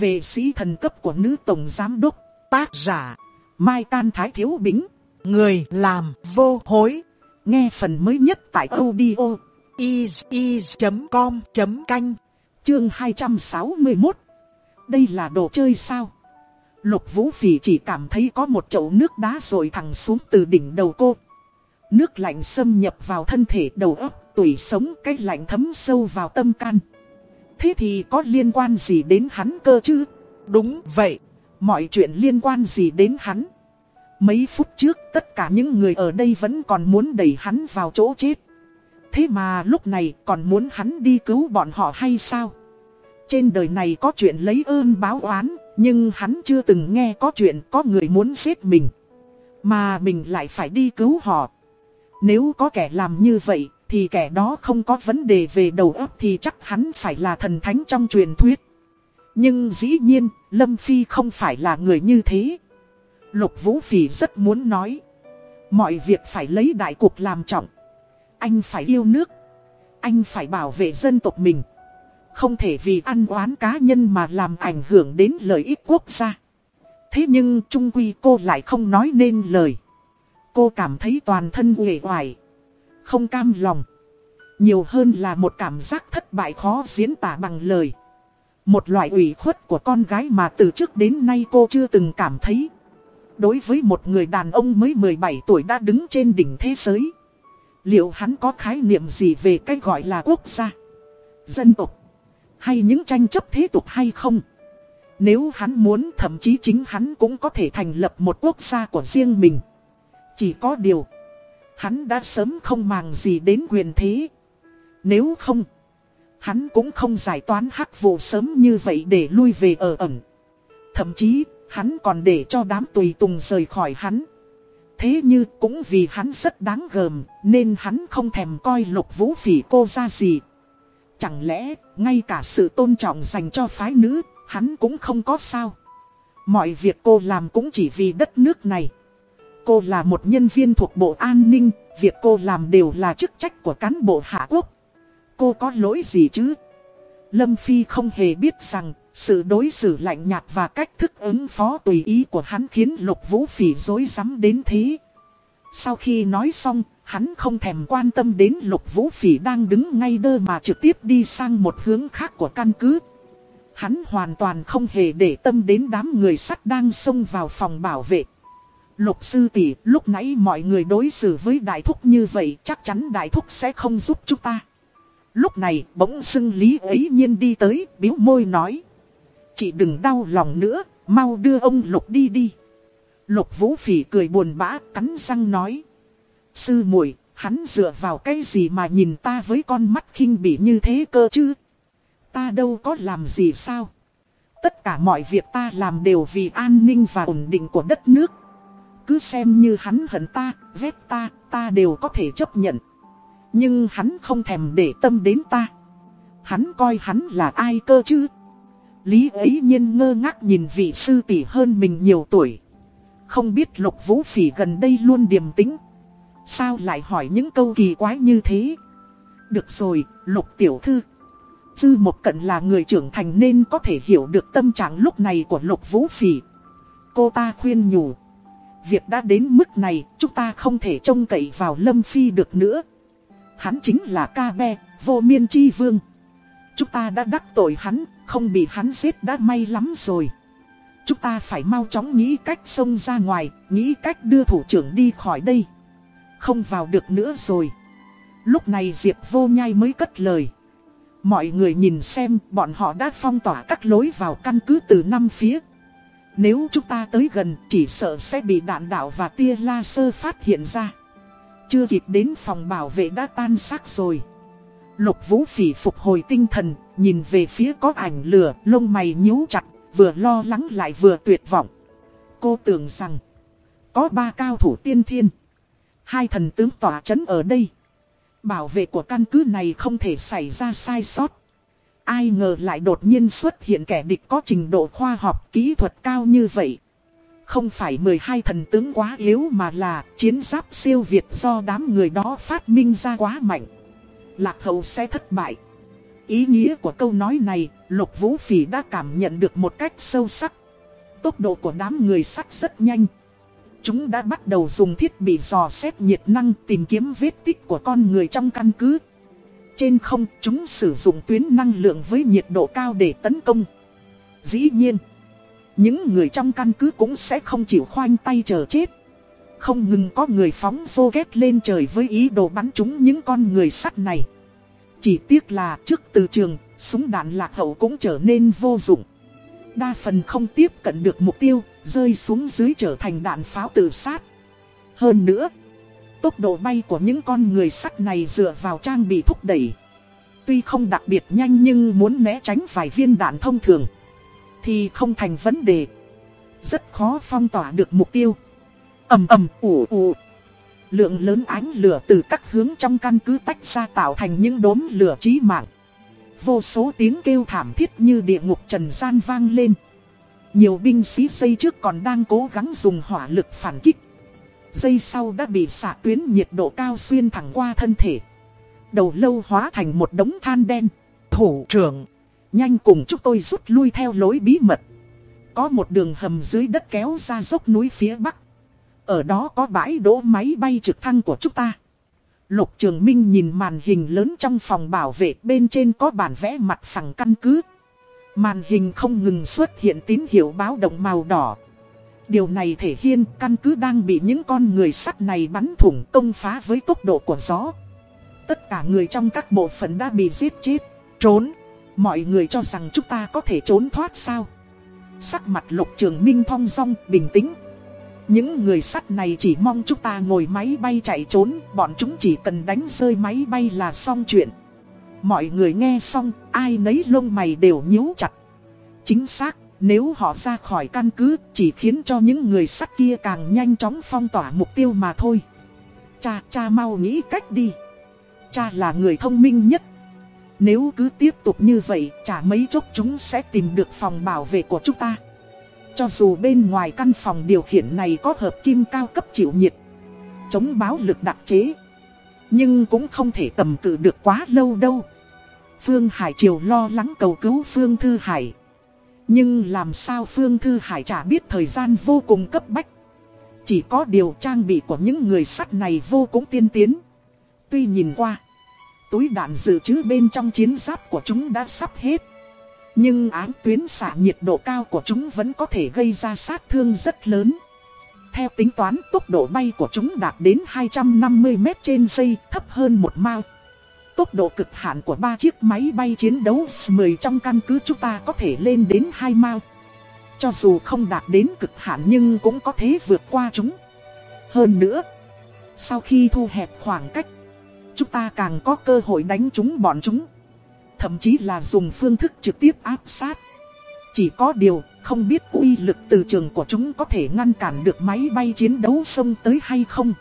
về sĩ thần cấp của nữ tổng giám đốc, tác giả, Mai Can Thái Thiếu Bính, người làm vô hối. Nghe phần mới nhất tại audio is.com.canh, chương 261. Đây là đồ chơi sao? Lục Vũ Phỉ chỉ cảm thấy có một chậu nước đá rồi thẳng xuống từ đỉnh đầu cô. Nước lạnh xâm nhập vào thân thể đầu óc, tủy sống cái lạnh thấm sâu vào tâm can. Thế thì có liên quan gì đến hắn cơ chứ? Đúng vậy, mọi chuyện liên quan gì đến hắn? Mấy phút trước tất cả những người ở đây vẫn còn muốn đẩy hắn vào chỗ chết. Thế mà lúc này còn muốn hắn đi cứu bọn họ hay sao? Trên đời này có chuyện lấy ơn báo oán, nhưng hắn chưa từng nghe có chuyện có người muốn giết mình. Mà mình lại phải đi cứu họ. Nếu có kẻ làm như vậy, thì kẻ đó không có vấn đề về đầu óc thì chắc hắn phải là thần thánh trong truyền thuyết. Nhưng dĩ nhiên, Lâm Phi không phải là người như thế. Lục Vũ Phỉ rất muốn nói. Mọi việc phải lấy đại cục làm trọng. Anh phải yêu nước. Anh phải bảo vệ dân tộc mình. Không thể vì ăn oán cá nhân mà làm ảnh hưởng đến lợi ích quốc gia. Thế nhưng Trung Quy cô lại không nói nên lời. Cô cảm thấy toàn thân uể oải. Không cam lòng. Nhiều hơn là một cảm giác thất bại khó diễn tả bằng lời. Một loại ủy khuất của con gái mà từ trước đến nay cô chưa từng cảm thấy. Đối với một người đàn ông mới 17 tuổi đã đứng trên đỉnh thế giới. Liệu hắn có khái niệm gì về cái gọi là quốc gia, dân tộc, hay những tranh chấp thế tục hay không? Nếu hắn muốn thậm chí chính hắn cũng có thể thành lập một quốc gia của riêng mình. Chỉ có điều, hắn đã sớm không màng gì đến quyền thế. Nếu không, hắn cũng không giải toán hắc vụ sớm như vậy để lui về ở ẩn. Thậm chí, hắn còn để cho đám tùy tùng rời khỏi hắn. Thế như cũng vì hắn rất đáng gờm, nên hắn không thèm coi lục vũ phỉ cô ra gì. Chẳng lẽ, ngay cả sự tôn trọng dành cho phái nữ, hắn cũng không có sao. Mọi việc cô làm cũng chỉ vì đất nước này. Cô là một nhân viên thuộc Bộ An ninh, việc cô làm đều là chức trách của cán bộ Hạ Quốc. Cô có lỗi gì chứ? Lâm Phi không hề biết rằng, sự đối xử lạnh nhạt và cách thức ứng phó tùy ý của hắn khiến Lục Vũ Phỉ dối rắm đến thế. Sau khi nói xong, hắn không thèm quan tâm đến Lục Vũ Phỉ đang đứng ngay đơ mà trực tiếp đi sang một hướng khác của căn cứ. Hắn hoàn toàn không hề để tâm đến đám người sắt đang xông vào phòng bảo vệ. Lục sư tỷ, lúc nãy mọi người đối xử với đại thúc như vậy chắc chắn đại thúc sẽ không giúp chúng ta. Lúc này bỗng xưng lý ấy nhiên đi tới, biếu môi nói. Chị đừng đau lòng nữa, mau đưa ông Lục đi đi. Lục Vũ Phỉ cười buồn bã, cắn răng nói. Sư muội hắn dựa vào cái gì mà nhìn ta với con mắt khinh bỉ như thế cơ chứ? Ta đâu có làm gì sao? Tất cả mọi việc ta làm đều vì an ninh và ổn định của đất nước. Cứ xem như hắn hận ta, ghét ta, ta đều có thể chấp nhận. Nhưng hắn không thèm để tâm đến ta. Hắn coi hắn là ai cơ chứ? Lý ấy nhiên ngơ ngác nhìn vị sư tỷ hơn mình nhiều tuổi. Không biết lục vũ phỉ gần đây luôn điềm tĩnh. Sao lại hỏi những câu kỳ quái như thế? Được rồi, lục tiểu thư. Dư một cận là người trưởng thành nên có thể hiểu được tâm trạng lúc này của lục vũ phỉ. Cô ta khuyên nhủ. Việc đã đến mức này, chúng ta không thể trông cậy vào Lâm Phi được nữa. Hắn chính là ca be, vô miên chi vương. Chúng ta đã đắc tội hắn, không bị hắn giết đã may lắm rồi. Chúng ta phải mau chóng nghĩ cách xông ra ngoài, nghĩ cách đưa thủ trưởng đi khỏi đây. Không vào được nữa rồi. Lúc này Diệp vô nhai mới cất lời. Mọi người nhìn xem bọn họ đã phong tỏa các lối vào căn cứ từ năm phía. Nếu chúng ta tới gần chỉ sợ sẽ bị đạn đạo và tia laser phát hiện ra. Chưa kịp đến phòng bảo vệ đã tan xác rồi. Lục vũ phỉ phục hồi tinh thần, nhìn về phía có ảnh lửa, lông mày nhíu chặt, vừa lo lắng lại vừa tuyệt vọng. Cô tưởng rằng, có ba cao thủ tiên thiên, hai thần tướng tỏa chấn ở đây. Bảo vệ của căn cứ này không thể xảy ra sai sót. Ai ngờ lại đột nhiên xuất hiện kẻ địch có trình độ khoa học kỹ thuật cao như vậy. Không phải 12 thần tướng quá yếu mà là chiến giáp siêu việt do đám người đó phát minh ra quá mạnh. Lạc hậu sẽ thất bại. Ý nghĩa của câu nói này, Lục Vũ Phỉ đã cảm nhận được một cách sâu sắc. Tốc độ của đám người sắt rất nhanh. Chúng đã bắt đầu dùng thiết bị dò xét nhiệt năng tìm kiếm vết tích của con người trong căn cứ. Trên không, chúng sử dụng tuyến năng lượng với nhiệt độ cao để tấn công. Dĩ nhiên, những người trong căn cứ cũng sẽ không chịu khoanh tay chờ chết. Không ngừng có người phóng vô ghét lên trời với ý đồ bắn trúng những con người sắt này. Chỉ tiếc là trước từ trường, súng đạn lạc hậu cũng trở nên vô dụng. Đa phần không tiếp cận được mục tiêu, rơi xuống dưới trở thành đạn pháo tự sát. Hơn nữa, tốc độ bay của những con người sắt này dựa vào trang bị thúc đẩy. Tuy không đặc biệt nhanh nhưng muốn né tránh vài viên đạn thông thường, thì không thành vấn đề. Rất khó phong tỏa được mục tiêu. ầm ầm ủ ủ. Lượng lớn ánh lửa từ các hướng trong căn cứ tách ra tạo thành những đốm lửa chí mạng. Vô số tiếng kêu thảm thiết như địa ngục trần gian vang lên. Nhiều binh sĩ xây trước còn đang cố gắng dùng hỏa lực phản kích. Dây sau đã bị xạ tuyến nhiệt độ cao xuyên thẳng qua thân thể. Đầu lâu hóa thành một đống than đen. Thủ trưởng, nhanh cùng chúng tôi rút lui theo lối bí mật. Có một đường hầm dưới đất kéo ra dốc núi phía bắc. Ở đó có bãi đỗ máy bay trực thăng của chúng ta. Lục Trường Minh nhìn màn hình lớn trong phòng bảo vệ bên trên có bản vẽ mặt phẳng căn cứ. Màn hình không ngừng xuất hiện tín hiệu báo động màu đỏ. Điều này thể hiện căn cứ đang bị những con người sắt này bắn thủng công phá với tốc độ của gió. Tất cả người trong các bộ phận đã bị giết chết, trốn. Mọi người cho rằng chúng ta có thể trốn thoát sao? Sắc mặt lục trường minh thong dong, bình tĩnh. Những người sắt này chỉ mong chúng ta ngồi máy bay chạy trốn, bọn chúng chỉ cần đánh rơi máy bay là xong chuyện. Mọi người nghe xong, ai nấy lông mày đều nhíu chặt. Chính xác, nếu họ ra khỏi căn cứ, chỉ khiến cho những người sắt kia càng nhanh chóng phong tỏa mục tiêu mà thôi. Cha, cha mau nghĩ cách đi. Cha là người thông minh nhất. Nếu cứ tiếp tục như vậy, chả mấy chốc chúng sẽ tìm được phòng bảo vệ của chúng ta. Cho dù bên ngoài căn phòng điều khiển này có hợp kim cao cấp chịu nhiệt, chống báo lực đặc chế. Nhưng cũng không thể tầm cự được quá lâu đâu. Phương Hải Triều lo lắng cầu cứu Phương Thư Hải. Nhưng làm sao Phương Thư Hải chả biết thời gian vô cùng cấp bách. Chỉ có điều trang bị của những người sắt này vô cùng tiên tiến. Tuy nhìn qua, túi đạn dự trữ bên trong chiến giáp của chúng đã sắp hết. Nhưng áng tuyến xả nhiệt độ cao của chúng vẫn có thể gây ra sát thương rất lớn. Theo tính toán tốc độ bay của chúng đạt đến 250 mét trên giây thấp hơn một mao. Tốc độ cực hạn của ba chiếc máy bay chiến đấu S-10 trong căn cứ chúng ta có thể lên đến 2 mao. Cho dù không đạt đến cực hạn nhưng cũng có thể vượt qua chúng. Hơn nữa, sau khi thu hẹp khoảng cách, chúng ta càng có cơ hội đánh chúng bọn chúng. Thậm chí là dùng phương thức trực tiếp áp sát. Chỉ có điều, không biết uy lực từ trường của chúng có thể ngăn cản được máy bay chiến đấu xông tới hay không.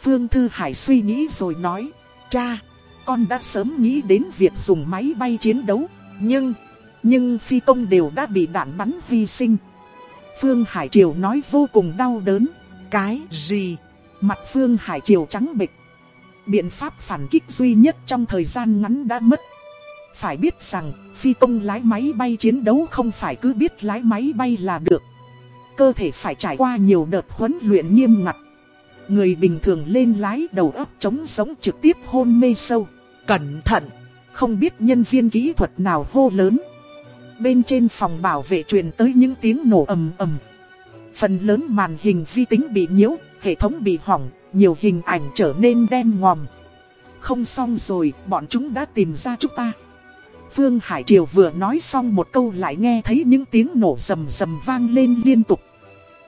Phương Thư Hải suy nghĩ rồi nói, cha, con đã sớm nghĩ đến việc dùng máy bay chiến đấu, nhưng, nhưng phi công đều đã bị đạn bắn hy sinh. Phương Hải Triều nói vô cùng đau đớn, cái gì? Mặt Phương Hải Triều trắng bệch. Biện pháp phản kích duy nhất trong thời gian ngắn đã mất. Phải biết rằng, phi công lái máy bay chiến đấu không phải cứ biết lái máy bay là được. Cơ thể phải trải qua nhiều đợt huấn luyện nghiêm ngặt. Người bình thường lên lái đầu óc trống sống trực tiếp hôn mê sâu. Cẩn thận, không biết nhân viên kỹ thuật nào hô lớn. Bên trên phòng bảo vệ truyền tới những tiếng nổ ầm ầm. Phần lớn màn hình vi tính bị nhiễu, hệ thống bị hỏng, nhiều hình ảnh trở nên đen ngòm. Không xong rồi, bọn chúng đã tìm ra chúng ta. Phương Hải Triều vừa nói xong một câu lại nghe thấy những tiếng nổ rầm rầm vang lên liên tục.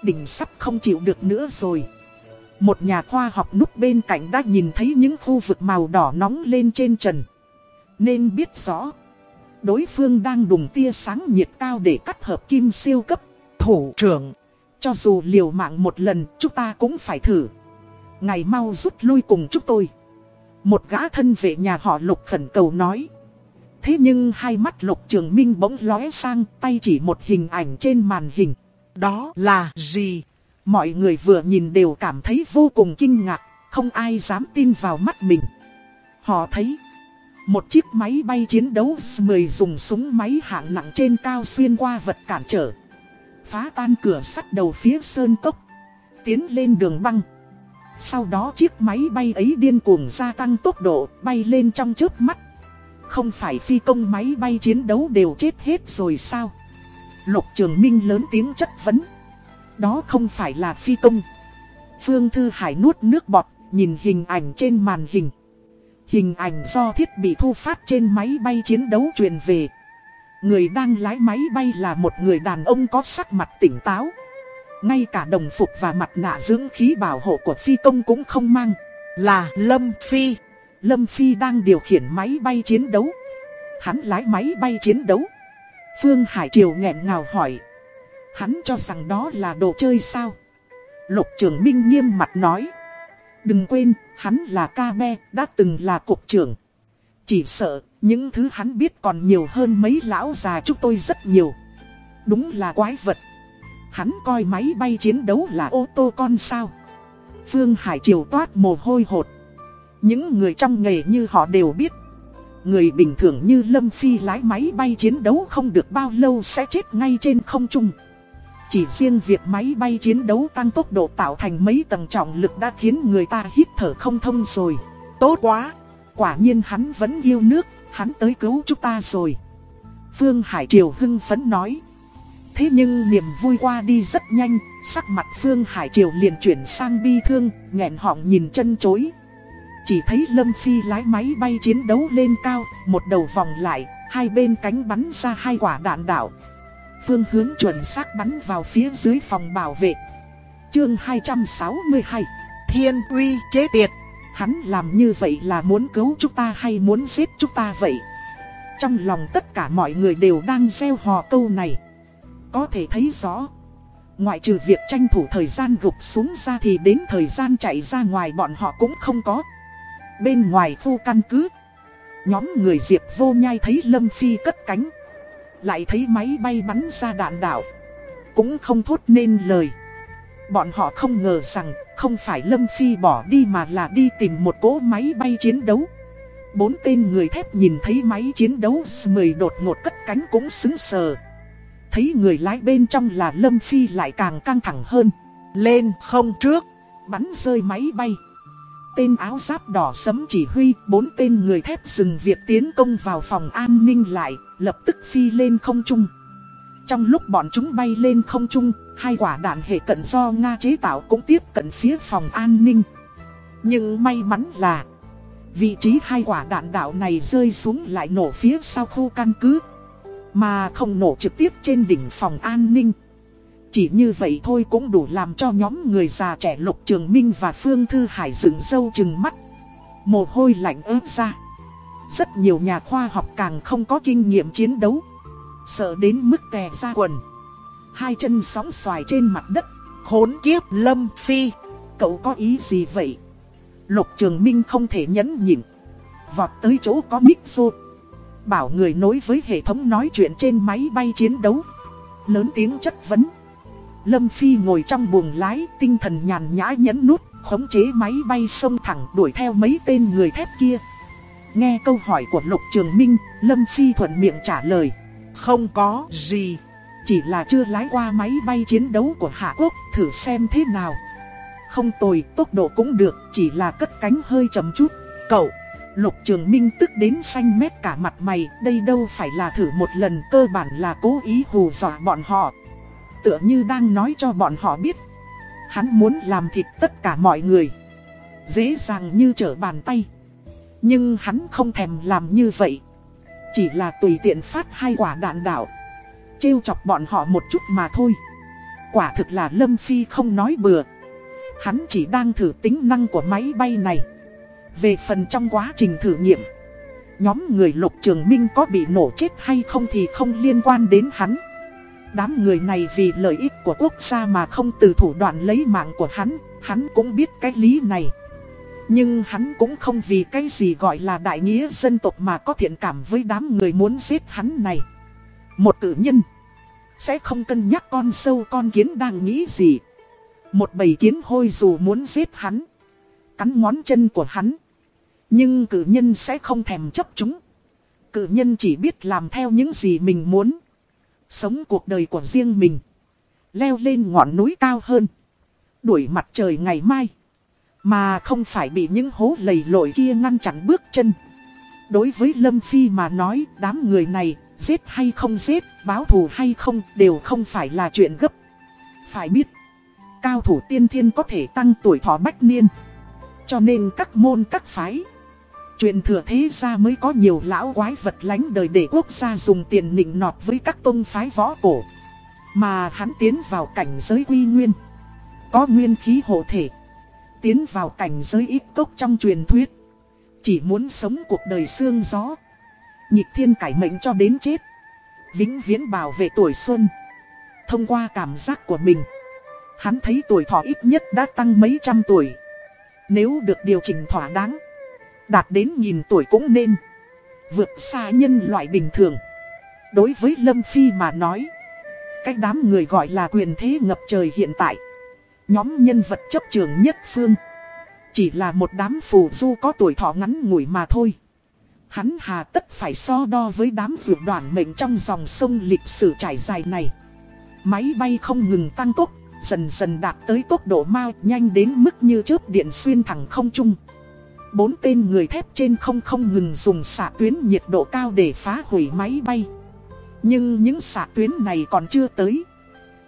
Đỉnh sắp không chịu được nữa rồi. Một nhà khoa học núp bên cạnh đã nhìn thấy những khu vực màu đỏ nóng lên trên trần. Nên biết rõ, đối phương đang đùng tia sáng nhiệt cao để cắt hợp kim siêu cấp. Thủ trưởng, cho dù liều mạng một lần chúng ta cũng phải thử. Ngày mau rút lui cùng chúng tôi. Một gã thân vệ nhà họ lục khẩn cầu nói. Thế nhưng hai mắt lục trường minh bỗng lóe sang tay chỉ một hình ảnh trên màn hình. Đó là gì? Mọi người vừa nhìn đều cảm thấy vô cùng kinh ngạc, không ai dám tin vào mắt mình. Họ thấy, Một chiếc máy bay chiến đấu S-10 dùng súng máy hạng nặng trên cao xuyên qua vật cản trở. Phá tan cửa sắt đầu phía sơn tốc. Tiến lên đường băng. Sau đó chiếc máy bay ấy điên cuồng gia tăng tốc độ bay lên trong chớp mắt. Không phải phi công máy bay chiến đấu đều chết hết rồi sao? Lục Trường Minh lớn tiếng chất vấn. Đó không phải là phi công. Phương Thư Hải nuốt nước bọt, nhìn hình ảnh trên màn hình. Hình ảnh do thiết bị thu phát trên máy bay chiến đấu truyền về. Người đang lái máy bay là một người đàn ông có sắc mặt tỉnh táo. Ngay cả đồng phục và mặt nạ dưỡng khí bảo hộ của phi công cũng không mang. Là Lâm Phi. Lâm Phi đang điều khiển máy bay chiến đấu. Hắn lái máy bay chiến đấu. Phương Hải Triều nghẹn ngào hỏi. Hắn cho rằng đó là đồ chơi sao? Lục trưởng Minh nghiêm mặt nói. Đừng quên, hắn là ca be, đã từng là cục trưởng. Chỉ sợ, những thứ hắn biết còn nhiều hơn mấy lão già chúng tôi rất nhiều. Đúng là quái vật. Hắn coi máy bay chiến đấu là ô tô con sao. Phương Hải Triều toát mồ hôi hột. Những người trong nghề như họ đều biết. Người bình thường như Lâm Phi lái máy bay chiến đấu không được bao lâu sẽ chết ngay trên không trung. Chỉ riêng việc máy bay chiến đấu tăng tốc độ tạo thành mấy tầng trọng lực đã khiến người ta hít thở không thông rồi. Tốt quá! Quả nhiên hắn vẫn yêu nước, hắn tới cứu chúng ta rồi. Phương Hải Triều hưng phấn nói. Thế nhưng niềm vui qua đi rất nhanh, sắc mặt Phương Hải Triều liền chuyển sang bi thương, nghẹn họng nhìn chân chối. Chỉ thấy Lâm Phi lái máy bay chiến đấu lên cao, một đầu vòng lại, hai bên cánh bắn ra hai quả đạn đạo. Phương hướng chuẩn xác bắn vào phía dưới phòng bảo vệ. Chương 262 Thiên uy chế tiệt Hắn làm như vậy là muốn cứu chúng ta hay muốn giết chúng ta vậy? Trong lòng tất cả mọi người đều đang gieo hò câu này. Có thể thấy rõ. Ngoại trừ việc tranh thủ thời gian gục xuống ra thì đến thời gian chạy ra ngoài bọn họ cũng không có. Bên ngoài khu căn cứ. Nhóm người Diệp vô nhai thấy Lâm Phi cất cánh. Lại thấy máy bay bắn ra đạn đạo. Cũng không thốt nên lời. Bọn họ không ngờ rằng không phải Lâm Phi bỏ đi mà là đi tìm một cỗ máy bay chiến đấu. Bốn tên người thép nhìn thấy máy chiến đấu S-10 đột ngột cất cánh cũng xứng sờ. Thấy người lái bên trong là Lâm Phi lại càng căng thẳng hơn. Lên không trước, bắn rơi máy bay. Tên áo giáp đỏ sấm chỉ huy, bốn tên người thép dừng việc tiến công vào phòng an ninh lại, lập tức phi lên không trung. Trong lúc bọn chúng bay lên không trung, hai quả đạn hệ cận do Nga chế tạo cũng tiếp cận phía phòng an ninh. Nhưng may mắn là vị trí hai quả đạn đạo này rơi xuống lại nổ phía sau khu căn cứ. Mà không nổ trực tiếp trên đỉnh phòng an ninh. Chỉ như vậy thôi cũng đủ làm cho nhóm người già trẻ Lục Trường Minh và Phương Thư Hải dựng sâu chừng mắt. Mồ hôi lạnh ướt ra. Rất nhiều nhà khoa học càng không có kinh nghiệm chiến đấu. Sợ đến mức tè ra quần. Hai chân sóng xoài trên mặt đất. Khốn kiếp Lâm Phi. Cậu có ý gì vậy? Lục Trường Minh không thể nhẫn nhịn. Vọt tới chỗ có mic vô. Bảo người nối với hệ thống nói chuyện trên máy bay chiến đấu. Lớn tiếng chất vấn. Lâm Phi ngồi trong buồng lái, tinh thần nhàn nhã nhấn nút, khống chế máy bay sông thẳng đuổi theo mấy tên người thép kia. Nghe câu hỏi của Lục Trường Minh, Lâm Phi thuận miệng trả lời. Không có gì, chỉ là chưa lái qua máy bay chiến đấu của Hạ Quốc, thử xem thế nào. Không tồi, tốc độ cũng được, chỉ là cất cánh hơi chậm chút. Cậu, Lục Trường Minh tức đến xanh mét cả mặt mày, đây đâu phải là thử một lần, cơ bản là cố ý hù dọa bọn họ tựa như đang nói cho bọn họ biết. Hắn muốn làm thịt tất cả mọi người. Dễ dàng như trở bàn tay. Nhưng hắn không thèm làm như vậy. Chỉ là tùy tiện phát hai quả đạn đạo. trêu chọc bọn họ một chút mà thôi. Quả thực là Lâm Phi không nói bừa. Hắn chỉ đang thử tính năng của máy bay này. Về phần trong quá trình thử nghiệm. Nhóm người lục trường minh có bị nổ chết hay không thì không liên quan đến hắn. Đám người này vì lợi ích của quốc gia mà không từ thủ đoạn lấy mạng của hắn, hắn cũng biết cái lý này. Nhưng hắn cũng không vì cái gì gọi là đại nghĩa dân tộc mà có thiện cảm với đám người muốn giết hắn này. Một tự nhân sẽ không cân nhắc con sâu con kiến đang nghĩ gì. Một bầy kiến hôi dù muốn giết hắn, cắn ngón chân của hắn. Nhưng cử nhân sẽ không thèm chấp chúng. Cử nhân chỉ biết làm theo những gì mình muốn. Sống cuộc đời của riêng mình. Leo lên ngọn núi cao hơn. Đuổi mặt trời ngày mai. Mà không phải bị những hố lầy lội kia ngăn chặn bước chân. Đối với Lâm Phi mà nói đám người này giết hay không giết, báo thù hay không đều không phải là chuyện gấp. Phải biết, cao thủ tiên thiên có thể tăng tuổi thọ bách niên. Cho nên các môn các phái, chuyện thừa thế ra mới có nhiều lão quái vật lánh đời để quốc gia dùng tiền nịnh nọt với các tôn phái võ cổ. Mà hắn tiến vào cảnh giới quy nguyên, có nguyên khí hộ thể, tiến vào cảnh giới ít cốc trong truyền thuyết. Chỉ muốn sống cuộc đời xương gió. Nhịp thiên cải mệnh cho đến chết. Vĩnh viễn bảo vệ tuổi xuân. Thông qua cảm giác của mình. Hắn thấy tuổi thọ ít nhất đã tăng mấy trăm tuổi. Nếu được điều chỉnh thỏa đáng. Đạt đến nghìn tuổi cũng nên. Vượt xa nhân loại bình thường. Đối với Lâm Phi mà nói. Cách đám người gọi là quyền thế ngập trời hiện tại. Nhóm nhân vật chấp trường nhất phương. Chỉ là một đám phù du có tuổi thọ ngắn ngủi mà thôi. Hắn hà tất phải so đo với đám vượt đoàn mệnh trong dòng sông lịch sử trải dài này. Máy bay không ngừng tăng tốc, dần dần đạt tới tốc độ mau nhanh đến mức như chớp điện xuyên thẳng không trung. Bốn tên người thép trên không không ngừng dùng xạ tuyến nhiệt độ cao để phá hủy máy bay. Nhưng những xạ tuyến này còn chưa tới.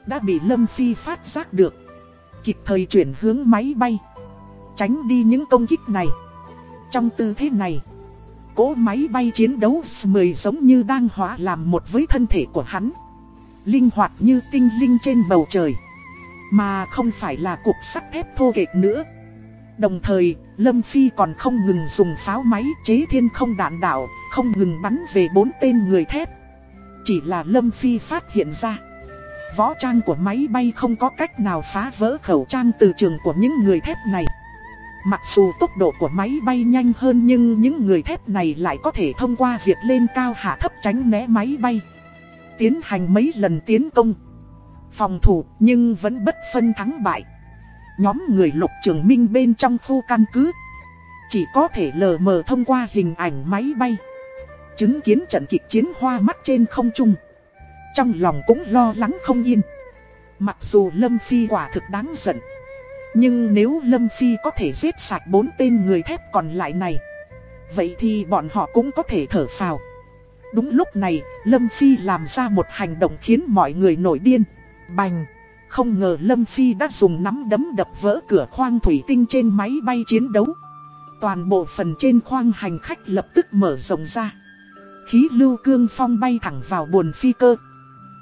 Đã bị Lâm Phi phát giác được. Kịp thời chuyển hướng máy bay. Tránh đi những công kích này. Trong tư thế này, cỗ máy bay chiến đấu S-10 giống như đang hóa làm một với thân thể của hắn. Linh hoạt như tinh linh trên bầu trời. Mà không phải là cục sắt thép thô kệch nữa. Đồng thời, Lâm Phi còn không ngừng dùng pháo máy chế thiên không đạn đảo, không ngừng bắn về bốn tên người thép. Chỉ là Lâm Phi phát hiện ra. Võ trang của máy bay không có cách nào phá vỡ khẩu trang từ trường của những người thép này. Mặc dù tốc độ của máy bay nhanh hơn nhưng những người thép này lại có thể thông qua việc lên cao hạ thấp tránh né máy bay. Tiến hành mấy lần tiến công. Phòng thủ nhưng vẫn bất phân thắng bại. Nhóm người lục trường minh bên trong khu căn cứ. Chỉ có thể lờ mờ thông qua hình ảnh máy bay. Chứng kiến trận kịch chiến hoa mắt trên không trung. Trong lòng cũng lo lắng không yên. Mặc dù Lâm Phi quả thực đáng giận. Nhưng nếu Lâm Phi có thể giết sạch bốn tên người thép còn lại này Vậy thì bọn họ cũng có thể thở phào Đúng lúc này, Lâm Phi làm ra một hành động khiến mọi người nổi điên Bành không ngờ Lâm Phi đã dùng nắm đấm đập vỡ cửa khoang thủy tinh trên máy bay chiến đấu. Toàn bộ phần trên khoang hành khách lập tức mở rộng ra. Khí lưu cương phong bay thẳng vào buồn phi cơ.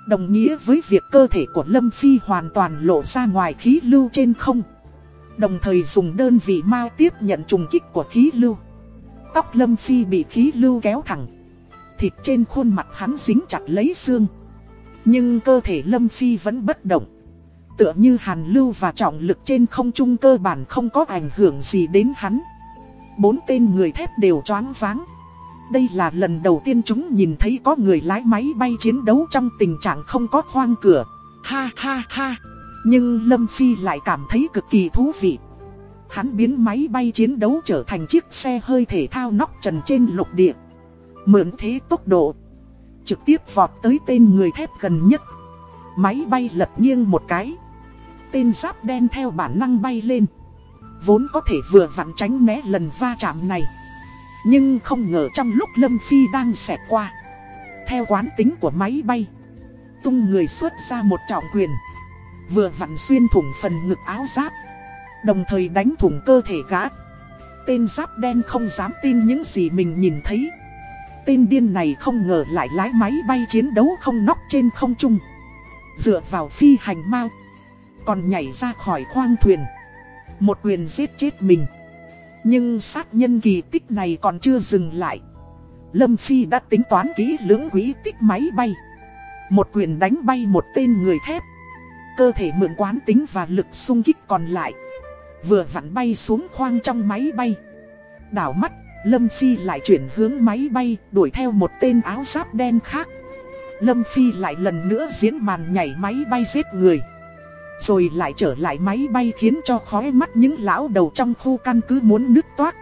Đồng nghĩa với việc cơ thể của Lâm Phi hoàn toàn lộ ra ngoài khí lưu trên không. Đồng thời dùng đơn vị mau tiếp nhận trùng kích của khí lưu. Tóc Lâm Phi bị khí lưu kéo thẳng. Thịt trên khuôn mặt hắn dính chặt lấy xương. Nhưng cơ thể Lâm Phi vẫn bất động. Tựa như hàn lưu và trọng lực trên không trung cơ bản không có ảnh hưởng gì đến hắn Bốn tên người thép đều choáng váng Đây là lần đầu tiên chúng nhìn thấy có người lái máy bay chiến đấu trong tình trạng không có khoang cửa Ha ha ha nhưng Lâm Phi lại cảm thấy cực kỳ thú vị. Hắn biến máy bay chiến đấu trở thành chiếc xe hơi thể thao nóc trần trên lục địa. Mượn thế tốc độ. Trực tiếp vọt tới tên người thép gần nhất. Máy bay lật nghiêng một cái. Tên giáp đen theo bản năng bay lên. Vốn có thể vừa vặn tránh né lần va chạm này. Nhưng không ngờ trong lúc Lâm Phi đang xẹt qua. Theo quán tính của máy bay. Tung người xuất ra một trọng quyền. Vừa vặn xuyên thủng phần ngực áo giáp, Đồng thời đánh thủng cơ thể gã Tên giáp đen không dám tin những gì mình nhìn thấy Tên điên này không ngờ lại lái máy bay chiến đấu không nóc trên không trung Dựa vào phi hành mau còn nhảy ra khỏi khoang thuyền Một quyền giết chết mình Nhưng sát nhân kỳ tích này còn chưa dừng lại Lâm Phi đã tính toán kỹ lưỡng quý tích máy bay Một quyền đánh bay một tên người thép cơ thể mượn quán tính và lực xung kích còn lại. Vừa vặn bay xuống khoang trong máy bay. Đảo mắt, Lâm Phi lại chuyển hướng máy bay, đuổi theo một tên áo giáp đen khác. Lâm Phi lại lần nữa diễn màn nhảy máy bay giết người. Rồi lại trở lại máy bay khiến cho khóe mắt những lão đầu trong khu căn cứ muốn nứt toát.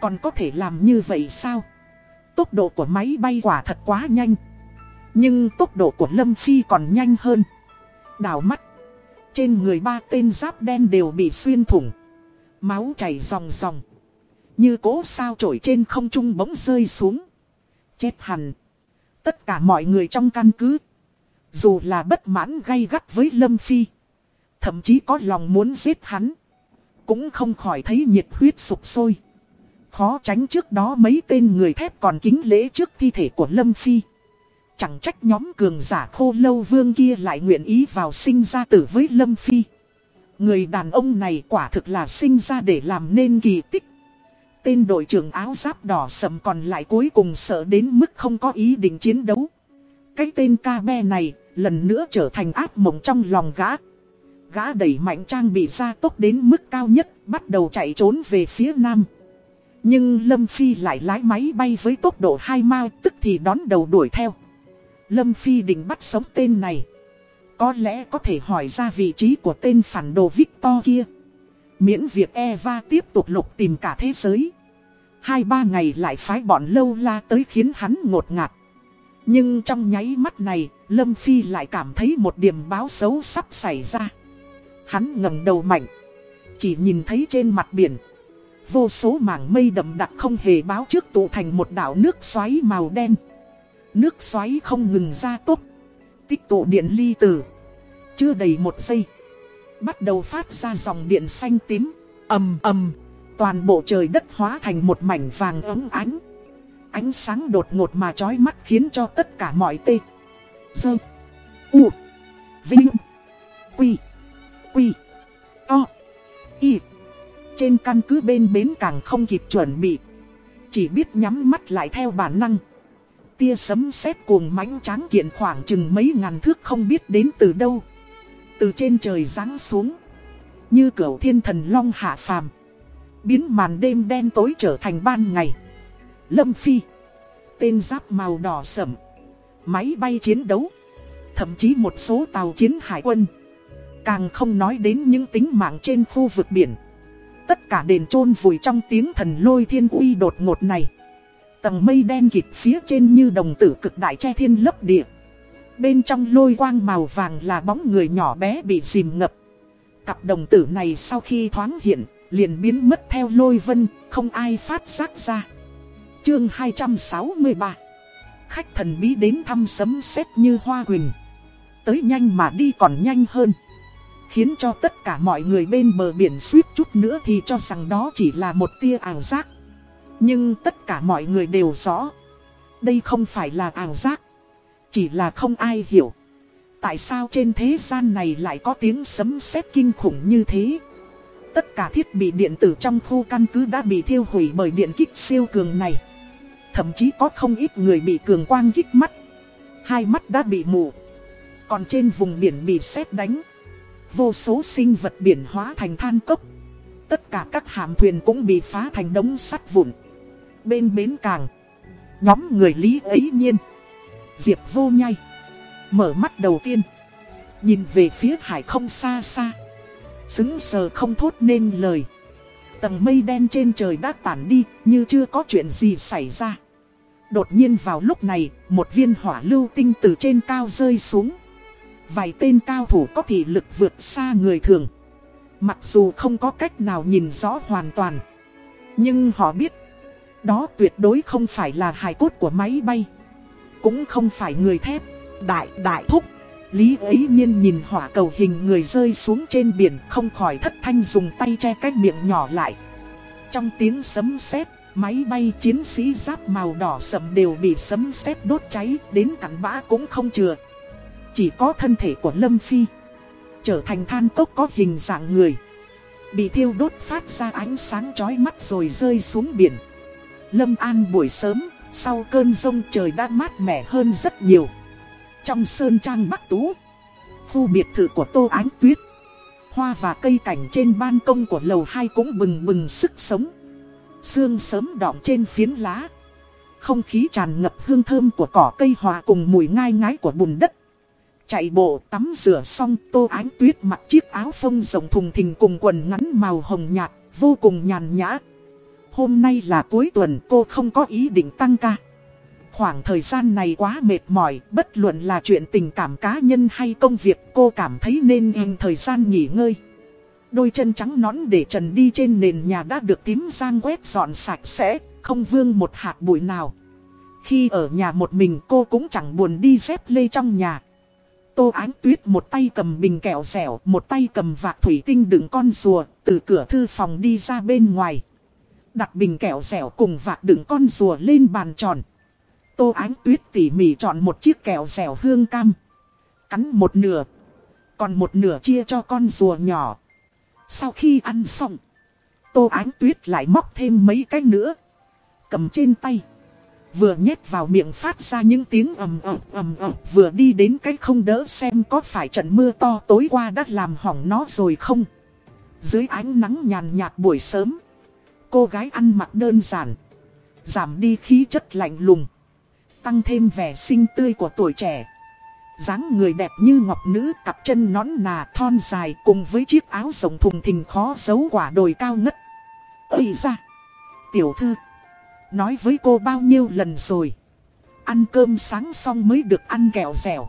Còn có thể làm như vậy sao? Tốc độ của máy bay quả thật quá nhanh. Nhưng tốc độ của Lâm Phi còn nhanh hơn. Đào mắt. Trên người ba tên giáp đen đều bị xuyên thủng. Máu chảy ròng ròng. Như cố sao trổi trên không trung bỗng rơi xuống. Chết hẳn. Tất cả mọi người trong căn cứ. Dù là bất mãn gay gắt với Lâm Phi. Thậm chí có lòng muốn giết hắn. Cũng không khỏi thấy nhiệt huyết sụp sôi. Khó tránh trước đó mấy tên người thép còn kính lễ trước thi thể của Lâm Phi. Chẳng trách nhóm cường giả khô lâu vương kia lại nguyện ý vào sinh ra tử với Lâm Phi. Người đàn ông này quả thực là sinh ra để làm nên kỳ tích. Tên đội trưởng áo giáp đỏ sầm còn lại cuối cùng sợ đến mức không có ý định chiến đấu. Cái tên ca be này lần nữa trở thành ác mộng trong lòng gã. Gã đẩy mạnh trang bị ra tốc đến mức cao nhất, bắt đầu chạy trốn về phía nam. Nhưng Lâm Phi lại lái máy bay với tốc độ 2 mao tức thì đón đầu đuổi theo. Lâm Phi định bắt sống tên này. Có lẽ có thể hỏi ra vị trí của tên phản đồ Victor kia. Miễn việc Eva tiếp tục lục tìm cả thế giới. Hai ba ngày lại phái bọn lâu la tới khiến hắn ngột ngạt. Nhưng trong nháy mắt này, Lâm Phi lại cảm thấy một điểm báo xấu sắp xảy ra. Hắn ngẩng đầu mạnh. Chỉ nhìn thấy trên mặt biển. Vô số mảng mây đậm đặc không hề báo trước tụ thành một đảo nước xoáy màu đen. Nước xoáy không ngừng ra tốt. Tích tụ điện ly tử. Chưa đầy một giây. Bắt đầu phát ra dòng điện xanh tím. ầm ầm Toàn bộ trời đất hóa thành một mảnh vàng ấm ánh. Ánh sáng đột ngột mà chói mắt khiến cho tất cả mọi tê. Dơ. U. Vinh. Quy. Quy. O, Y. Trên căn cứ bên bến càng không kịp chuẩn bị. Chỉ biết nhắm mắt lại theo bản năng. Tia sấm sét cuồng mãnh tráng kiện khoảng chừng mấy ngàn thước không biết đến từ đâu. Từ trên trời giáng xuống. Như cửu thiên thần long hạ phàm. Biến màn đêm đen tối trở thành ban ngày. Lâm Phi. Tên giáp màu đỏ sẫm. Máy bay chiến đấu. Thậm chí một số tàu chiến hải quân. Càng không nói đến những tính mạng trên khu vực biển. Tất cả đền chôn vùi trong tiếng thần lôi thiên uy đột ngột này. Tầng mây đen kịt phía trên như đồng tử cực đại che thiên lấp địa. Bên trong lôi quang màu vàng là bóng người nhỏ bé bị dìm ngập. Cặp đồng tử này sau khi thoáng hiện, liền biến mất theo lôi vân, không ai phát giác ra. Chương 263 Khách thần bí đến thăm sấm sét như hoa huỳnh. Tới nhanh mà đi còn nhanh hơn. Khiến cho tất cả mọi người bên bờ biển suýt chút nữa thì cho rằng đó chỉ là một tia ảo giác. Nhưng tất cả mọi người đều rõ. Đây không phải là ảo giác. Chỉ là không ai hiểu. Tại sao trên thế gian này lại có tiếng sấm sét kinh khủng như thế? Tất cả thiết bị điện tử trong khu căn cứ đã bị thiêu hủy bởi điện kích siêu cường này. Thậm chí có không ít người bị cường quang kích mắt. Hai mắt đã bị mù. Còn trên vùng biển bị sét đánh. Vô số sinh vật biển hóa thành than cốc. Tất cả các hạm thuyền cũng bị phá thành đống sắt vụn. Bên bến càng. Nhóm người Lý ấy nhiên. Diệp vô nhai. Mở mắt đầu tiên. Nhìn về phía hải không xa xa. Xứng sờ không thốt nên lời. Tầng mây đen trên trời đã tản đi như chưa có chuyện gì xảy ra. Đột nhiên vào lúc này, một viên hỏa lưu tinh từ trên cao rơi xuống. Vài tên cao thủ có thị lực vượt xa người thường. Mặc dù không có cách nào nhìn rõ hoàn toàn. Nhưng họ biết, đó tuyệt đối không phải là hài cốt của máy bay. Cũng không phải người thép, đại đại thúc. Lý ấy nhiên nhìn hỏa cầu hình người rơi xuống trên biển không khỏi thất thanh dùng tay che cái miệng nhỏ lại. Trong tiếng sấm sét, máy bay chiến sĩ giáp màu đỏ sầm đều bị sấm sét đốt cháy, đến cắn bã cũng không chừa. Chỉ có thân thể của Lâm Phi trở thành than cốc có hình dạng người. Bị thiêu đốt phát ra ánh sáng chói mắt rồi rơi xuống biển. Lâm An buổi sớm, sau cơn rông trời đã mát mẻ hơn rất nhiều. Trong sơn trang Bắc Tú, khu biệt thự của Tô Ánh Tuyết, hoa và cây cảnh trên ban công của lầu 2 cũng bừng bừng sức sống. Sương sớm đọng trên phiến lá. Không khí tràn ngập hương thơm của cỏ cây hòa cùng mùi ngai ngái của bùn đất. Chạy bộ tắm rửa xong Tô Ánh Tuyết mặc chiếc áo phông rộng thùng thình cùng quần ngắn màu hồng nhạt, vô cùng nhàn nhã. Hôm nay là cuối tuần cô không có ý định tăng ca. Khoảng thời gian này quá mệt mỏi, bất luận là chuyện tình cảm cá nhân hay công việc cô cảm thấy nên yên thời gian nghỉ ngơi. Đôi chân trắng nõn để trần đi trên nền nhà đã được tím giang quét dọn sạch sẽ, không vương một hạt bụi nào. Khi ở nhà một mình cô cũng chẳng buồn đi dép lê trong nhà. Tô Ánh Tuyết một tay cầm bình kẹo dẻo, một tay cầm vạc thủy tinh đựng con rùa, từ cửa thư phòng đi ra bên ngoài. Đặt bình kẹo dẻo cùng vạc đựng con rùa lên bàn tròn. Tô Ánh Tuyết tỉ mỉ chọn một chiếc kẹo dẻo hương cam. Cắn một nửa. Còn một nửa chia cho con rùa nhỏ. Sau khi ăn xong. Tô Ánh Tuyết lại móc thêm mấy cái nữa. Cầm trên tay. Vừa nhét vào miệng phát ra những tiếng ầm ầm ầm ầm, Vừa đi đến cái không đỡ xem có phải trận mưa to tối qua đã làm hỏng nó rồi không. Dưới ánh nắng nhàn nhạt buổi sớm, Cô gái ăn mặc đơn giản, Giảm đi khí chất lạnh lùng, Tăng thêm vẻ xinh tươi của tuổi trẻ. Dáng người đẹp như ngọc nữ, Cặp chân nón nà, thon dài Cùng với chiếc áo rộng thùng thình khó giấu quả đồi cao ngất. Ây ra Tiểu thư! Nói với cô bao nhiêu lần rồi? Ăn cơm sáng xong mới được ăn kẹo dẻo.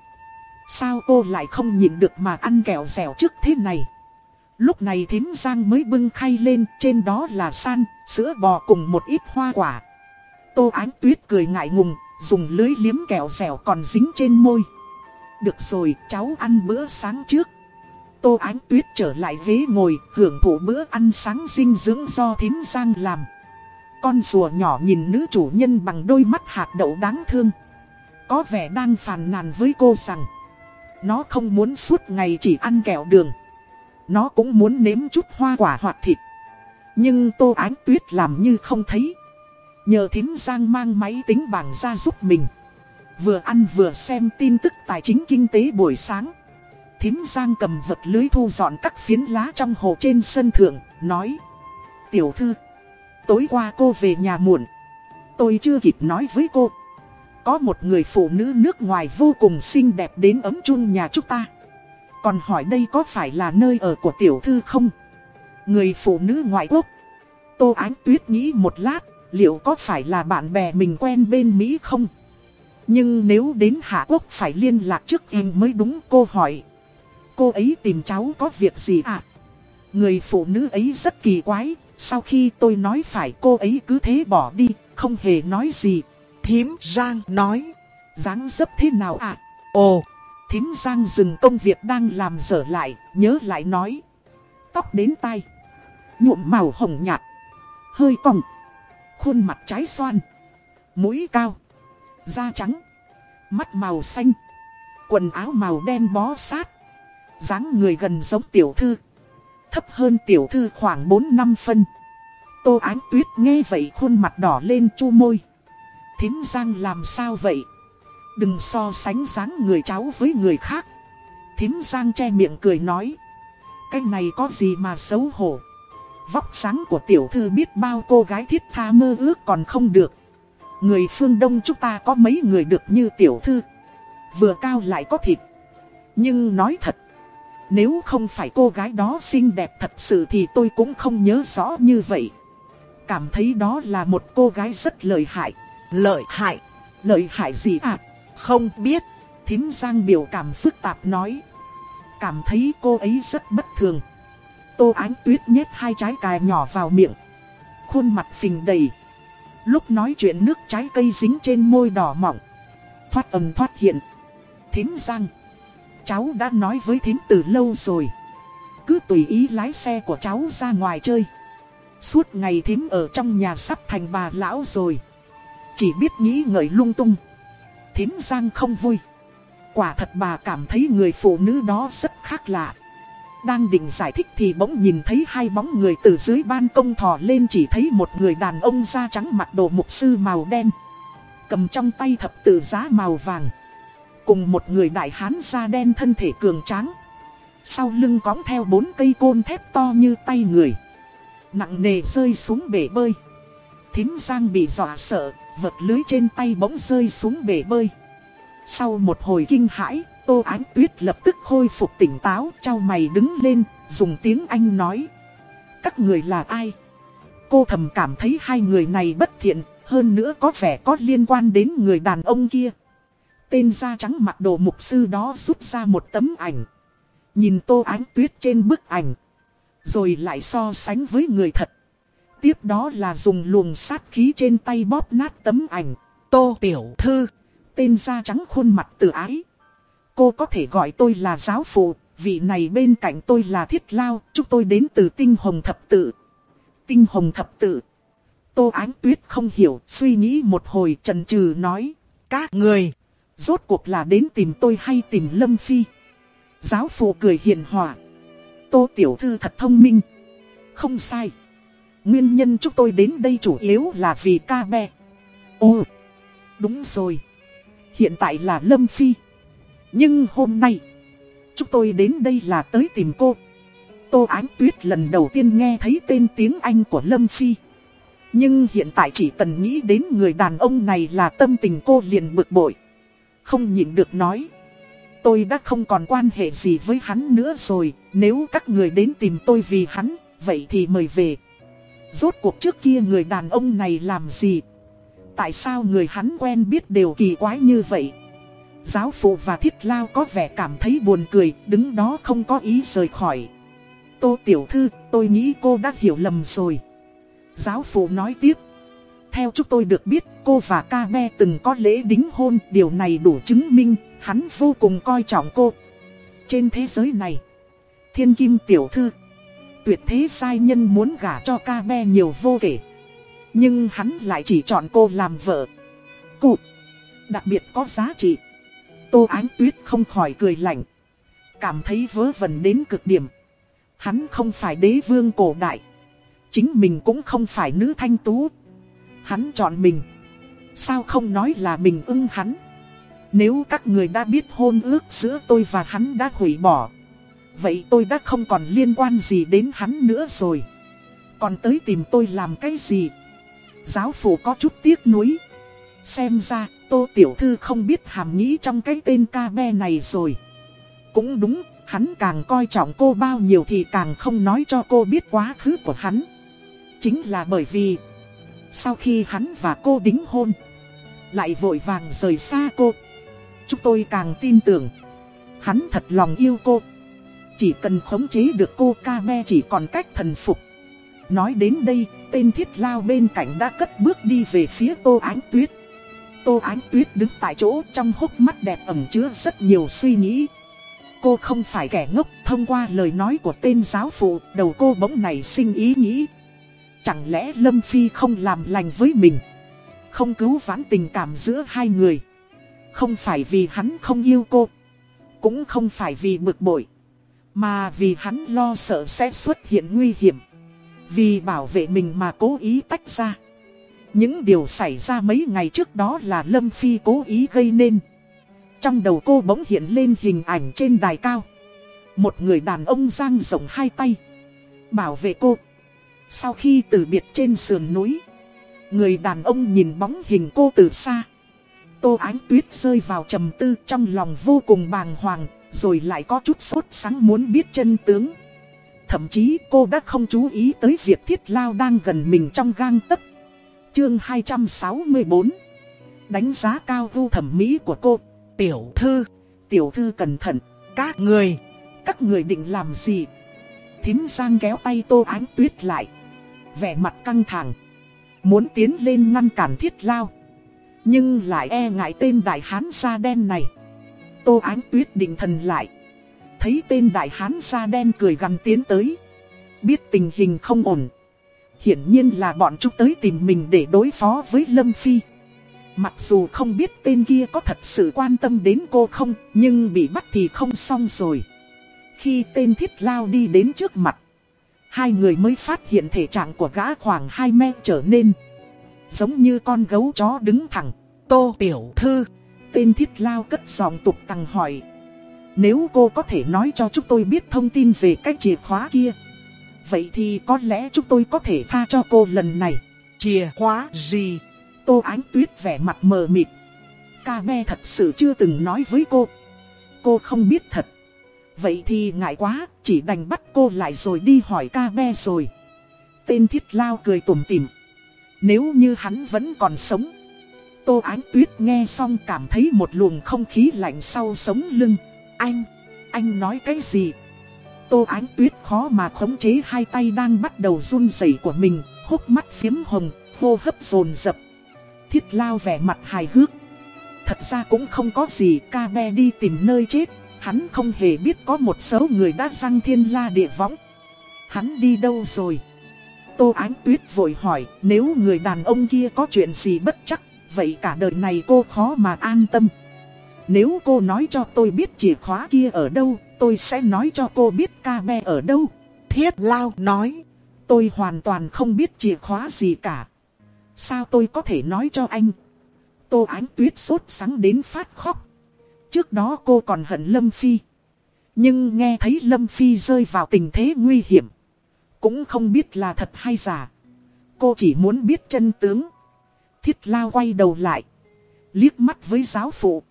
Sao cô lại không nhìn được mà ăn kẹo dẻo trước thế này? Lúc này thím Giang mới bưng khay lên Trên đó là san, sữa bò cùng một ít hoa quả. Tô Ánh Tuyết cười ngại ngùng Dùng lưới liếm kẹo dẻo còn dính trên môi. Được rồi cháu ăn bữa sáng trước. Tô Ánh Tuyết trở lại ghế ngồi hưởng thụ bữa ăn sáng dinh dưỡng do thím Giang làm con rùa nhỏ nhìn nữ chủ nhân bằng đôi mắt hạt đậu đáng thương. Có vẻ đang phàn nàn với cô rằng, Nó không muốn suốt ngày chỉ ăn kẹo đường. Nó cũng muốn nếm chút hoa quả hoặc thịt. Nhưng Tô Ánh Tuyết làm như không thấy. Nhờ thím Giang mang máy tính bảng ra giúp mình. Vừa ăn vừa xem tin tức tài chính kinh tế buổi sáng. Thím Giang cầm vật lưới thu dọn các phiến lá trong hồ trên sân thượng, Nói, Tiểu thư Tối qua cô về nhà muộn. Tôi chưa kịp nói với cô. Có một người phụ nữ nước ngoài vô cùng xinh đẹp đến ấm chung nhà chúng ta. Còn hỏi đây có phải là nơi ở của tiểu thư không? Người phụ nữ ngoại quốc. Tô Ánh Tuyết nghĩ một lát, liệu có phải là bạn bè mình quen bên Mỹ không? Nhưng nếu đến Hạ Quốc phải liên lạc trước em mới đúng cô hỏi. Cô ấy tìm cháu có việc gì à? Người phụ nữ ấy rất kỳ quái, sau khi tôi nói phải cô ấy cứ thế bỏ đi, không hề nói gì. Thím Giang nói, dáng dấp thế nào ạ? À? Ồ, thím Giang dừng công việc đang làm dở lại, nhớ lại nói. Tóc đến tay, nhuộm màu hồng nhạt, hơi cong, khuôn mặt trái xoan, mũi cao, da trắng, mắt màu xanh, quần áo màu đen bó sát, dáng người gần giống tiểu thư. Thấp hơn tiểu thư khoảng 4-5 phân. Tô Ánh Tuyết nghe vậy khuôn mặt đỏ lên chu môi. Thím Giang làm sao vậy? Đừng so sánh dáng người cháu với người khác. Thím Giang che miệng cười nói. Cái này có gì mà xấu hổ? Vóc sáng của tiểu thư biết bao cô gái thiết tha mơ ước còn không được. Người phương Đông chúng ta có mấy người được như tiểu thư? Vừa cao lại có thịt. Nhưng nói thật nếu không phải cô gái đó xinh đẹp thật sự thì tôi cũng không nhớ rõ như vậy. Cảm thấy đó là một cô gái rất lợi hại. Lợi hại? Lợi hại gì à? Không biết. Thím Giang biểu cảm phức tạp nói. Cảm thấy cô ấy rất bất thường. Tô Ánh Tuyết nhét hai trái cài nhỏ vào miệng. Khuôn mặt phình đầy. Lúc nói chuyện nước trái cây dính trên môi đỏ mỏng. Thoát ầm thoát hiện. Thím Giang cháu đã nói với thím từ lâu rồi. Cứ tùy ý lái xe của cháu ra ngoài chơi. Suốt ngày thím ở trong nhà sắp thành bà lão rồi. Chỉ biết nghĩ ngợi lung tung. Thím Giang không vui. Quả thật bà cảm thấy người phụ nữ đó rất khác lạ. Đang định giải thích thì bỗng nhìn thấy hai bóng người từ dưới ban công thò lên chỉ thấy một người đàn ông da trắng mặc đồ mục sư màu đen. Cầm trong tay thập tự giá màu vàng. Cùng một người đại hán da đen thân thể cường tráng. Sau lưng cõng theo bốn cây côn thép to như tay người. Nặng nề rơi xuống bể bơi. Thím Giang bị dọa sợ Vật lưới trên tay bỗng rơi xuống bể bơi. Sau một hồi kinh hãi Tô Ánh Tuyết lập tức khôi phục tỉnh táo Trao mày đứng lên Dùng tiếng Anh nói. Các người là ai? Cô thầm cảm thấy hai người này bất thiện, hơn nữa có vẻ có liên quan đến người đàn ông kia. Tên da trắng mặc đồ mục sư đó rút ra một tấm ảnh. Nhìn tô ánh tuyết trên bức ảnh. Rồi lại so sánh với người thật. Tiếp đó là dùng luồng sát khí trên tay bóp nát tấm ảnh. Tô Tiểu Thư. Tên da trắng khuôn mặt tự ái. Cô có thể gọi tôi là giáo phụ. Vị này bên cạnh tôi là Thiết Lao. Chúng tôi đến từ Tinh Hồng Thập Tự. Tinh Hồng Thập Tự. Tô Ánh Tuyết không hiểu, suy nghĩ một hồi trần trừ nói. Các người, rốt cuộc là đến tìm tôi hay tìm Lâm Phi? Giáo phụ cười hiền hòa. Tô Tiểu Thư thật thông minh. Không sai. Nguyên nhân chúng tôi đến đây chủ yếu là vì ca bè Ồ, đúng rồi. Hiện tại là Lâm Phi. Nhưng hôm nay, chúng tôi đến đây là tới tìm cô. Tô Ánh Tuyết lần đầu tiên nghe thấy tên tiếng Anh của Lâm Phi. Nhưng hiện tại chỉ cần nghĩ đến người đàn ông này là tâm tình cô liền bực bội. Không nhịn được nói. Tôi đã không còn quan hệ gì với hắn nữa rồi, nếu các người đến tìm tôi vì hắn, vậy thì mời về. Rốt cuộc trước kia người đàn ông này làm gì? Tại sao người hắn quen biết đều kỳ quái như vậy? Giáo phụ và thiết lao có vẻ cảm thấy buồn cười, đứng đó không có ý rời khỏi. Tô Tiểu Thư, tôi nghĩ cô đã hiểu lầm rồi. Giáo phụ nói tiếp. Theo chúng tôi được biết, cô và ca me từng có lễ đính hôn, điều này đủ chứng minh, hắn vô cùng coi trọng cô. Trên thế giới này, thiên kim tiểu thư, tuyệt thế sai nhân muốn gả cho ca me nhiều vô kể. Nhưng hắn lại chỉ chọn cô làm vợ. Cô, đặc biệt có giá trị. Tô Ánh Tuyết không khỏi cười lạnh. Cảm thấy vớ vẩn đến cực điểm. Hắn không phải đế vương cổ đại. Chính mình cũng không phải nữ thanh tú. Hắn chọn mình. Sao không nói là mình ưng hắn? Nếu các người đã biết hôn ước giữa tôi và hắn đã hủy bỏ. Vậy tôi đã không còn liên quan gì đến hắn nữa rồi. Còn tới tìm tôi làm cái gì? Giáo phụ có chút tiếc nuối. Xem ra, Tô Tiểu Thư không biết hàm nghĩ trong cái tên ca be này rồi. Cũng đúng, hắn càng coi trọng cô bao nhiêu thì càng không nói cho cô biết quá khứ của hắn. Chính là bởi vì, sau khi hắn và cô đính hôn, lại vội vàng rời xa cô. Chúng tôi càng tin tưởng, hắn thật lòng yêu cô. Chỉ cần khống chế được cô ca me chỉ còn cách thần phục. Nói đến đây, tên thiết lao bên cạnh đã cất bước đi về phía tô ánh tuyết. Tô ánh tuyết đứng tại chỗ trong hốc mắt đẹp ẩm chứa rất nhiều suy nghĩ. Cô không phải kẻ ngốc, thông qua lời nói của tên giáo phụ, đầu cô bỗng này sinh ý nghĩ. Chẳng lẽ Lâm Phi không làm lành với mình? Không cứu vãn tình cảm giữa hai người. Không phải vì hắn không yêu cô. Cũng không phải vì bực bội. Mà vì hắn lo sợ sẽ xuất hiện nguy hiểm. Vì bảo vệ mình mà cố ý tách ra. Những điều xảy ra mấy ngày trước đó là Lâm Phi cố ý gây nên. Trong đầu cô bỗng hiện lên hình ảnh trên đài cao. Một người đàn ông giang rộng hai tay. Bảo vệ cô. Sau khi từ biệt trên sườn núi. Người đàn ông nhìn bóng hình cô từ xa. Tô ánh tuyết rơi vào trầm tư trong lòng vô cùng bàng hoàng. Rồi lại có chút sốt sáng muốn biết chân tướng. Thậm chí cô đã không chú ý tới việc thiết lao đang gần mình trong gang tấc. Chương 264 Đánh giá cao ưu thẩm mỹ của cô Tiểu thư Tiểu thư cẩn thận, Các người Các người định làm gì Thím Giang kéo tay tô ánh tuyết lại Vẻ mặt căng thẳng, Muốn tiến lên ngăn cản thiết lao. Nhưng lại e ngại tên đại hán da đen này. Tô ánh tuyết định thần lại, Thấy tên đại hán da đen cười gằn tiến tới. Biết tình hình không ổn, Hiển nhiên là bọn chúng tới tìm mình để đối phó với Lâm Phi. Mặc dù không biết tên kia có thật sự quan tâm đến cô không, Nhưng bị bắt thì không xong rồi. Khi tên thiết lao đi đến trước mặt Hai người mới phát hiện thể trạng của gã khoảng 2 mét trở nên Giống như con gấu chó đứng thẳng. Tô Tiểu Thư Tên thiết lao cất giọng tục tăng hỏi. Nếu cô có thể nói cho chúng tôi biết thông tin về cái chìa khóa kia Vậy thì có lẽ chúng tôi có thể tha cho cô lần này. Chìa khóa gì? Tô Ánh Tuyết vẻ mặt mờ mịt. Ca be thật sự chưa từng nói với cô. Cô không biết thật Vậy thì ngại quá Chỉ đành bắt cô lại rồi đi hỏi ca be rồi tên thiết lao cười tủm tỉm. Nếu như hắn vẫn còn sống. Tô Ánh Tuyết nghe xong cảm thấy một luồng không khí lạnh sau sống lưng. Anh, anh nói cái gì? Tô Ánh Tuyết khó mà khống chế hai tay đang bắt đầu run rẩy của mình, hốc mắt phiếm hồng, hô hấp dồn dập. Thiết lao vẻ mặt hài hước. Thật ra cũng không có gì ca be đi tìm nơi chết, hắn không hề biết có một số người đã răng thiên la địa võng. Hắn đi đâu rồi? Tô Ánh Tuyết vội hỏi, nếu người đàn ông kia có chuyện gì bất chắc, vậy cả đời này cô khó mà an tâm. Nếu cô nói cho tôi biết chìa khóa kia ở đâu, tôi sẽ nói cho cô biết ca be ở đâu. Thiết Lao nói, tôi hoàn toàn không biết chìa khóa gì cả. Sao tôi có thể nói cho anh? Tô Ánh Tuyết sốt sáng đến phát khóc. Trước đó cô còn hận Lâm Phi. Nhưng nghe thấy Lâm Phi rơi vào tình thế nguy hiểm. Cũng không biết là thật hay giả. Cô chỉ muốn biết chân tướng. Thiết Lao quay đầu lại. Liếc mắt với giáo phụ.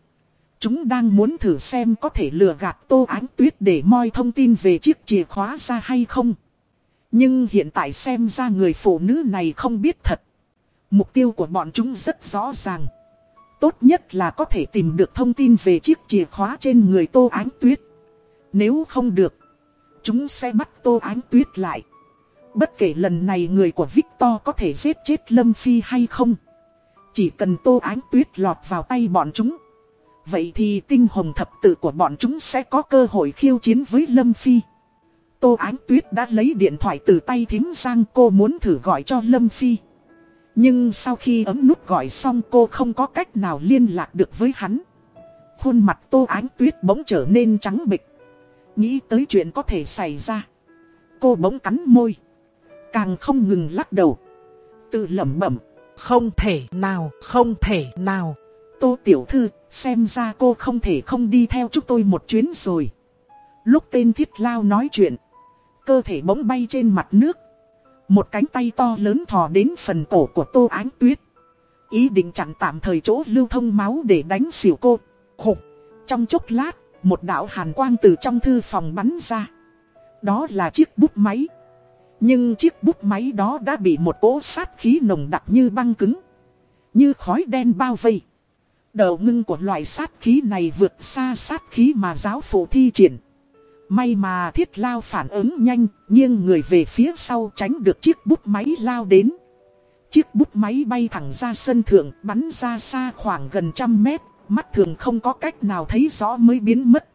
Chúng đang muốn thử xem có thể lừa gạt Tô Ánh Tuyết để moi thông tin về chiếc chìa khóa ra hay không. Nhưng hiện tại xem ra người phụ nữ này không biết thật. Mục tiêu của bọn chúng rất rõ ràng. Tốt nhất là có thể tìm được thông tin về chiếc chìa khóa trên người Tô Ánh Tuyết. Nếu không được, chúng sẽ bắt Tô Ánh Tuyết lại. Bất kể lần này người của Victor có thể giết chết Lâm Phi hay không. Chỉ cần Tô Ánh Tuyết lọt vào tay bọn chúng. Vậy thì tinh hồng thập tự của bọn chúng sẽ có cơ hội khiêu chiến với Lâm Phi. Tô Ánh Tuyết đã lấy điện thoại từ tay thím sang cô muốn thử gọi cho Lâm Phi. Nhưng sau khi ấm nút gọi xong cô không có cách nào liên lạc được với hắn. Khuôn mặt Tô Ánh Tuyết bỗng trở nên trắng bịch. Nghĩ tới chuyện có thể xảy ra. Cô bỗng cắn môi. Càng không ngừng lắc đầu. Tự lẩm bẩm. Không thể nào, không thể nào. Tô Tiểu Thư, xem ra cô không thể không đi theo chúng tôi một chuyến rồi. Lúc tên Thiết Lao nói chuyện, cơ thể bỗng bay trên mặt nước. Một cánh tay to lớn thò đến phần cổ của Tô Ánh Tuyết. Ý định chặn tạm thời chỗ lưu thông máu để đánh xỉu cô. Khục. Trong chốc lát, một đạo hàn quang từ trong thư phòng bắn ra. Đó là chiếc bút máy. Nhưng chiếc bút máy đó đã bị một cỗ sát khí nồng đặc như băng cứng. Như khói đen bao vây. Đầu ngưng của loại sát khí này vượt xa sát khí mà giáo phụ thi triển. May mà thiết lao phản ứng nhanh, nghiêng người về phía sau tránh được chiếc bút máy lao đến. Chiếc bút máy bay thẳng ra sân thượng, bắn ra xa khoảng gần trăm mét, mắt thường không có cách nào thấy rõ mới biến mất.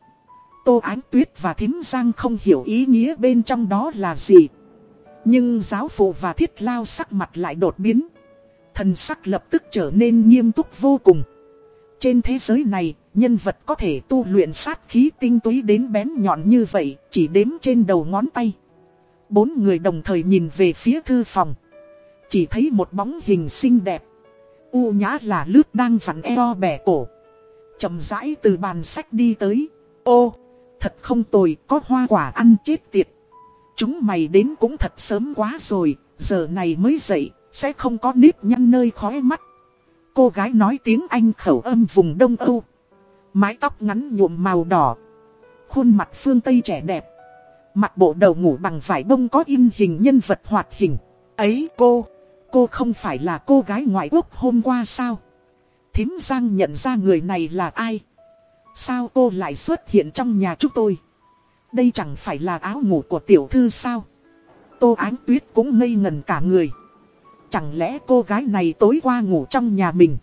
Tô Ánh Tuyết và Thím Giang không hiểu ý nghĩa bên trong đó là gì. Nhưng giáo phụ và thiết lao sắc mặt lại đột biến. Thần sắc lập tức trở nên nghiêm túc vô cùng. Trên thế giới này, nhân vật có thể tu luyện sát khí tinh túy đến bén nhọn như vậy, chỉ đếm trên đầu ngón tay. Bốn người đồng thời nhìn về phía thư phòng. Chỉ thấy một bóng hình xinh đẹp. U nhã là lướt đang vặn eo bẻ cổ. chậm rãi từ bàn sách đi tới. Ô, thật không tồi, có hoa quả ăn chết tiệt. Chúng mày đến cũng thật sớm quá rồi, giờ này mới dậy, sẽ không có nếp nhăn nơi khóe mắt. Cô gái nói tiếng Anh khẩu âm vùng Đông Âu. Mái tóc ngắn nhuộm màu đỏ. Khuôn mặt phương Tây trẻ đẹp. Mặt bộ đầu ngủ bằng vải bông có in hình nhân vật hoạt hình. Ấy cô, cô không phải là cô gái ngoại quốc hôm qua sao? Thím Giang nhận ra người này là ai? Sao cô lại xuất hiện trong nhà chúng tôi? Đây chẳng phải là áo ngủ của tiểu thư sao? Tô Ánh Tuyết cũng ngây ngần cả người. Chẳng lẽ cô gái này tối qua ngủ trong nhà mình?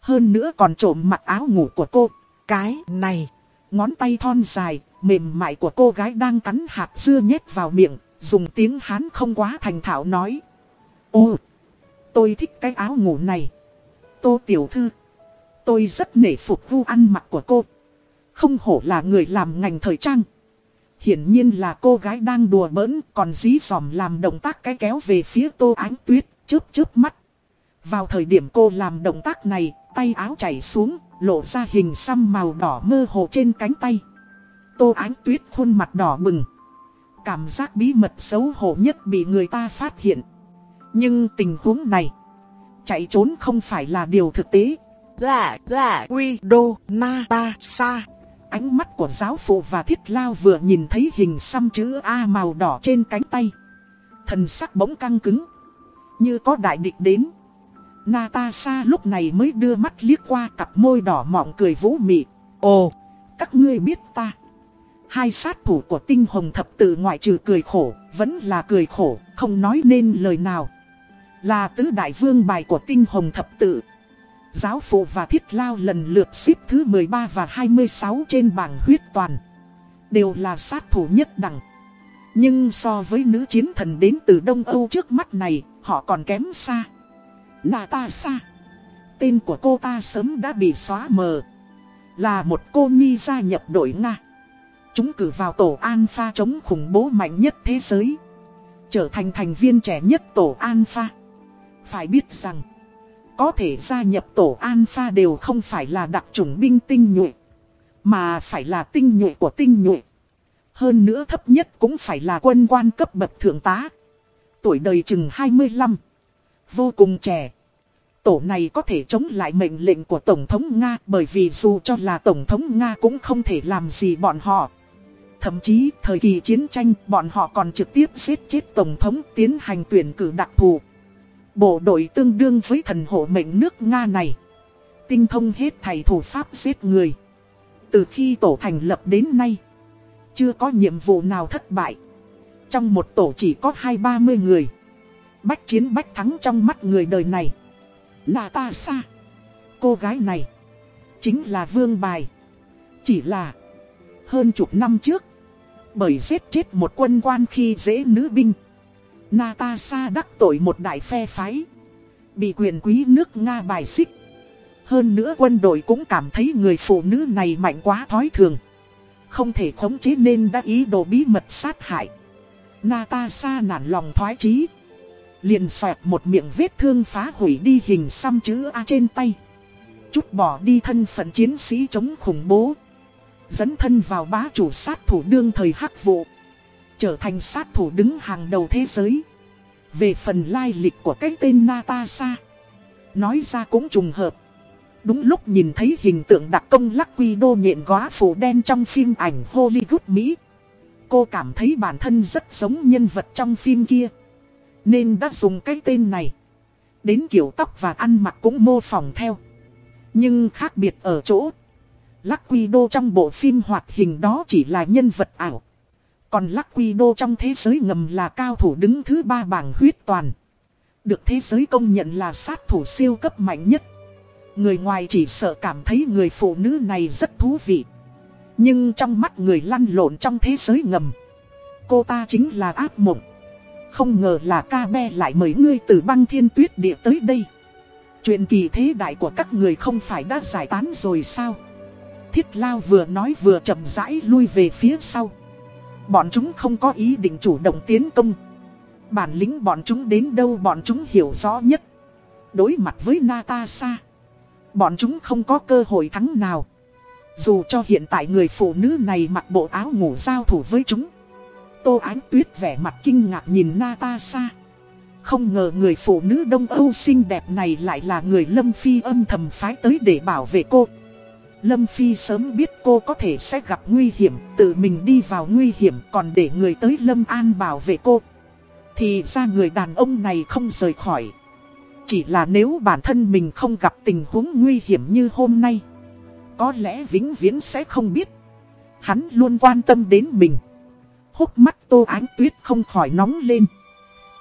Hơn nữa còn trộm mặc áo ngủ của cô. Cái này, ngón tay thon dài, mềm mại của cô gái đang cắn hạt dưa nhét vào miệng, dùng tiếng Hán không quá thành thạo nói. Ô, tôi thích cái áo ngủ này. Tô Tiểu Thư, tôi rất nể phục vu ăn mặc của cô. Không hổ là người làm ngành thời trang. Hiển nhiên là cô gái đang đùa bỡn còn dí dòm làm động tác cái kéo về phía tô ánh tuyết, chớp chớp mắt. Vào thời điểm cô làm động tác này, tay áo chảy xuống, lộ ra hình xăm màu đỏ mơ hồ trên cánh tay. Tô ánh tuyết khuôn mặt đỏ bừng. Cảm giác bí mật xấu hổ nhất bị người ta phát hiện. Nhưng tình huống này, chạy trốn không phải là điều thực tế. Là, là, quy, đô, na, ta, sa. Ánh mắt của giáo phụ và thiết lao vừa nhìn thấy hình xăm chữ A màu đỏ trên cánh tay. Thần sắc bỗng căng cứng. Như có đại địch đến. Natasha lúc này mới đưa mắt liếc qua cặp môi đỏ mọng cười vũ mị. Ồ, các ngươi biết ta. Hai sát thủ của tinh hồng thập tự ngoại trừ cười khổ, vẫn là cười khổ, không nói nên lời nào. Là tứ đại vương bài của tinh hồng thập tự. Giáo phụ và thiết lao lần lượt xếp thứ 13 và 26 trên bảng huyết toàn. Đều là sát thủ nhất đẳng. Nhưng so với nữ chiến thần đến từ Đông Âu trước mắt này, họ còn kém xa. Natasha. Tên của cô ta sớm đã bị xóa mờ. Là một cô nhi gia nhập đội Nga. Chúng cử vào tổ Alpha chống khủng bố mạnh nhất thế giới. Trở thành thành viên trẻ nhất tổ Alpha. Phải biết rằng, có thể gia nhập tổ Alpha đều không phải là đặc chủng binh tinh nhuệ. Mà phải là tinh nhuệ của tinh nhuệ. Hơn nữa thấp nhất cũng phải là quân quan cấp bậc thượng tá. Tuổi đời chừng 25. Vô cùng trẻ. Tổ này có thể chống lại mệnh lệnh của Tổng thống Nga bởi vì dù cho là Tổng thống Nga cũng không thể làm gì bọn họ. Thậm chí, thời kỳ chiến tranh, bọn họ còn trực tiếp giết chết Tổng thống tiến hành tuyển cử đặc thù. Bộ đội tương đương với thần hộ mệnh nước Nga này. Tinh thông hết thầy thủ pháp giết người. Từ khi tổ thành lập đến nay, chưa có nhiệm vụ nào thất bại. Trong một tổ chỉ có hai ba mươi người. Bách chiến bách thắng trong mắt người đời này. Natasha. Cô gái này. Chính là vương bài. Chỉ là. Hơn chục năm trước. Bởi giết chết một quân quan khi dễ nữ binh. Natasha đắc tội một đại phe phái. Bị quyền quý nước Nga bài xích. Hơn nữa quân đội cũng cảm thấy người phụ nữ này mạnh quá thói thường. Không thể khống chế nên đã ý đồ bí mật sát hại. Natasha nản lòng thoái chí. Liền xoẹt một miệng vết thương phá hủy đi hình xăm chữ A trên tay. Chút bỏ đi thân phận chiến sĩ chống khủng bố. Dẫn thân vào bá chủ sát thủ đương thời hắc vụ. Trở thành sát thủ đứng hàng đầu thế giới. Về phần lai lịch của cái tên Natasha. Nói ra cũng trùng hợp. Đúng lúc nhìn thấy hình tượng đặc công lắc quy đô nhện góa phủ đen trong phim ảnh Hollywood Mỹ. Cô cảm thấy bản thân rất giống nhân vật trong phim kia. Nên đã dùng cái tên này. Đến kiểu tóc và ăn mặc cũng mô phỏng theo. Nhưng khác biệt ở chỗ. Lắc quy đô trong bộ phim hoạt hình đó chỉ là nhân vật ảo. Còn Lắc quy đô trong thế giới ngầm là cao thủ đứng thứ ba bảng huyết toàn. Được thế giới công nhận là sát thủ siêu cấp mạnh nhất. Người ngoài chỉ sợ cảm thấy người phụ nữ này rất thú vị. Nhưng trong mắt người lăn lộn trong thế giới ngầm. Cô ta chính là ác mộng. Không ngờ là ca be lại mời ngươi từ băng thiên tuyết địa tới đây. Chuyện kỳ thế đại của các người không phải đã giải tán rồi sao? Thiết Lao vừa nói vừa chậm rãi lui về phía sau. Bọn chúng không có ý định chủ động tiến công. Bản lĩnh bọn chúng đến đâu bọn chúng hiểu rõ nhất. Đối mặt với Natasha. Bọn chúng không có cơ hội thắng nào. Dù cho hiện tại người phụ nữ này mặc bộ áo ngủ giao thủ với chúng. Tô Ánh Tuyết vẻ mặt kinh ngạc nhìn Natasha. Không ngờ người phụ nữ Đông Âu xinh đẹp này lại là người Lâm Phi âm thầm phái tới để bảo vệ cô. Lâm Phi sớm biết cô có thể sẽ gặp nguy hiểm, tự mình đi vào nguy hiểm còn để người tới Lâm An bảo vệ cô. Thì ra người đàn ông này không rời khỏi. Chỉ là nếu bản thân mình không gặp tình huống nguy hiểm như hôm nay. Có lẽ vĩnh viễn sẽ không biết. Hắn luôn quan tâm đến mình. Hốc mắt tô ánh tuyết không khỏi nóng lên.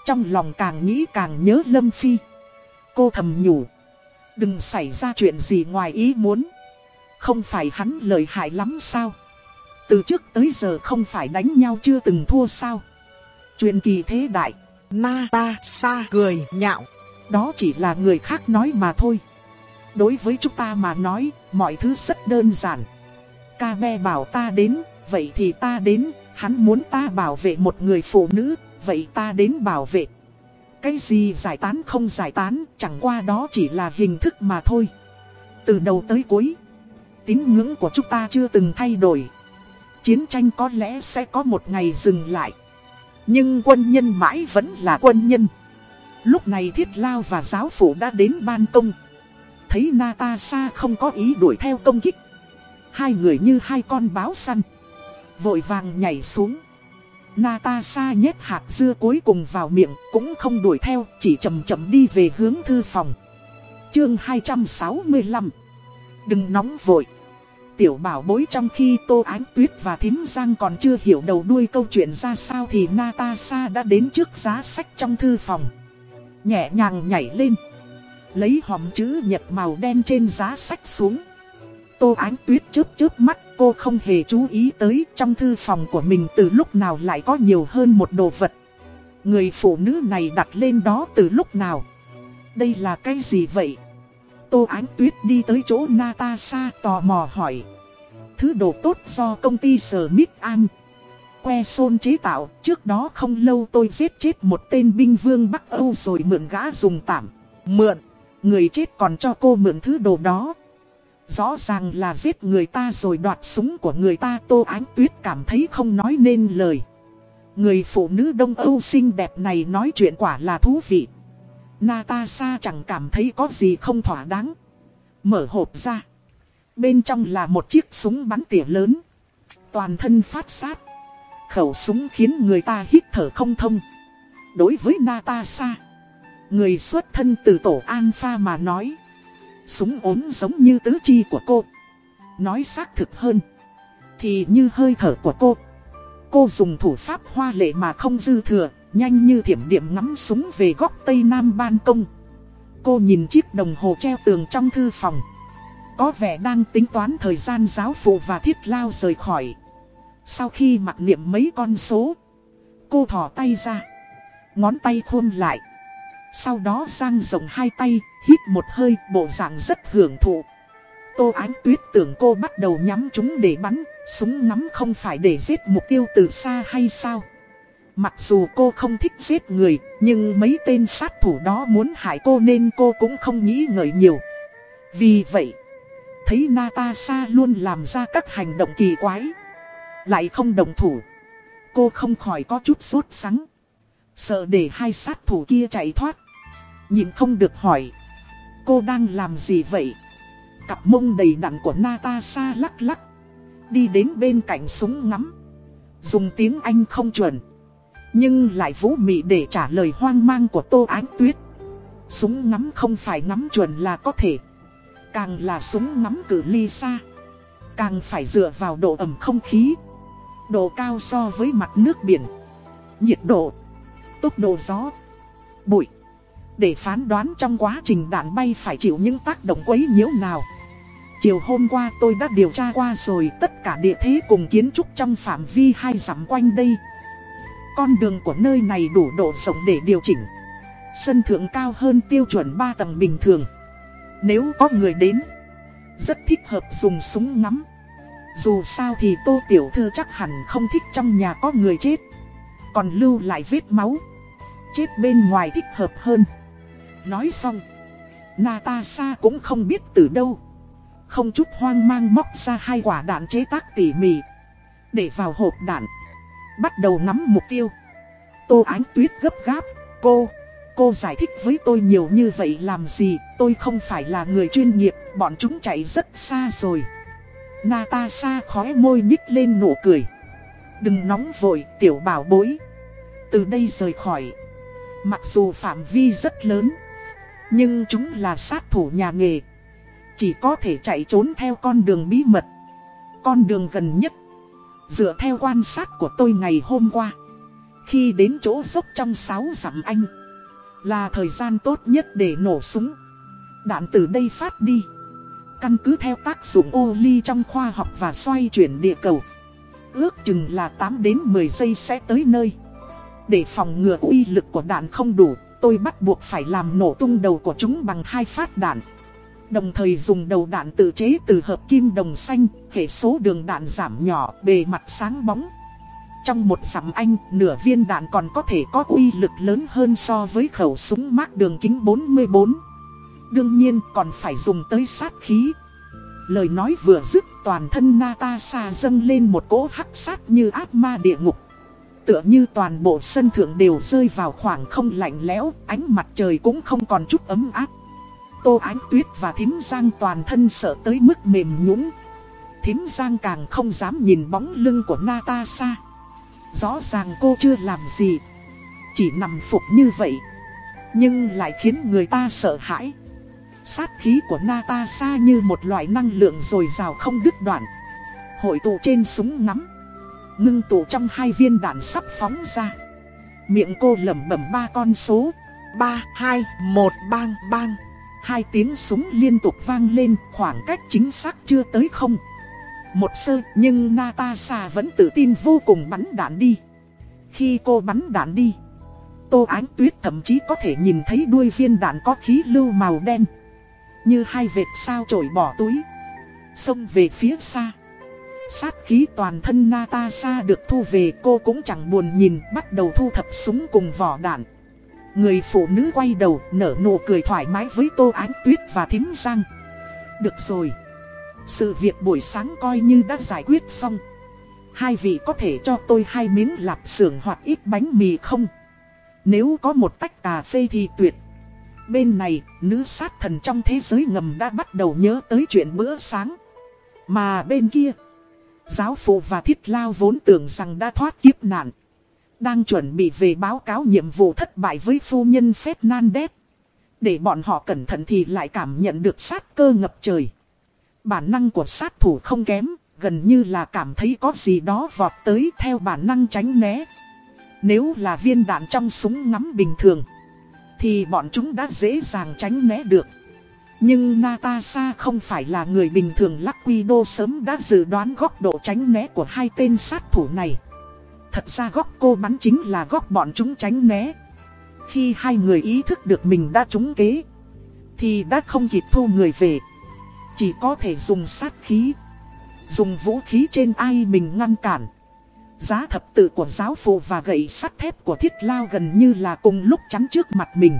Trong lòng càng nghĩ càng nhớ Lâm Phi. Cô thầm nhủ. Đừng xảy ra chuyện gì ngoài ý muốn. Không phải hắn lời hại lắm sao? Từ trước tới giờ không phải đánh nhau chưa từng thua sao? Chuyện kỳ thế đại. Na ta xa cười nhạo. Đó chỉ là người khác nói mà thôi. Đối với chúng ta mà nói, mọi thứ rất đơn giản. Ca be bảo ta đến, vậy thì ta đến, hắn muốn ta bảo vệ một người phụ nữ, vậy ta đến bảo vệ. Cái gì giải tán không giải tán, chẳng qua đó chỉ là hình thức mà thôi. Từ đầu tới cuối, tín ngưỡng của chúng ta chưa từng thay đổi. Chiến tranh có lẽ sẽ có một ngày dừng lại. Nhưng quân nhân mãi vẫn là quân nhân. Lúc này Thiết Lao và giáo phụ đã đến ban công. Thấy Natasha không có ý đuổi theo công kích. Hai người như hai con báo săn. Vội vàng nhảy xuống. Natasha nhét hạt dưa cuối cùng vào miệng, cũng không đuổi theo, chỉ chậm chậm đi về hướng thư phòng. Chương 265 Đừng nóng vội. Tiểu bảo bối trong khi Tô Ánh Tuyết và Thím Giang còn chưa hiểu đầu đuôi câu chuyện ra sao thì Natasha đã đến trước giá sách trong thư phòng. Nhẹ nhàng nhảy lên. Lấy hòm chữ nhật màu đen trên giá sách xuống. Tô Ánh Tuyết chớp chớp mắt cô không hề chú ý tới trong thư phòng của mình từ lúc nào lại có nhiều hơn một đồ vật. Người phụ nữ này đặt lên đó từ lúc nào? Đây là cái gì vậy? Tô Ánh Tuyết đi tới chỗ Natasha tò mò hỏi. Thứ đồ tốt do công ty Smith An. Que xôn chế tạo, trước đó không lâu tôi giết chết một tên binh vương Bắc Âu rồi mượn gã dùng tạm. Mượn, người chết còn cho cô mượn thứ đồ đó. Rõ ràng là giết người ta rồi đoạt súng của người ta, Tô Ánh Tuyết cảm thấy không nói nên lời. Người phụ nữ Đông Âu xinh đẹp này nói chuyện quả là thú vị. Natasha chẳng cảm thấy có gì không thỏa đáng. Mở hộp ra. Bên trong là một chiếc súng bắn tỉa lớn. Toàn thân phát sát. Khẩu súng khiến người ta hít thở không thông. Đối với Natasha. Người xuất thân từ tổ Alpha mà nói. Súng ốm giống như tứ chi của cô. Nói xác thực hơn. Thì như hơi thở của cô. Cô dùng thủ pháp hoa lệ mà không dư thừa. Nhanh như thiểm điểm ngắm súng về góc tây nam ban công Cô nhìn chiếc đồng hồ treo tường trong thư phòng Có vẻ đang tính toán thời gian giáo phụ và thiết lao rời khỏi Sau khi mặc niệm mấy con số, Cô thỏ tay ra, Ngón tay khôn lại sau đó sang rộng hai tay Hít một hơi bộ dạng rất hưởng thụ Tô Ánh Tuyết tưởng cô bắt đầu nhắm chúng để bắn Súng ngắm không phải để giết mục tiêu từ xa hay sao Mặc dù cô không thích giết người, nhưng mấy tên sát thủ đó muốn hại cô nên cô cũng không nghĩ ngợi nhiều. Vì vậy, thấy Natasha luôn làm ra các hành động kỳ quái, lại không đồng thủ. Cô không khỏi có chút sốt sắng, sợ để hai sát thủ kia chạy thoát. Nhìn không được hỏi, cô đang làm gì vậy? Cặp mông đầy đặn của Natasha lắc lắc, đi đến bên cạnh súng ngắm. Dùng tiếng Anh không chuẩn. Nhưng lại vũ mị để trả lời hoang mang của Tô Ánh Tuyết. Súng ngắm không phải ngắm chuẩn là có thể. Càng là súng ngắm cử ly xa. Càng phải dựa vào độ ẩm không khí. Độ cao so với mặt nước biển. Nhiệt độ. Tốc độ gió. Bụi. Để phán đoán trong quá trình đạn bay phải chịu những tác động quấy nhiễu nào. Chiều hôm qua tôi đã điều tra qua rồi, Tất cả địa thế cùng kiến trúc trong phạm vi hai dặm quanh đây. Con đường của nơi này đủ độ rộng để điều chỉnh. Sân thượng cao hơn tiêu chuẩn 3 tầng bình thường. Nếu có người đến, Rất thích hợp dùng súng ngắm. Dù sao thì tô tiểu thư chắc hẳn không thích trong nhà có người chết. Còn lưu lại vết máu. Chết bên ngoài thích hợp hơn. Nói xong Natasha cũng không biết từ đâu. Không chút hoang mang móc ra hai quả đạn chế tác tỉ mỉ Để vào hộp đạn. Bắt đầu ngắm mục tiêu. Tô Ánh Tuyết gấp gáp Cô, cô giải thích với tôi nhiều như vậy làm gì? Tôi không phải là người chuyên nghiệp Bọn chúng chạy rất xa rồi. Natasha khói môi nhích lên nụ cười. Đừng nóng vội tiểu bảo bối. Từ đây rời khỏi. Mặc dù phạm vi rất lớn nhưng chúng là sát thủ nhà nghề. Chỉ có thể chạy trốn theo con đường bí mật. Con đường gần nhất. Dựa theo quan sát của tôi ngày hôm qua. Khi đến chỗ dốc trong 6 dặm anh. Là thời gian tốt nhất để nổ súng. Đạn từ đây phát đi. Căn cứ theo tác dụng ô ly trong khoa học và xoay chuyển địa cầu. Ước chừng là 8 đến 10 giây sẽ tới nơi. Để phòng ngừa uy lực của đạn không đủ. Tôi bắt buộc phải làm nổ tung đầu của chúng bằng hai phát đạn Đồng thời dùng đầu đạn tự chế từ hợp kim đồng xanh, hệ số đường đạn giảm nhỏ, bề mặt sáng bóng. Trong một sắm anh, nửa viên đạn còn có thể có uy lực lớn hơn so với khẩu súng mác đường kính 44. Đương nhiên còn phải dùng tới sát khí. Lời nói vừa dứt toàn thân Natasha dâng lên một cỗ hắc sát như ác ma địa ngục. Tựa như toàn bộ sân thượng đều rơi vào khoảng không lạnh lẽo, ánh mặt trời cũng không còn chút ấm áp. Tô Ánh Tuyết và Thím Giang toàn thân sợ tới mức mềm nhũn. Thím Giang càng không dám nhìn bóng lưng của Natasha. Rõ ràng cô chưa làm gì Chỉ nằm phục như vậy Nhưng lại khiến người ta sợ hãi Sát khí của Natasha như một loại năng lượng dồi dào không đứt đoạn Hội tụ trên súng ngắm Ngưng tụ trong hai viên đạn sắp phóng ra. Miệng cô lẩm bẩm ba con số. 3, 2, 1 bang bang. Hai tiếng súng liên tục vang lên khoảng cách chính xác chưa tới không. Một sơ nhưng Natasha vẫn tự tin vô cùng bắn đạn đi. Khi cô bắn đạn đi Tô Ánh Tuyết thậm chí có thể nhìn thấy đuôi viên đạn có khí lưu màu đen. Như hai vệt sao trổi bỏ túi. Xông về phía xa. Sát khí toàn thân Natasha được thu về cô cũng chẳng buồn nhìn Bắt đầu thu thập súng cùng vỏ đạn. Người phụ nữ quay đầu nở nụ cười thoải mái với Tô Ánh Tuyết và Thím Giang. Được rồi. Sự việc buổi sáng coi như đã giải quyết xong. Hai vị có thể cho tôi hai miếng lạp xưởng hoặc ít bánh mì không? Nếu có một tách cà phê thì tuyệt. Bên này, nữ sát thần trong thế giới ngầm đã bắt đầu nhớ tới chuyện bữa sáng. Mà bên kia Giáo phụ và thiết lao vốn tưởng rằng đã thoát kiếp nạn đang chuẩn bị về báo cáo nhiệm vụ thất bại với phu nhân Fernandez. Để bọn họ cẩn thận thì lại cảm nhận được sát cơ ngập trời. Bản năng của sát thủ không kém, gần như là cảm thấy có gì đó vọt tới theo bản năng tránh né. Nếu là viên đạn trong súng ngắm bình thường, thì bọn chúng đã dễ dàng tránh né được. Nhưng Natasha không phải là người bình thường Lắc Quy Đô sớm đã dự đoán góc độ tránh né của hai tên sát thủ này. Thật ra góc cô bắn chính là góc bọn chúng tránh né. Khi hai người ý thức được mình đã trúng kế, thì đã không kịp thu người về. Chỉ có thể dùng sát khí, dùng vũ khí trên ai mình ngăn cản. Giá thập tự của giáo phụ và gậy sắt thép của thiết lao gần như là cùng lúc chắn trước mặt mình.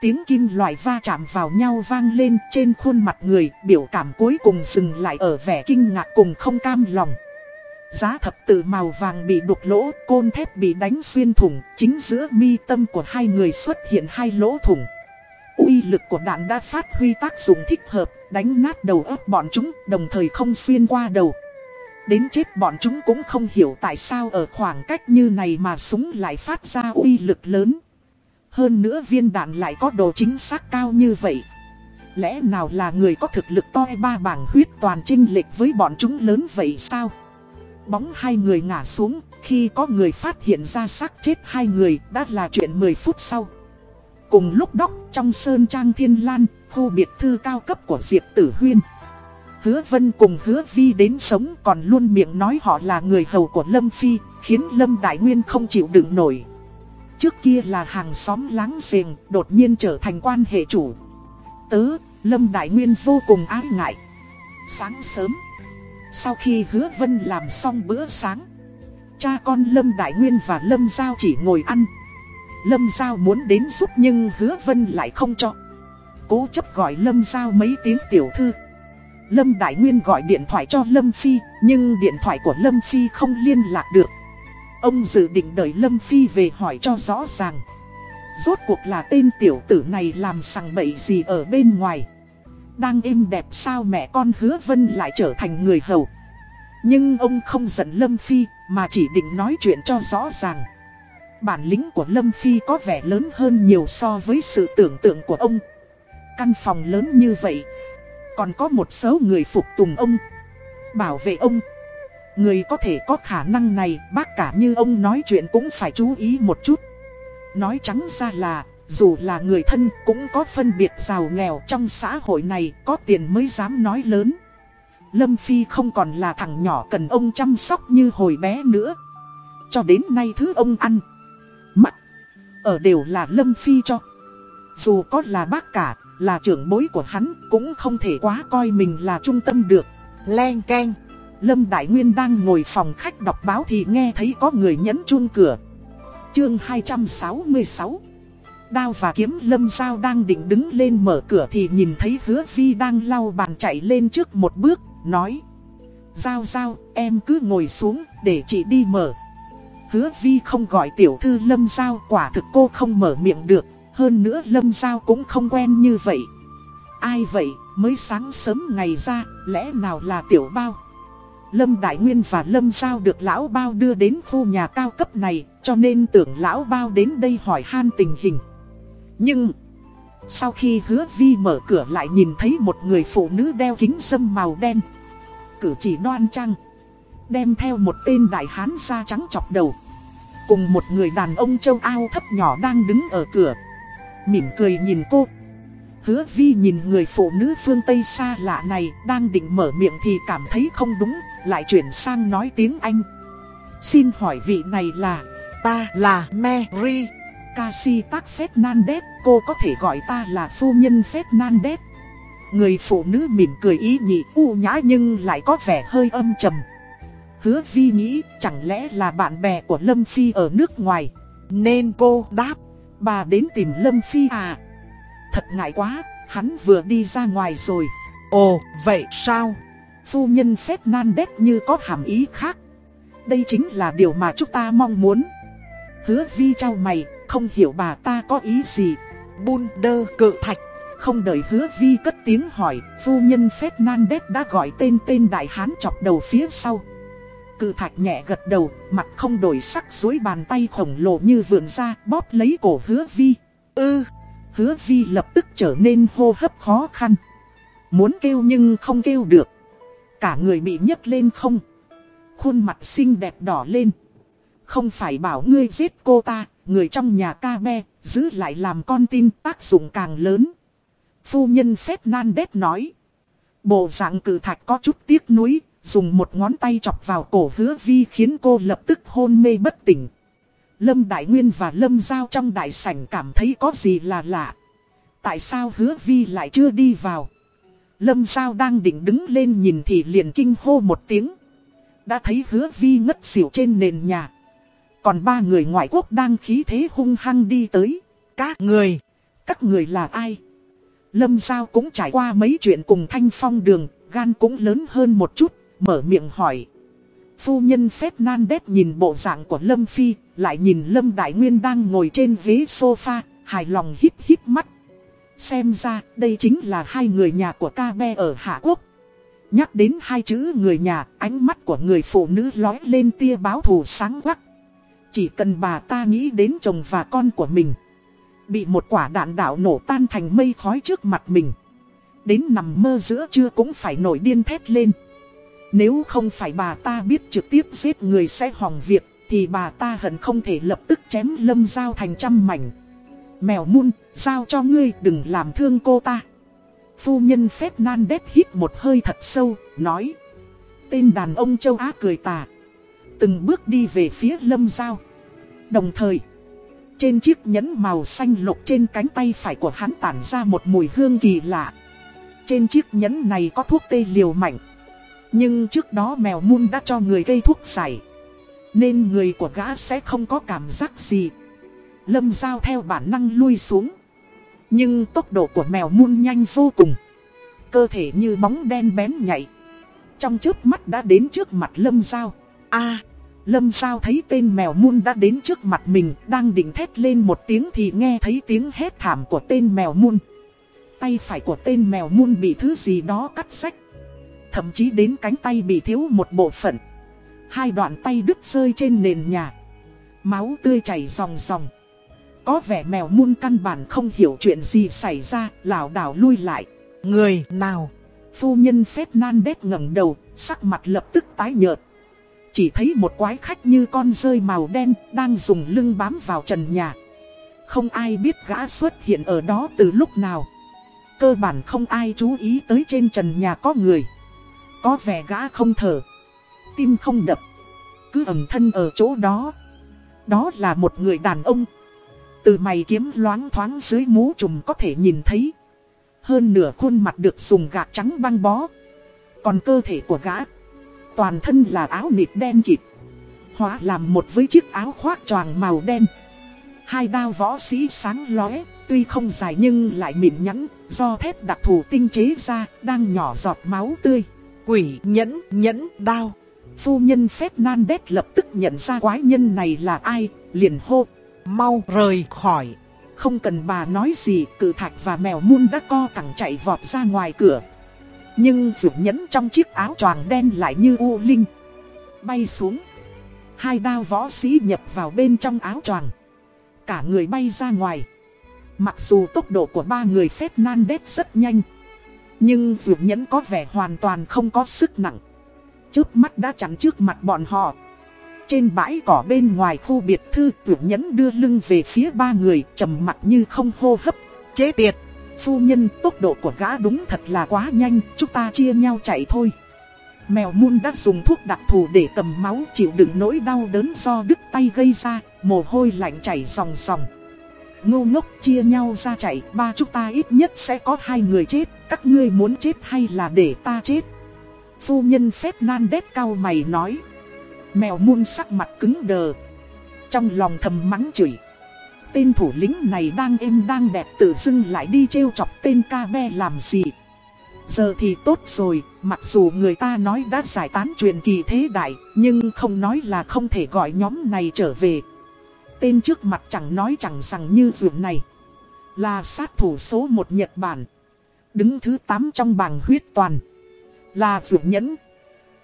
Tiếng kim loại va chạm vào nhau vang lên trên khuôn mặt người, biểu cảm cuối cùng dừng lại ở vẻ kinh ngạc cùng không cam lòng. Giá thập tự màu vàng bị đục lỗ, côn thép bị đánh xuyên thủng, chính giữa mi tâm của hai người xuất hiện hai lỗ thủng. uy lực của đạn đã phát huy tác dụng thích hợp, đánh nát đầu óc bọn chúng, đồng thời không xuyên qua đầu. Đến chết bọn chúng cũng không hiểu tại sao ở khoảng cách như này mà súng lại phát ra uy lực lớn. Hơn nữa viên đạn lại có độ chính xác cao như vậy. Lẽ nào là người có thực lực toi ba bảng huyết toàn trinh lệch với bọn chúng lớn vậy sao? Bóng hai người ngã xuống, khi có người phát hiện ra xác chết hai người đã là chuyện 10 phút sau. Cùng lúc đó, trong Sơn Trang Thiên Lan, khu biệt thư cao cấp của Diệp Tử Huyên. Hứa Vân cùng Hứa Vi đến sống còn luôn miệng nói họ là người hầu của Lâm Phi, khiến Lâm Đại Nguyên không chịu đựng nổi. Trước kia là hàng xóm láng giềng, đột nhiên trở thành quan hệ chủ. Tớ, Lâm Đại Nguyên vô cùng ái ngại. Sáng sớm. Sau khi hứa vân làm xong bữa sáng Cha con Lâm Đại Nguyên và Lâm Giao chỉ ngồi ăn Lâm Giao muốn đến giúp nhưng hứa vân lại không cho Cố chấp gọi Lâm Giao mấy tiếng tiểu thư Lâm Đại Nguyên gọi điện thoại cho Lâm Phi Nhưng điện thoại của Lâm Phi không liên lạc được Ông dự định đợi Lâm Phi về hỏi cho rõ ràng Rốt cuộc là tên tiểu tử này làm sằng bậy gì ở bên ngoài đang êm đẹp sao mẹ con hứa vân lại trở thành người hầu. Nhưng ông không giận Lâm Phi mà chỉ định nói chuyện cho rõ ràng. Bản lĩnh của Lâm Phi có vẻ lớn hơn nhiều so với sự tưởng tượng của ông. Căn phòng lớn như vậy, còn có một số người phục tùng ông, bảo vệ ông. Người có thể có khả năng này, bác cả như ông nói chuyện cũng phải chú ý một chút. Nói trắng ra là, dù là người thân cũng có phân biệt giàu nghèo trong xã hội này có tiền mới dám nói lớn. Lâm Phi không còn là thằng nhỏ cần ông chăm sóc như hồi bé nữa. Cho đến nay thứ ông ăn, mặc, ở đều là Lâm Phi cho. Dù có là bác cả, là trưởng bối của hắn cũng không thể quá coi mình là trung tâm được. Len canh, Lâm Đại Nguyên đang ngồi phòng khách đọc báo thì nghe thấy có người nhấn chuông cửa. Chương 266 Đao và kiếm lâm Giao đang định đứng lên mở cửa thì nhìn thấy hứa vi đang lau bàn chạy lên trước một bước, nói Giao giao, em cứ ngồi xuống, để chị đi mở. Hứa vi không gọi tiểu thư lâm giao quả thực cô không mở miệng được Hơn nữa lâm giao cũng không quen như vậy. Ai vậy, mới sáng sớm ngày ra, lẽ nào là tiểu bao? Lâm Đại Nguyên và Lâm Giao được lão bao đưa đến khu nhà cao cấp này Cho nên tưởng lão bao đến đây hỏi han tình hình. Nhưng Sau khi hứa vi mở cửa lại nhìn thấy một người phụ nữ đeo kính dâm màu đen Cử chỉ đoan trang Đem theo một tên đại hán da trắng chọc đầu. Cùng một người đàn ông châu ao thấp nhỏ đang đứng ở cửa Mỉm cười nhìn cô. Hứa vi nhìn người phụ nữ phương Tây xa lạ này đang định mở miệng thì cảm thấy không đúng, lại chuyển sang nói tiếng Anh. Xin hỏi vị này là, ta là Mary. Casi Tác Fernandez, cô có thể gọi ta là phu nhân Fernandez. Người phụ nữ mỉm cười ý nhị u nhã nhưng lại có vẻ hơi âm trầm. Hứa vi nghĩ chẳng lẽ là bạn bè của Lâm Phi ở nước ngoài. Nên cô đáp, bà đến tìm Lâm Phi à. Thật ngại quá, hắn vừa đi ra ngoài rồi. Ồ, vậy sao? Phu nhân Fernandez như có hàm ý khác. Đây chính là điều mà chúng ta mong muốn. Hứa vi trao mày, không hiểu bà ta có ý gì. Bun đơ cự thạch. Không đợi hứa vi cất tiếng hỏi, phu nhân Fernandez đã gọi tên tên đại hán chọc đầu phía sau. Cự thạch nhẹ gật đầu, mặt không đổi sắc dối bàn tay khổng lồ như vườn ra, bóp lấy cổ hứa vi. Ư! Hứa vi lập tức trở nên hô hấp khó khăn. Muốn kêu nhưng không kêu được. Cả người bị nhấc lên không. Khuôn mặt xinh đẹp đỏ lên. Không phải bảo ngươi giết cô ta, người trong nhà ca be, giữ lại làm con tin tác dụng càng lớn. Phu nhân phép nan đét nói. Bộ dạng cử thạch có chút tiếc nuối, dùng một ngón tay chọc vào cổ hứa vi khiến cô lập tức hôn mê bất tỉnh. Lâm Đại Nguyên và Lâm Giao trong đại sảnh cảm thấy có gì là lạ. Tại sao hứa vi lại chưa đi vào? Lâm Giao đang định đứng lên nhìn thì liền kinh hô một tiếng. Đã thấy hứa vi ngất xỉu trên nền nhà. Còn ba người ngoại quốc đang khí thế hung hăng đi tới. Các người, các người là ai? Lâm Giao cũng trải qua mấy chuyện cùng Thanh Phong đường, gan cũng lớn hơn một chút, mở miệng hỏi. Phu nhân phép nan đét nhìn bộ dạng của Lâm Phi, lại nhìn Lâm Đại Nguyên đang ngồi trên ghế sofa, hài lòng hít hít mắt. Xem ra, đây chính là hai người nhà của ca be ở Hạ Quốc. Nhắc đến hai chữ người nhà, ánh mắt của người phụ nữ lói lên tia báo thù sáng quắc. Chỉ cần bà ta nghĩ đến chồng và con của mình. Bị một quả đạn đạo nổ tan thành mây khói trước mặt mình. Đến nằm mơ giữa trưa cũng phải nổi điên thét lên. Nếu không phải bà ta biết trực tiếp giết người sẽ hỏng việc, thì bà ta hận không thể lập tức chém lâm dao thành trăm mảnh. Mèo mun, giao cho ngươi đừng làm thương cô ta. Phu nhân phép Nan Đét hít một hơi thật sâu, nói. Tên đàn ông châu Á cười tà. Từng bước đi về phía lâm giao. Đồng thời, trên chiếc nhẫn màu xanh lục trên cánh tay phải của hắn tản ra một mùi hương kỳ lạ. Trên chiếc nhẫn này có thuốc tê liều mạnh. Nhưng trước đó mèo mun đã cho người gây thuốc giải. Nên người của gã sẽ không có cảm giác gì. Lâm Giao theo bản năng lui xuống. Nhưng tốc độ của mèo muôn nhanh vô cùng. Cơ thể như bóng đen bén nhạy. Trong trước mắt đã đến trước mặt Lâm Giao. a Lâm Giao thấy tên mèo muôn đã đến trước mặt mình, đang định thét lên một tiếng thì nghe thấy tiếng hét thảm của tên mèo muôn Tay phải của tên mèo muôn bị thứ gì đó cắt sách. Thậm chí đến cánh tay bị thiếu một bộ phận. Hai đoạn tay đứt rơi trên nền nhà. Máu tươi chảy ròng ròng. Có vẻ mèo muôn căn bản không hiểu chuyện gì xảy ra, lảo đảo lui lại. Người nào? Phu nhân Fernandez ngẩng đầu, sắc mặt lập tức tái nhợt. Chỉ thấy một quái khách như con rơi màu đen đang dùng lưng bám vào trần nhà. Không ai biết gã xuất hiện ở đó từ lúc nào. Cơ bản không ai chú ý tới trên trần nhà có người. Có vẻ gã không thở. Tim không đập. Cứ ẩm thân ở chỗ đó. Đó là một người đàn ông. Từ mày kiếm loáng thoáng dưới mũ trùm có thể nhìn thấy. Hơn nửa khuôn mặt được dùng gạc trắng băng bó. Còn cơ thể của gã. Toàn thân là áo nịt đen kịt. Hóa làm một với chiếc áo khoác choàng màu đen. Hai đao võ sĩ sáng lóe, tuy không dài nhưng lại mịn nhẵn, do thép đặc thù tinh chế ra, đang nhỏ giọt máu tươi. Quỷ nhẫn nhẫn đao. Phu nhân phép nan đét lập tức nhận ra quái nhân này là ai, liền hô. Mau rời khỏi. Không cần bà nói gì, cử thạch và mèo muôn đã co cẳng chạy vọt ra ngoài cửa. Nhưng vượt nhẫn trong chiếc áo choàng đen lại như u linh. Bay xuống. Hai đao võ sĩ nhập vào bên trong áo choàng. Cả người bay ra ngoài. Mặc dù tốc độ của ba người phép nan đét rất nhanh. Nhưng vượt nhẫn có vẻ hoàn toàn không có sức nặng. Trước mắt đã chắn trước mặt bọn họ. Trên bãi cỏ bên ngoài khu biệt thư tuyển nhẫn đưa lưng về phía ba người, trầm mặt như không hô hấp. Chế tiệt, Phu nhân, tốc độ của gã đúng thật là quá nhanh, Chúng ta chia nhau chạy thôi. Mèo muôn đã dùng thuốc đặc thù để cầm máu, chịu đựng nỗi đau đớn do đứt tay gây ra, Mồ hôi lạnh chảy ròng ròng. Ngô ngốc, chia nhau ra chạy, Ba chúng ta ít nhất sẽ có hai người chết, Các ngươi muốn chết hay là để ta chết? Phu nhân phép nan đét cao mày nói. Mèo muôn sắc mặt cứng đờ. Trong lòng thầm mắng chửi. Tên thủ lĩnh này đang êm đang đẹp tự dưng lại đi trêu chọc tên ca be làm gì? Giờ thì tốt rồi, mặc dù người ta nói đã giải tán truyền kỳ thế đại Nhưng không nói là không thể gọi nhóm này trở về. Tên trước mặt chẳng nói chẳng rằng như dưỡng này. Là sát thủ số 1 Nhật Bản. Đứng thứ 8 trong bảng huyết toàn. Là dưỡng nhẫn.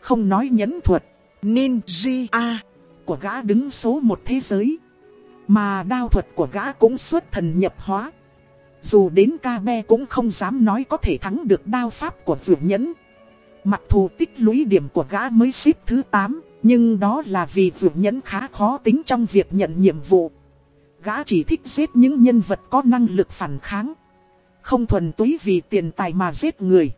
Không nói nhẫn thuật. Ninja Của gã đứng số một thế giới. Mà đao thuật của gã cũng xuất thần nhập hóa. Dù đến ca be cũng không dám nói có thể thắng được đao pháp của dưỡng nhẫn. Mặc thù tích lũy điểm của gã mới xếp thứ 8 Nhưng đó là vì dưỡng nhẫn khá khó tính trong việc nhận nhiệm vụ. Gã chỉ thích giết những nhân vật có năng lực phản kháng. Không thuần túy vì tiền tài mà giết người.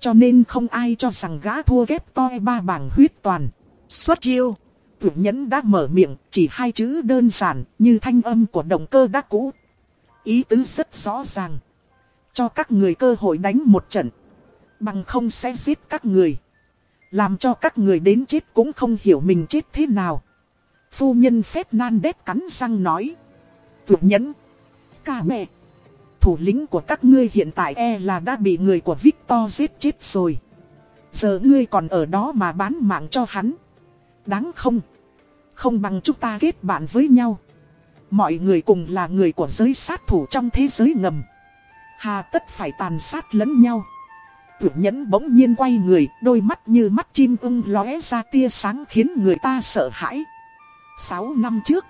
Cho nên không ai cho rằng gã thua ghép toi ba bảng huyết toàn. Xuất chiêu Tử nhẫn đã mở miệng, chỉ hai chữ đơn giản như thanh âm của động cơ đã cũ Ý tứ rất rõ ràng Cho các người cơ hội đánh một trận Bằng không sẽ giết các người làm cho các người đến chết cũng không hiểu mình chết thế nào. Phu nhân phép nan đét cắn răng nói. Tử nhẫn. Cả mẹ. Thủ lĩnh của các ngươi hiện tại e là đã bị người của Victor giết chết rồi. Giờ ngươi còn ở đó mà bán mạng cho hắn. Đáng không? Không bằng chúng ta kết bạn với nhau. Mọi người cùng là người của giới sát thủ trong thế giới ngầm. Hà tất phải tàn sát lẫn nhau. Tử nhẫn bỗng nhiên quay người, đôi mắt như mắt chim ưng lóe ra tia sáng khiến người ta sợ hãi. Sáu năm trước,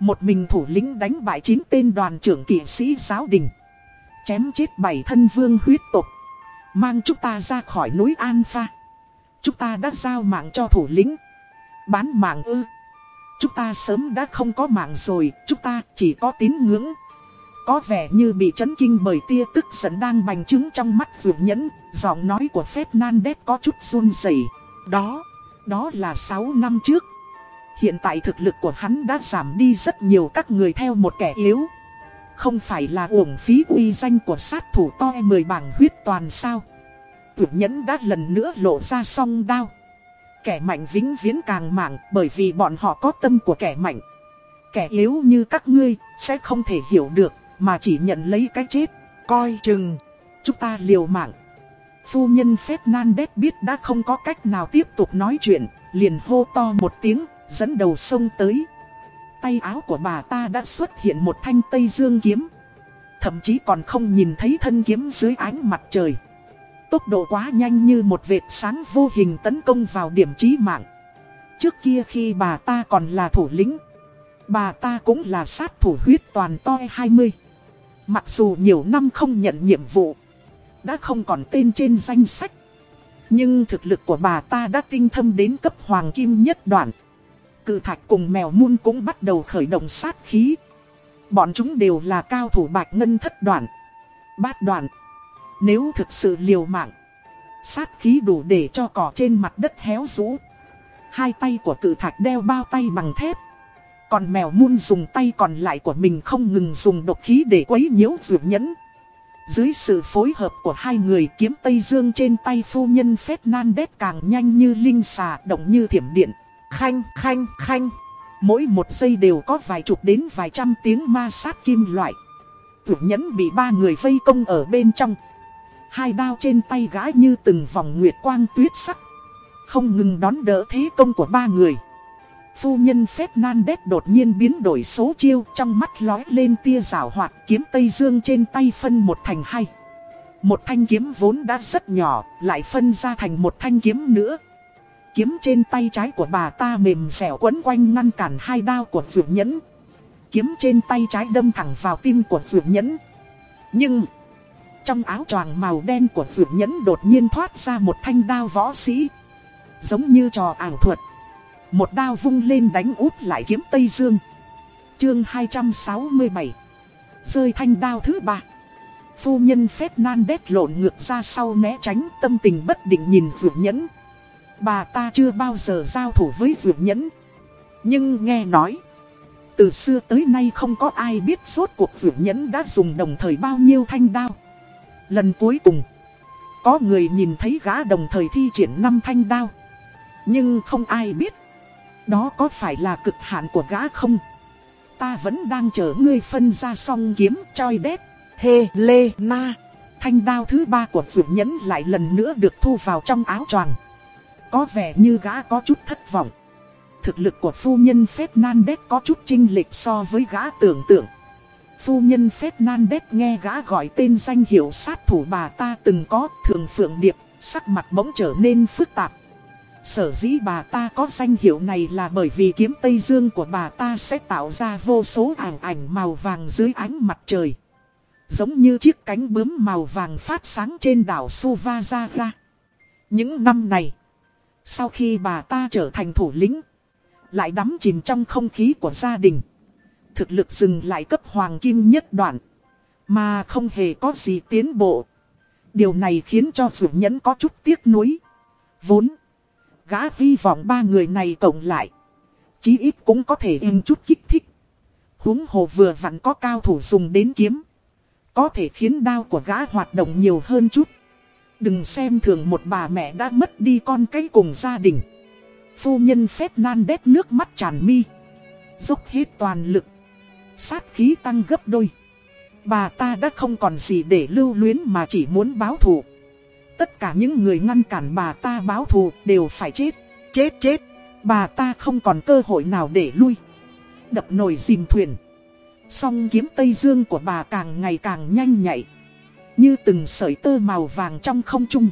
một mình thủ lĩnh đánh bại chín tên đoàn trưởng kỵ sĩ giáo đình. Chém chết bảy thân vương huyết tộc Mang chúng ta ra khỏi núi An Pha. Chúng ta đã giao mạng cho thủ lĩnh. Bán mạng ư. Chúng ta sớm đã không có mạng rồi, chúng ta chỉ có tín ngưỡng. Có vẻ như bị chấn kinh bởi tia tức giận đang bành trướng trong mắt vượt nhẫn, giọng nói của phép nan đét có chút run rẩy. Đó, đó là 6 năm trước. Hiện tại thực lực của hắn đã giảm đi rất nhiều các người theo một kẻ yếu. Không phải là uổng phí uy danh của sát thủ to 10 bảng huyết toàn sao. Tuyệt nhẫn đã lần nữa lộ ra song đao. Kẻ mạnh vĩnh viễn càng mạng bởi vì bọn họ có tâm của kẻ mạnh. Kẻ yếu như các ngươi sẽ không thể hiểu được mà chỉ nhận lấy cái chết, coi chừng, chúng ta liều mạng. Phu nhân Fernandez biết đã không có cách nào tiếp tục nói chuyện, liền hô to một tiếng, dẫn đầu sông tới. Tay áo của bà ta đã xuất hiện một thanh tây dương kiếm. Thậm chí còn không nhìn thấy thân kiếm dưới ánh mặt trời. Tốc độ quá nhanh như một vệt sáng vô hình tấn công vào điểm trí mạng. Trước kia khi bà ta còn là thủ lĩnh, bà ta cũng là sát thủ huyết toàn toi 20. Mặc dù nhiều năm không nhận nhiệm vụ, đã không còn tên trên danh sách. Nhưng thực lực của bà ta đã tinh thâm đến cấp hoàng kim nhất đoạn. Cự thạch cùng mèo muôn cũng bắt đầu khởi động sát khí. Bọn chúng đều là cao thủ bạch ngân thất đoạn, bát đoạn. Nếu thực sự liều mạng, sát khí đủ để cho cỏ trên mặt đất héo rũ. Hai tay của cự thạch đeo bao tay bằng thép. Còn mèo muôn dùng tay còn lại của mình không ngừng dùng độc khí để quấy nhiễu dược nhẫn. Dưới sự phối hợp của hai người kiếm Tây Dương trên tay phu nhân Fernandez càng nhanh như linh xà động như thiểm điện. Khanh, khanh, khanh. Mỗi một giây đều có vài chục đến vài trăm tiếng ma sát kim loại. Vượt nhẫn bị ba người vây công ở bên trong. Hai đao trên tay gái như từng vòng nguyệt quang tuyết sắc. Không ngừng đón đỡ thế công của ba người. Phu nhân Fernandez đột nhiên biến đổi số chiêu trong mắt lói lên tia rào hoạt kiếm Tây Dương trên tay phân một thành hai. Một thanh kiếm vốn đã rất nhỏ, lại phân ra thành một thanh kiếm nữa. Kiếm trên tay trái của bà ta mềm dẻo quấn quanh ngăn cản hai đao của Dược Nhẫn. Kiếm trên tay trái đâm thẳng vào tim của Dược Nhẫn. Nhưng, trong áo choàng màu đen của phượng Nhẫn đột nhiên thoát ra một thanh đao võ sĩ. Giống như trò ảo thuật. Một đao vung lên đánh úp lại kiếm Tây Dương. Chương 267 Rơi thanh đao thứ ba Phu nhân phết nan đét lộn ngược ra sau né tránh tâm tình bất định nhìn phượng Nhẫn. Bà ta chưa bao giờ giao thủ với phượng Nhẫn. Nhưng nghe nói, từ xưa tới nay không có ai biết suốt cuộc Dược Nhẫn đã dùng đồng thời bao nhiêu thanh đao. Lần cuối cùng, có người nhìn thấy gã đồng thời thi triển năm thanh đao. Nhưng không ai biết, đó có phải là cực hạn của gã không? Ta vẫn đang chờ ngươi phân ra song kiếm choi đét. Helena. Thanh đao thứ ba của Dược Nhẫn lại lần nữa được thu vào trong áo choàng. Có vẻ như gã có chút thất vọng. Thực lực của phu nhân Fernandez có chút chinh lệch so với gã tưởng tượng. Phu nhân Fernandez nghe gã gọi tên danh hiệu sát thủ bà ta từng có thường phượng điệp, sắc mặt bỗng trở nên phức tạp. Sở dĩ bà ta có danh hiệu này là bởi vì kiếm Tây Dương của bà ta sẽ tạo ra vô số ảnh ảnh màu vàng dưới ánh mặt trời. Giống như chiếc cánh bướm màu vàng phát sáng trên đảo Suvazaga. Những năm này, sau khi bà ta trở thành thủ lĩnh, lại đắm chìm trong không khí của gia đình. Thực lực dừng lại cấp hoàng kim nhất đoạn, mà không hề có gì tiến bộ. Điều này khiến cho Dụ Nhẫn có chút tiếc nuối. Vốn, gã hy vọng ba người này cộng lại. Chí ít cũng có thể in chút kích thích. Húng hồ vừa vặn có cao thủ dùng đến kiếm. Có thể khiến đao của gã hoạt động nhiều hơn chút. Đừng xem thường một bà mẹ đã mất đi con cái cùng gia đình. Phu nhân phết nan đét nước mắt tràn mi. Dốc hết toàn lực. Sát khí tăng gấp đôi. Bà ta đã không còn gì để lưu luyến mà chỉ muốn báo thù. Tất cả những người ngăn cản bà ta báo thù đều phải chết. Chết chết. Bà ta không còn cơ hội nào để lui. Đập nồi dìm thuyền. Song kiếm Tây Dương của bà càng ngày càng nhanh nhạy. Như từng sợi tơ màu vàng trong không trung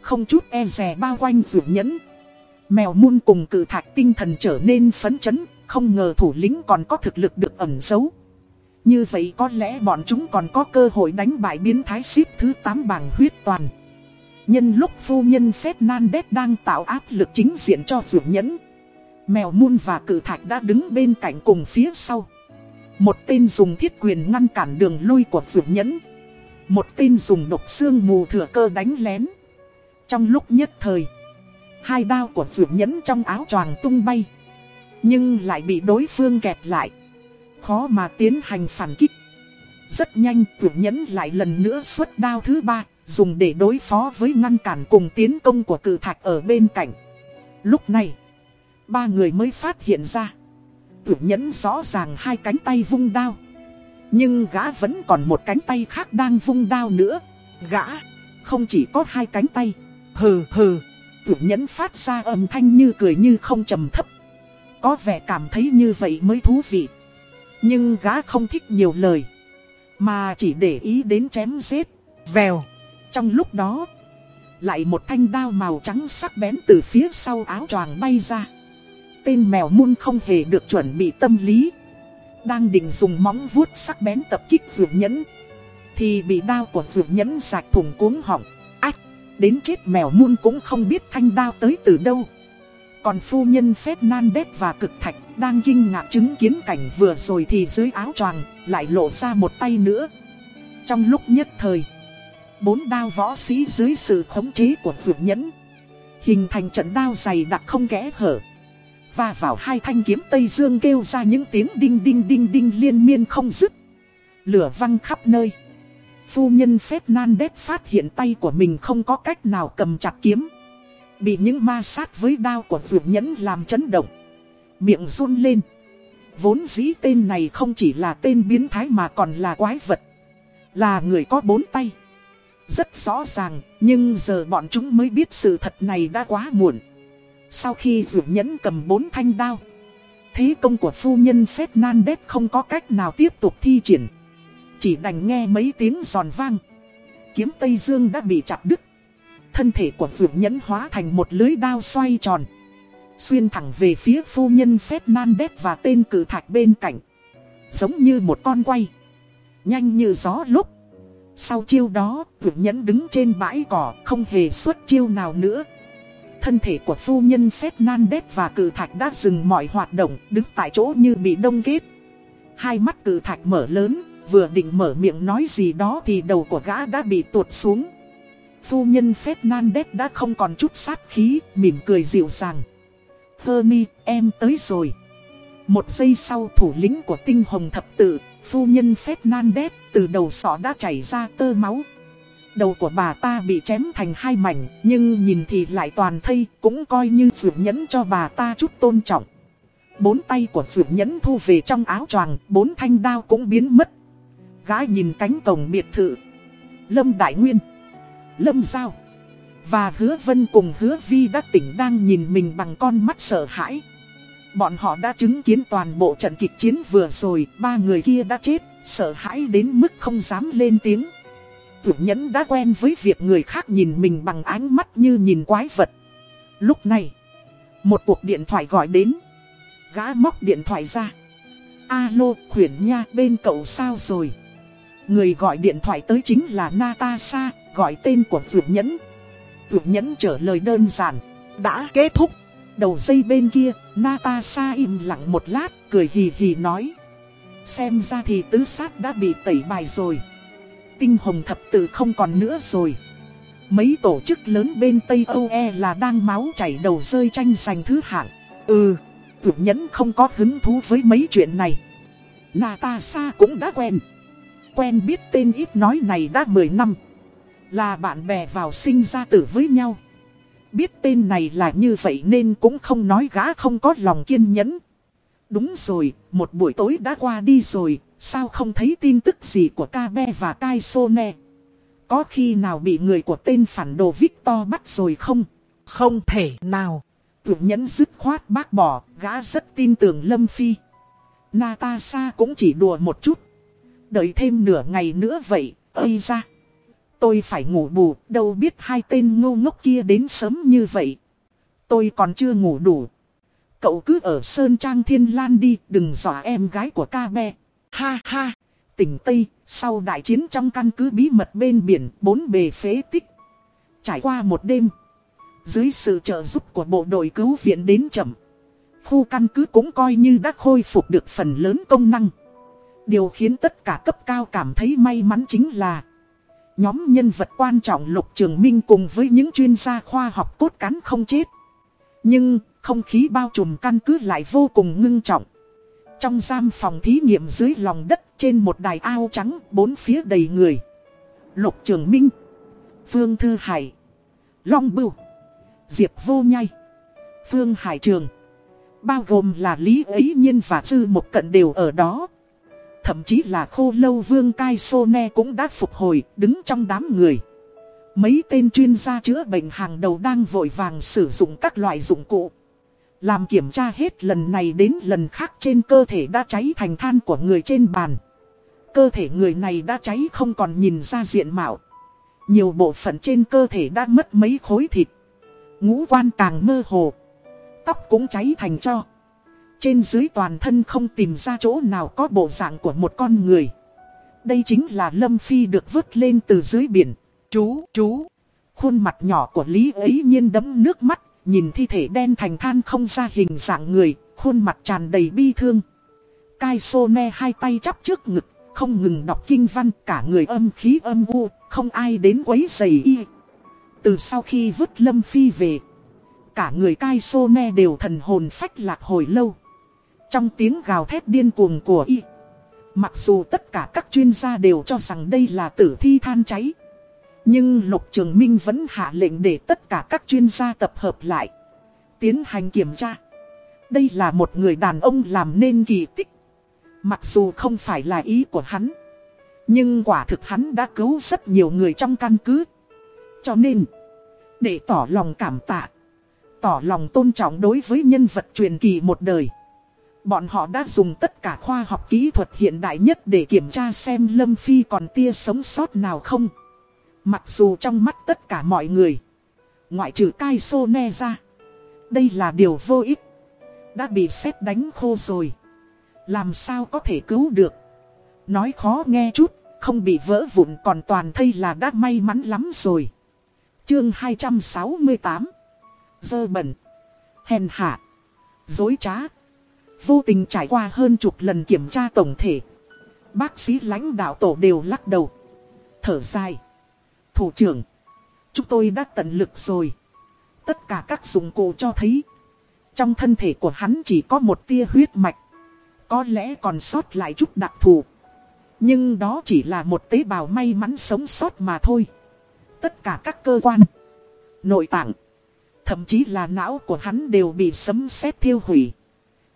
Không chút e rè bao quanh rượu nhẫn Mèo muôn cùng cử thạch tinh thần trở nên phấn chấn không ngờ thủ lĩnh còn có thực lực được ẩn giấu Như vậy có lẽ bọn chúng còn có cơ hội đánh bại biến thái ship thứ 8 bằng huyết toàn Nhân lúc phu nhân Fernandez đang tạo áp lực chính diện cho dưỡng nhẫn Mèo muôn và cử thạch đã đứng bên cạnh cùng phía sau Một tên dùng thiết quyền ngăn cản đường lui của dưỡng nhẫn một tên dùng độc xương mù thừa cơ đánh lén. Trong lúc nhất thời, hai đao của dưỡng nhẫn trong áo choàng tung bay. Nhưng lại bị đối phương kẹp lại. Khó mà tiến hành phản kích. Rất nhanh vượt nhẫn lại lần nữa xuất đao thứ ba, dùng để đối phó với ngăn cản cùng tiến công của cử thạch ở bên cạnh. Lúc này, ba người mới phát hiện ra. Vượt nhẫn rõ ràng hai cánh tay vung đao. Nhưng gã vẫn còn một cánh tay khác đang vung đao nữa. Gã không chỉ có hai cánh tay. Hừ hừ. Tử nhẫn phát ra âm thanh như cười như không trầm thấp. Có vẻ cảm thấy như vậy mới thú vị. Nhưng gã không thích nhiều lời. Mà chỉ để ý đến chém giết. Vèo. Trong lúc đó. Lại một thanh đao màu trắng sắc bén từ phía sau áo choàng bay ra. Tên mèo muôn không hề được chuẩn bị tâm lý. Đang định dùng móng vuốt sắc bén tập kích vượt nhẫn Thì bị đao của vượt nhẫn sạch thủng cuống họng Ách, đến chết mèo muôn cũng không biết thanh đao tới từ đâu còn phu nhân Fernandez và cực thạch đang kinh ngạc chứng kiến cảnh vừa rồi thì dưới áo choàng lại lộ ra một tay nữa Trong lúc nhất thời, Bốn đao võ sĩ dưới sự khống chế của vượt nhẫn, Hình thành trận đao dày đặc không kẽ hở và vào hai thanh kiếm Tây Dương kêu ra những tiếng đinh đinh đinh đinh liên miên không dứt. Lửa văng khắp nơi. Phu nhân Fernandez phát hiện tay của mình không có cách nào cầm chặt kiếm. Bị những ma sát với đao của dược nhẫn làm chấn động. Miệng run lên. Vốn dĩ tên này không chỉ là tên biến thái mà còn là quái vật. Là người có bốn tay. Rất rõ ràng, nhưng giờ bọn chúng mới biết sự thật này đã quá muộn. Sau khi dược Nhẫn cầm bốn thanh đao Thế công của phu nhân Fernandez không có cách nào tiếp tục thi triển Chỉ đành nghe mấy tiếng giòn vang Kiếm Tây Dương đã bị chặt đứt. Thân thể của vượt nhẫn hóa thành một lưới đao xoay tròn. Xuyên thẳng về phía phu nhân Fernandez và tên cử thạch bên cạnh. Giống như một con quay. Nhanh như gió lúc. Sau chiêu đó, vượt nhẫn đứng trên bãi cỏ, không hề xuất chiêu nào nữa. Thân thể của phu nhân Fernandez và cử thạch đã dừng mọi hoạt động, đứng tại chỗ như bị đông kết. Hai mắt cử thạch mở lớn, vừa định mở miệng nói gì đó thì đầu của gã đã bị tuột xuống. Phu nhân Fernandez đã không còn chút sát khí, mỉm cười dịu dàng. Hernie, em tới rồi. Một giây sau thủ lĩnh của tinh hồng thập tự, phu nhân Fernandez từ đầu sọ đã chảy ra tơ máu. Đầu của bà ta bị chém thành hai mảnh, nhưng nhìn thì lại toàn thây, cũng coi như vượt nhẫn cho bà ta chút tôn trọng. Bốn tay của vượt nhẫn thu về trong áo choàng, bốn thanh đao cũng biến mất. Gái nhìn cánh cổng biệt thự. Lâm Đại Nguyên, Lâm Giao và Hứa Vân cùng Hứa Vi đã tỉnh đang nhìn mình bằng con mắt sợ hãi. Bọn họ đã chứng kiến toàn bộ trận kịch chiến vừa rồi, ba người kia đã chết, sợ hãi đến mức không dám lên tiếng. Tử nhẫn đã quen với việc người khác nhìn mình bằng ánh mắt như nhìn quái vật. Lúc này, một cuộc điện thoại gọi đến. Gã móc điện thoại ra. Alo, khuyển nha, bên cậu sao rồi? Người gọi điện thoại tới chính là Natasha, gọi tên của Dược Nhẫn. Dược Nhẫn trả lời đơn giản, đã kết thúc. Đầu dây bên kia, Natasha im lặng một lát, cười hì hì nói. Xem ra thì tứ sát đã bị tẩy bài rồi. Tinh hồng thập tự không còn nữa rồi. Mấy tổ chức lớn bên Tây Âu E là đang máu chảy đầu rơi tranh giành thứ hạng. Ừ, Dược Nhẫn không có hứng thú với mấy chuyện này. Natasha cũng đã quen. Quen biết tên ít nói này đã 10 năm. Là bạn bè vào sinh ra tử với nhau. Biết tên này là như vậy nên cũng không nói gã không có lòng kiên nhẫn. Đúng rồi, một buổi tối đã qua đi rồi, sao không thấy tin tức gì của Kabe và Kai Sone? Có khi nào bị người của tên phản đồ Victor bắt rồi không? Không thể nào. Tưởng nhẫn dứt khoát bác bỏ, gã rất tin tưởng Lâm Phi. Natasha cũng chỉ đùa một chút. Đợi thêm nửa ngày nữa vậy, ơi ra. Tôi phải ngủ bù, đâu biết hai tên ngu ngốc kia đến sớm như vậy. Tôi còn chưa ngủ đủ. Cậu cứ ở Sơn Trang Thiên Lan đi, đừng dọa em gái của ca be. Ha ha, tỉnh Tây, sau đại chiến trong căn cứ bí mật bên biển, bốn bề phế tích. Trải qua một đêm, dưới sự trợ giúp của bộ đội cứu viện đến chậm, khu căn cứ cũng coi như đã khôi phục được phần lớn công năng. Điều khiến tất cả cấp cao cảm thấy may mắn chính là Nhóm nhân vật quan trọng Lục Trường Minh cùng với những chuyên gia khoa học cốt cán không chết. Nhưng, không khí bao trùm căn cứ lại vô cùng ngưng trọng. Trong giam phòng thí nghiệm dưới lòng đất trên một đài ao trắng, bốn phía đầy người. Lục Trường Minh, Phương Thư Hải, Long Bưu, Diệp Vô Nhai, Phương Hải Trường. Bao gồm là Lý Ấy Nhiên và Sư Một Cận đều ở đó. Thậm chí là khô lâu vương Kai Sone cũng đã phục hồi, đứng trong đám người. Mấy tên chuyên gia chữa bệnh hàng đầu đang vội vàng sử dụng các loại dụng cụ. Làm kiểm tra hết lần này đến lần khác trên cơ thể đã cháy thành than của người trên bàn. Cơ thể người này đã cháy không còn nhìn ra diện mạo. Nhiều bộ phận trên cơ thể đã mất mấy khối thịt. Ngũ quan càng mơ hồ. Tóc cũng cháy thành cho. Trên dưới toàn thân không tìm ra chỗ nào có bộ dạng của một con người. Đây chính là Lâm Phi được vứt lên từ dưới biển. Chú, chú. Khuôn mặt nhỏ của Lý ấy nhiên đấm nước mắt, nhìn thi thể đen thành than không ra hình dạng người, khuôn mặt tràn đầy bi thương. Cai sô ne hai tay chắp trước ngực, không ngừng đọc kinh văn, cả người âm khí âm u, không ai đến quấy giày y. Từ sau khi vứt Lâm Phi về, cả người cai sô ne đều thần hồn phách lạc hồi lâu. Trong tiếng gào thét điên cuồng của y, Mặc dù tất cả các chuyên gia đều cho rằng đây là tử thi than cháy, Nhưng Lục Trường Minh vẫn hạ lệnh để tất cả các chuyên gia tập hợp lại, Tiến hành kiểm tra. Đây là một người đàn ông làm nên kỳ tích, Mặc dù không phải là ý của hắn, Nhưng quả thực hắn đã cứu rất nhiều người trong căn cứ. Cho nên, Để tỏ lòng cảm tạ, Tỏ lòng tôn trọng đối với nhân vật truyền kỳ một đời Bọn họ đã dùng tất cả khoa học kỹ thuật hiện đại nhất để kiểm tra xem Lâm Phi còn tia sống sót nào không. Mặc dù trong mắt tất cả mọi người, ngoại trừ Kai ne ra, đây là điều vô ích. Đã bị xét đánh khô rồi. Làm sao có thể cứu được. Nói khó nghe chút, không bị vỡ vụn còn toàn thây là đã may mắn lắm rồi. Chương 268 Dơ bẩn Hèn hạ Dối trá Vô tình trải qua hơn chục lần kiểm tra tổng thể. Bác sĩ lãnh đạo tổ đều lắc đầu. Thở dài. Thủ trưởng, Chúng tôi đã tận lực rồi. Tất cả các dụng cụ cho thấy, Trong thân thể của hắn chỉ có một tia huyết mạch. Có lẽ còn sót lại chút đặc thù. Nhưng đó chỉ là một tế bào may mắn sống sót mà thôi. Tất cả các cơ quan, Nội tạng, Thậm chí là não của hắn đều bị sấm sét thiêu hủy.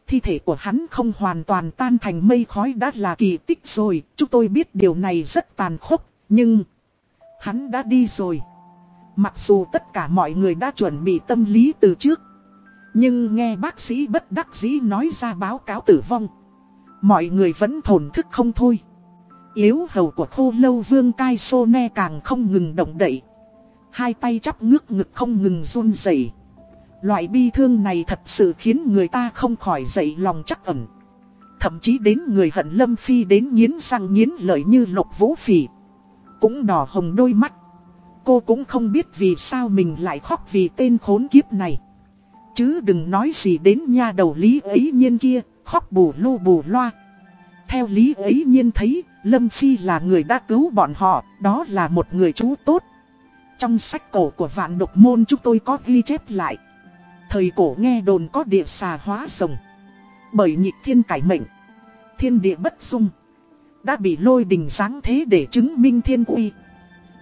Thi thể của hắn không hoàn toàn tan thành mây khói đã là kỳ tích rồi. Chúng tôi biết điều này rất tàn khốc, Nhưng Hắn đã đi rồi. Mặc dù tất cả mọi người đã chuẩn bị tâm lý từ trước, Nhưng nghe bác sĩ bất đắc dĩ nói ra báo cáo tử vong, Mọi người vẫn thổn thức không thôi. Yếu hầu của khô lâu vương cai sô ne càng không ngừng động đậy. Hai tay chắp ngước ngực không ngừng run rẩy. Loại bi thương này thật sự khiến người ta không khỏi dậy lòng chắc ẩn. Thậm chí đến người hận lâm phi đến nghiến răng nghiến lợi như lục vũ phỉ. Cũng đỏ hồng đôi mắt. Cô cũng không biết vì sao mình lại khóc vì tên khốn kiếp này. Chứ đừng nói gì đến nha đầu lý ấy nhiên kia, Khóc bù lô bù loa. Theo lý ấy nhiên thấy, Lâm Phi là người đã cứu bọn họ, Đó là một người chú tốt. Trong sách cổ của vạn độc môn chúng tôi có ghi chép lại. Thời cổ nghe đồn có địa xà hóa rồng. Bởi nhịp thiên cải mệnh, Thiên địa bất dung, Đã bị lôi đình sáng thế để chứng minh thiên uy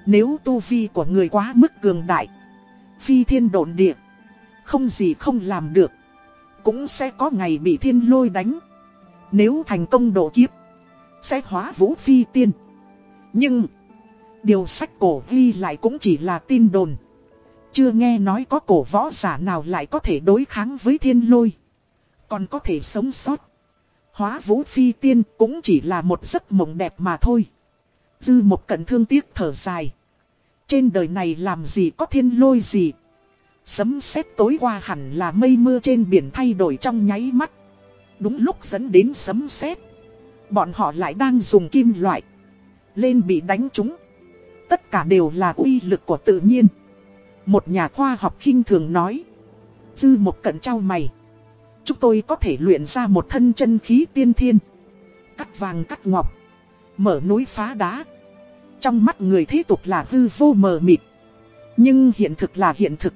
nếu tu vi của người quá mức cường đại, Phi thiên độn địa, Không gì không làm được, Cũng sẽ có ngày bị thiên lôi đánh. Nếu thành công độ kiếp, Sẽ hóa vũ phi tiên. Nhưng, Điều sách cổ ghi lại cũng chỉ là tin đồn. Chưa nghe nói có cổ võ giả nào lại có thể đối kháng với thiên lôi Còn có thể sống sót Hóa vũ phi tiên cũng chỉ là một giấc mộng đẹp mà thôi Dư một cận thương tiếc thở dài. Trên đời này làm gì có thiên lôi gì. Sấm sét tối qua hẳn là mây mưa trên biển thay đổi trong nháy mắt. Đúng lúc dẫn đến sấm sét Bọn họ lại đang dùng kim loại. Lên bị đánh trúng. Tất cả đều là uy lực của tự nhiên. Một nhà khoa học khinh thường nói. Dư một cận trao mày. Chúng tôi có thể luyện ra một thân chân khí tiên thiên. Cắt vàng cắt ngọc. Mở núi phá đá. Trong mắt người thế tục là hư vô mờ mịt. Nhưng hiện thực là hiện thực.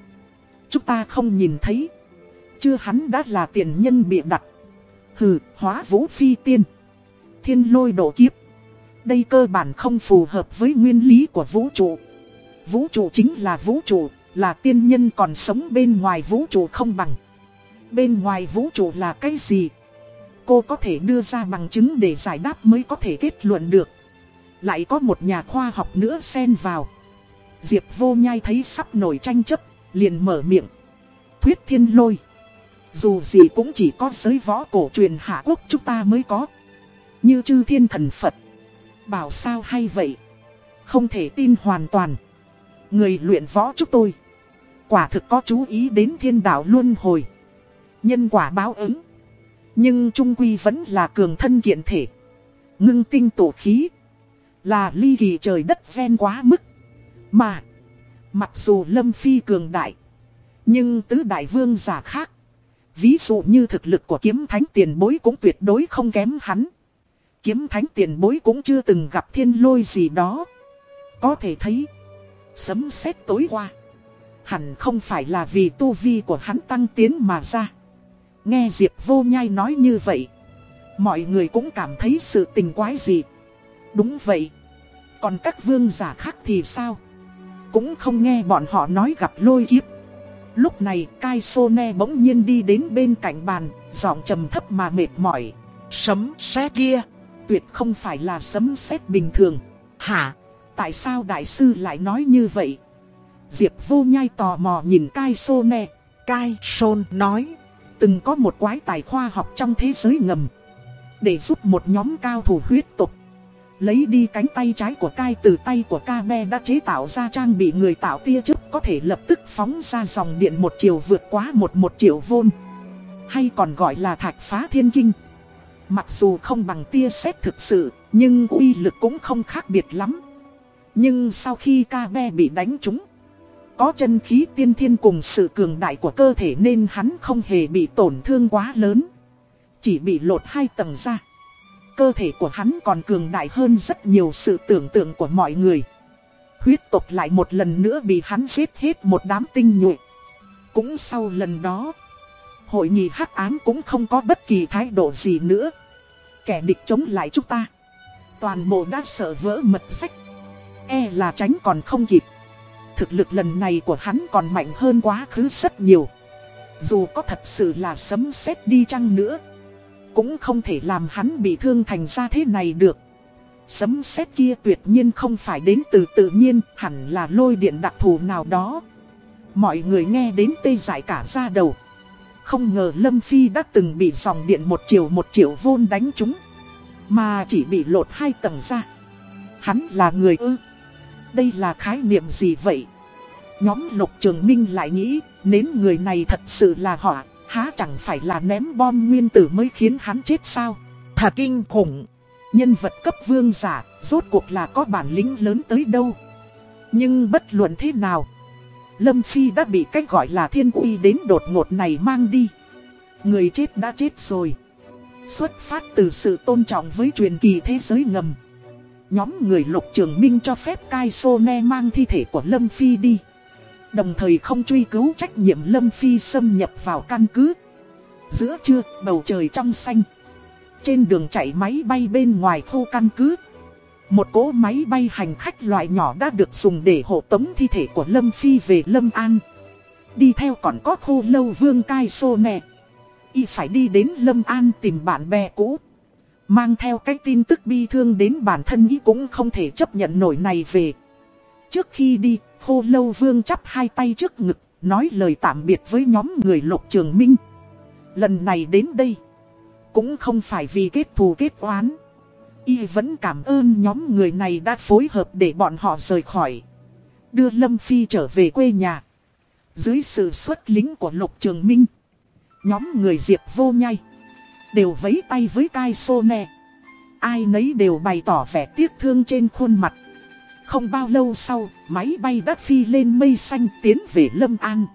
Chúng ta không nhìn thấy. Chưa hắn đã là tiền nhân bịa đặt. Hừ, hóa vũ phi tiên. Thiên lôi độ kiếp. Đây cơ bản không phù hợp với nguyên lý của vũ trụ. Vũ trụ chính là vũ trụ, là tiên nhân còn sống bên ngoài vũ trụ không bằng. Bên ngoài vũ trụ là cái gì? Cô có thể đưa ra bằng chứng để giải đáp mới có thể kết luận được. Lại có một nhà khoa học nữa xen vào. Diệp vô nhai thấy sắp nổi tranh chấp, Liền mở miệng. Thuyết thiên lôi. Dù gì cũng chỉ có giới võ cổ truyền hạ quốc chúng ta mới có. Như chư thiên thần Phật. Bảo sao hay vậy? Không thể tin hoàn toàn. Người luyện võ chúng tôi Quả thực có chú ý đến thiên đạo luân hồi Nhân quả báo ứng Nhưng trung quy vẫn là cường thân kiện thể Ngưng tinh tổ khí là ly kỳ trời đất ven quá mức. Mà, mặc dù Lâm Phi cường đại, nhưng tứ đại vương giả khác. Ví dụ như thực lực của kiếm thánh tiền bối cũng tuyệt đối không kém hắn. Kiếm thánh tiền bối cũng chưa từng gặp thiên lôi gì đó. Có thể thấy, sấm sét tối qua. Hẳn không phải là vì tu vi của hắn tăng tiến mà ra. Nghe Diệp vô nhai nói như vậy. Mọi người cũng cảm thấy sự tình quái gì. Đúng vậy. Còn các vương giả khác thì sao? Cũng không nghe bọn họ nói gặp lôi kiếp. Lúc này Kai Sone bỗng nhiên đi đến bên cạnh bàn, giọng trầm thấp mà mệt mỏi. Sấm sét kia, tuyệt không phải là sấm sét bình thường. Hả? Tại sao đại sư lại nói như vậy? Diệp vô nhai tò mò nhìn Kai Sone. Kai Son nói, từng có một quái tài khoa học trong thế giới ngầm. Để giúp một nhóm cao thủ huyết tục Lấy đi cánh tay trái của cai từ tay của ca be đã chế tạo ra trang bị người tạo tia chớp có thể lập tức phóng ra dòng điện một chiều vượt quá một một triệu vôn. Hay còn gọi là thạch phá thiên kinh. Mặc dù không bằng tia sét thực sự, nhưng uy lực cũng không khác biệt lắm. Nhưng sau khi ca be bị đánh trúng, có chân khí tiên thiên cùng sự cường đại của cơ thể nên hắn không hề bị tổn thương quá lớn. Chỉ bị lột hai tầng ra. Cơ thể của hắn còn cường đại hơn rất nhiều sự tưởng tượng của mọi người. Huyết tộc lại một lần nữa bị hắn giết hết một đám tinh nhuệ. Cũng sau lần đó, hội nghị hắc ám cũng không có bất kỳ thái độ gì nữa. Kẻ địch chống lại chúng ta. Toàn bộ đã sợ vỡ mật sách. E là tránh còn không kịp. Thực lực lần này của hắn còn mạnh hơn quá khứ rất nhiều. Dù có thật sự là sấm sét đi chăng nữa cũng không thể làm hắn bị thương thành ra thế này được. Sấm sét kia tuyệt nhiên không phải đến từ tự nhiên, hẳn là lôi điện đặc thù nào đó. Mọi người nghe đến tê dại cả ra đầu. Không ngờ Lâm Phi đã từng bị dòng điện một triệu một triệu vôn đánh chúng. Mà chỉ bị lột hai tầng ra. Hắn là người ư. Đây là khái niệm gì vậy? Nhóm lục trường minh lại nghĩ, nến người này thật sự là họ, Há chẳng phải là ném bom nguyên tử mới khiến hắn chết sao? Thật kinh khủng. Nhân vật cấp vương giả, rốt cuộc là có bản lĩnh lớn tới đâu. Nhưng bất luận thế nào, Lâm Phi đã bị cách gọi là thiên uy đến đột ngột này mang đi. Người chết đã chết rồi. Xuất phát từ sự tôn trọng với truyền kỳ thế giới ngầm. Nhóm người lục trường minh cho phép Kai Ne mang thi thể của Lâm Phi đi. Đồng thời không truy cứu trách nhiệm Lâm Phi xâm nhập vào căn cứ. Giữa trưa, bầu trời trong xanh. Trên đường chạy máy bay bên ngoài khu căn cứ. Một cỗ máy bay hành khách loại nhỏ đã được dùng để hộ tống thi thể của Lâm Phi về Lâm An. Đi theo còn có khu lâu vương cai xô ne. Y phải đi đến Lâm An tìm bạn bè cũ. Mang theo cái tin tức bi thương đến bản thân ý cũng không thể chấp nhận nổi này về Trước khi đi, khô lâu vương chắp hai tay trước ngực, nói lời tạm biệt với nhóm người lục trường minh. Lần này đến đây, cũng không phải vì kết thù kết oán. Y vẫn cảm ơn nhóm người này đã phối hợp để bọn họ rời khỏi. Đưa Lâm Phi trở về quê nhà. Dưới sự xuất lính của lục trường minh, nhóm người diệp vô nhai, đều vấy tay với cai sô nè. Ai nấy đều bày tỏ vẻ tiếc thương trên khuôn mặt. Không bao lâu sau, máy bay đã phi lên mây xanh tiến về Lâm An.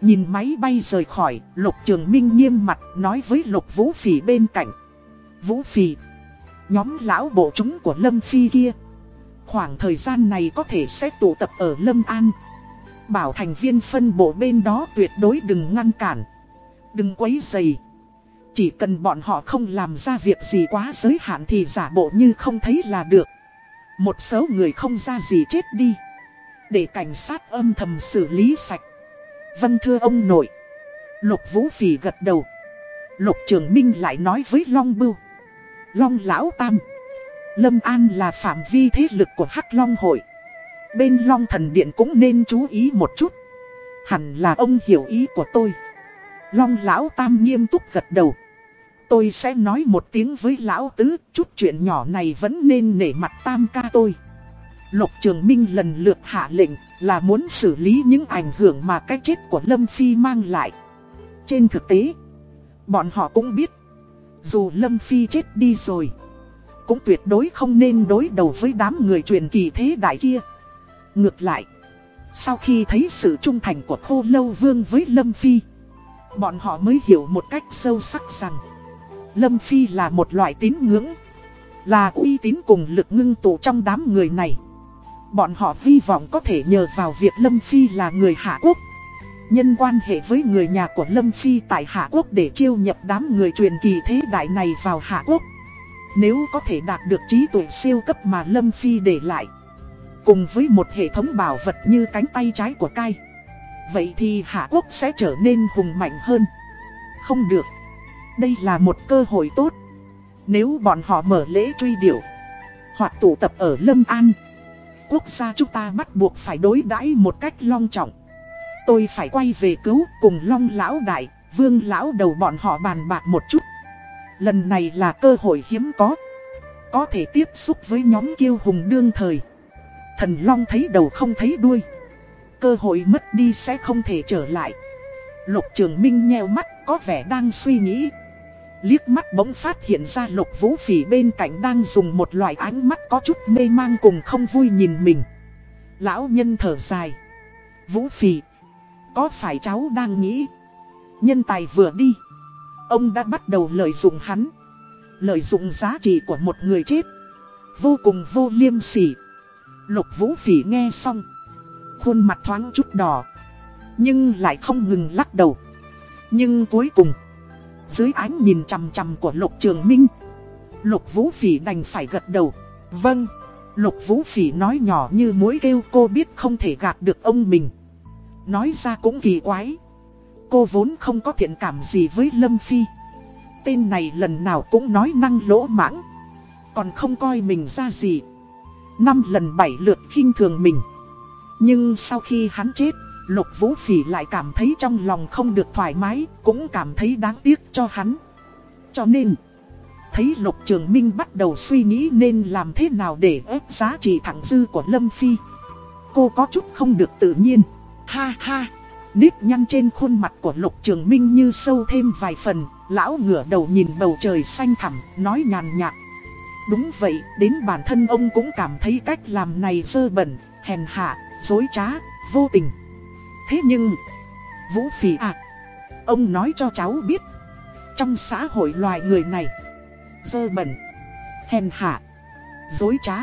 Nhìn máy bay rời khỏi, Lục Trường Minh nghiêm mặt nói với Lục Vũ Phỉ bên cạnh. Vũ Phỉ, nhóm lão bộ chúng của Lâm Phi kia. Khoảng thời gian này có thể sẽ tụ tập ở Lâm An. Bảo thành viên phân bộ bên đó tuyệt đối đừng ngăn cản. Đừng quấy dày. Chỉ cần bọn họ không làm ra việc gì quá giới hạn thì giả bộ như không thấy là được. Một số người không ra gì chết đi. Để cảnh sát âm thầm xử lý sạch. Vân thưa ông nội. Lục Vũ Phỉ gật đầu. Lục Trường Minh lại nói với Long Bưu. Long Lão Tam. Lâm An là phạm vi thế lực của Hắc Long Hội. Bên Long Thần Điện cũng nên chú ý một chút. Hẳn là ông hiểu ý của tôi. Long Lão Tam nghiêm túc gật đầu. Tôi sẽ nói một tiếng với lão tứ, chút chuyện nhỏ này vẫn nên nể mặt tam ca tôi. Lục Trường Minh lần lượt hạ lệnh là muốn xử lý những ảnh hưởng mà cái chết của Lâm Phi mang lại. Trên thực tế, bọn họ cũng biết, dù Lâm Phi chết đi rồi, cũng tuyệt đối không nên đối đầu với đám người truyền kỳ thế đại kia. Ngược lại, sau khi thấy sự trung thành của Khô Lâu Vương với Lâm Phi, bọn họ mới hiểu một cách sâu sắc rằng Lâm Phi là một loại tín ngưỡng, là uy tín cùng lực ngưng tụ trong đám người này. Bọn họ hy vọng có thể nhờ vào việc Lâm Phi là người Hạ Quốc. Nhân quan hệ với người nhà của Lâm Phi tại Hạ Quốc để chiêu nhập đám người truyền kỳ thế đại này vào Hạ Quốc. Nếu có thể đạt được trí tuệ siêu cấp mà Lâm Phi để lại. Cùng với một hệ thống bảo vật như cánh tay trái của cai. Vậy thì Hạ Quốc sẽ trở nên hùng mạnh hơn. Không được. Đây là một cơ hội tốt. Nếu bọn họ mở lễ truy điệu, hoặc tụ tập ở Lâm An, quốc gia chúng ta bắt buộc phải đối đãi một cách long trọng. Tôi phải quay về cứu cùng Long Lão Đại, Vương Lão đầu bọn họ bàn bạc một chút. Lần này là cơ hội hiếm có. có thể tiếp xúc với nhóm kiêu hùng đương thời. Thần Long thấy đầu không thấy đuôi. Cơ hội mất đi sẽ không thể trở lại. Lục Trường Minh nheo mắt có vẻ đang suy nghĩ. Liếc mắt bỗng phát hiện ra lục vũ phỉ bên cạnh đang dùng một loại ánh mắt có chút mê mang cùng không vui nhìn mình. Lão nhân thở dài. Vũ phỉ, có phải cháu đang nghĩ? Nhân tài vừa đi. Ông đã bắt đầu lợi dụng hắn. Lợi dụng giá trị của một người chết. Vô cùng vô liêm sỉ. Lục vũ phỉ nghe xong. Khuôn mặt thoáng chút đỏ. Nhưng lại không ngừng lắc đầu. Nhưng cuối cùng. Dưới ánh nhìn chằm chằm của Lục Trường Minh, Lục Vũ Phỉ đành phải gật đầu. Vâng Lục Vũ Phỉ nói nhỏ như mối kêu, cô biết không thể gạt được ông mình. Nói ra cũng kỳ quái. Cô vốn không có thiện cảm gì với Lâm Phi. Tên này lần nào cũng nói năng lỗ mãng, Còn không coi mình ra gì. Năm lần bảy lượt khinh thường mình. Nhưng sau khi hắn chết Lục Vũ Phỉ lại cảm thấy trong lòng không được thoải mái, cũng cảm thấy đáng tiếc cho hắn. Cho nên, thấy Lục Trường Minh bắt đầu suy nghĩ nên làm thế nào để ép giá trị thẳng dư của Lâm Phi. Cô có chút không được tự nhiên. Ha ha, nếp nhăn trên khuôn mặt của Lục Trường Minh như sâu thêm vài phần, lão ngửa đầu nhìn bầu trời xanh thẳm, nói nhàn nhạt. Đúng vậy, đến bản thân ông cũng cảm thấy cách làm này dơ bẩn, hèn hạ, dối trá, vô tình. Thế nhưng, Vũ Phỉ à, ông nói cho cháu biết, trong xã hội loài người này, dơ bẩn, hèn hạ, dối trá,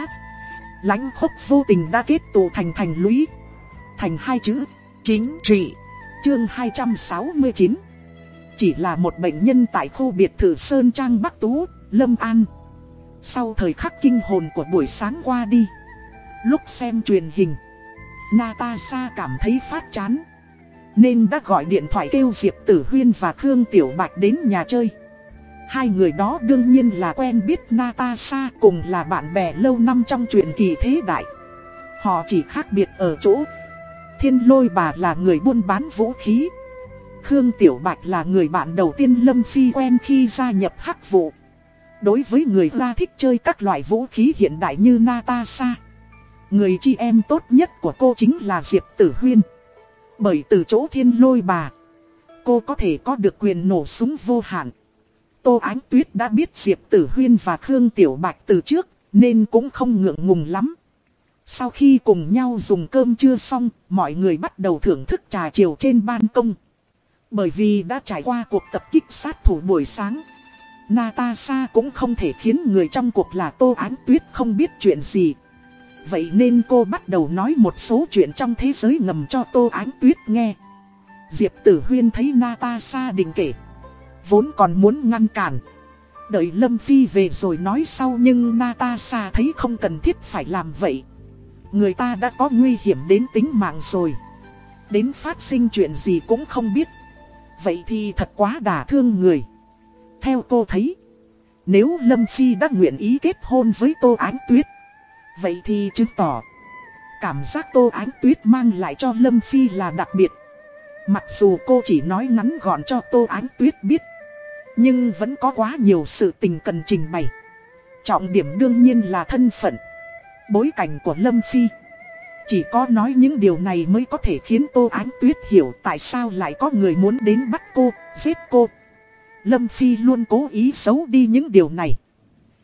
lãnh khốc vô tình đã kết tụ thành thành lũy, thành hai chữ, chính trị, chương 269. Chỉ là một bệnh nhân tại khu biệt thự Sơn Trang Bắc Tú, Lâm An. Sau thời khắc kinh hồn của buổi sáng qua đi, lúc xem truyền hình, Natasha cảm thấy phát chán. Nên đã gọi điện thoại kêu Diệp Tử Huyên và Khương Tiểu Bạch đến nhà chơi. Hai người đó đương nhiên là quen biết Natasha cùng là bạn bè lâu năm trong chuyện kỳ thế đại. Họ chỉ khác biệt ở chỗ, Thiên lôi bà là người buôn bán vũ khí. Khương Tiểu Bạch là người bạn đầu tiên Lâm Phi quen khi gia nhập hắc vụ. Đối với người ta thích chơi các loại vũ khí hiện đại như Natasha. Người chị em tốt nhất của cô chính là Diệp Tử Huyên. Bởi từ chỗ thiên lôi bà, cô có thể có được quyền nổ súng vô hạn. Tô Ánh Tuyết đã biết Diệp Tử Huyên và Khương Tiểu Bạch từ trước, nên cũng không ngượng ngùng lắm. Sau khi cùng nhau dùng cơm trưa xong, mọi người bắt đầu thưởng thức trà chiều trên ban công. Bởi vì đã trải qua cuộc tập kích sát thủ buổi sáng. Natasha cũng không thể khiến người trong cuộc là Tô Ánh Tuyết không biết chuyện gì. Vậy nên cô bắt đầu nói một số chuyện trong thế giới ngầm cho Tô Ánh Tuyết nghe. Diệp Tử Huyên thấy Natasha định kể. Vốn còn muốn ngăn cản. Đợi Lâm Phi về rồi nói sau nhưng Natasha thấy không cần thiết phải làm vậy. Người ta đã có nguy hiểm đến tính mạng rồi. Đến phát sinh chuyện gì cũng không biết. Vậy thì thật quá đả thương người. Theo cô thấy, nếu Lâm Phi đã nguyện ý kết hôn với Tô Ánh Tuyết, Vậy thì chứng tỏ Cảm giác Tô Ánh Tuyết mang lại cho Lâm Phi là đặc biệt. Mặc dù cô chỉ nói ngắn gọn cho Tô Ánh Tuyết biết Nhưng vẫn có quá nhiều sự tình cần trình bày. Trọng điểm đương nhiên là thân phận Bối cảnh của Lâm Phi. Chỉ có nói những điều này mới có thể khiến Tô Ánh Tuyết hiểu tại sao lại có người muốn đến bắt cô, giết cô. Lâm Phi luôn cố ý xấu đi những điều này.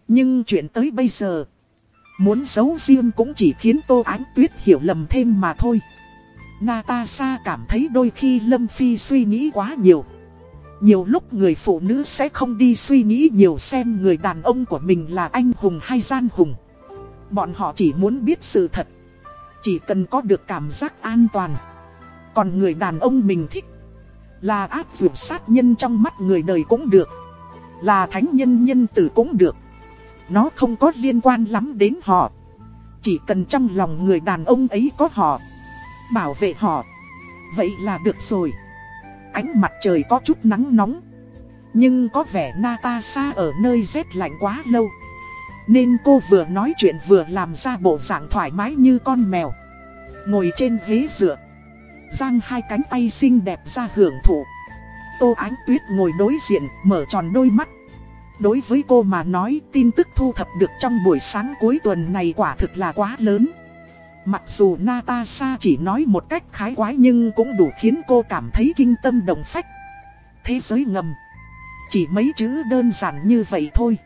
Nhưng chuyện tới bây giờ Muốn giấu riêng cũng chỉ khiến Tô Ánh Tuyết hiểu lầm thêm mà thôi. Natasha cảm thấy đôi khi Lâm Phi suy nghĩ quá nhiều. Nhiều lúc người phụ nữ sẽ không đi suy nghĩ nhiều xem người đàn ông của mình là anh hùng hay gian hùng. Bọn họ chỉ muốn biết sự thật. Chỉ cần có được cảm giác an toàn. Còn người đàn ông mình thích là áp dụng sát nhân trong mắt người đời cũng được. Là thánh nhân nhân tử cũng được. Nó không có liên quan lắm đến họ. Chỉ cần trong lòng người đàn ông ấy có họ. Bảo vệ họ. Vậy là được rồi. Ánh mặt trời có chút nắng nóng. Nhưng có vẻ Natasha ở nơi rét lạnh quá lâu. Nên cô vừa nói chuyện vừa làm ra bộ dạng thoải mái như con mèo. Ngồi trên ghế dựa. Giang hai cánh tay xinh đẹp ra hưởng thụ. Tô Ánh Tuyết ngồi đối diện, mở tròn đôi mắt. Đối với cô mà nói, tin tức thu thập được trong buổi sáng cuối tuần này quả thực là quá lớn. Mặc dù Natasha chỉ nói một cách khái quái nhưng cũng đủ khiến cô cảm thấy kinh tâm động phách. Thế giới ngầm. Chỉ mấy chữ đơn giản như vậy thôi.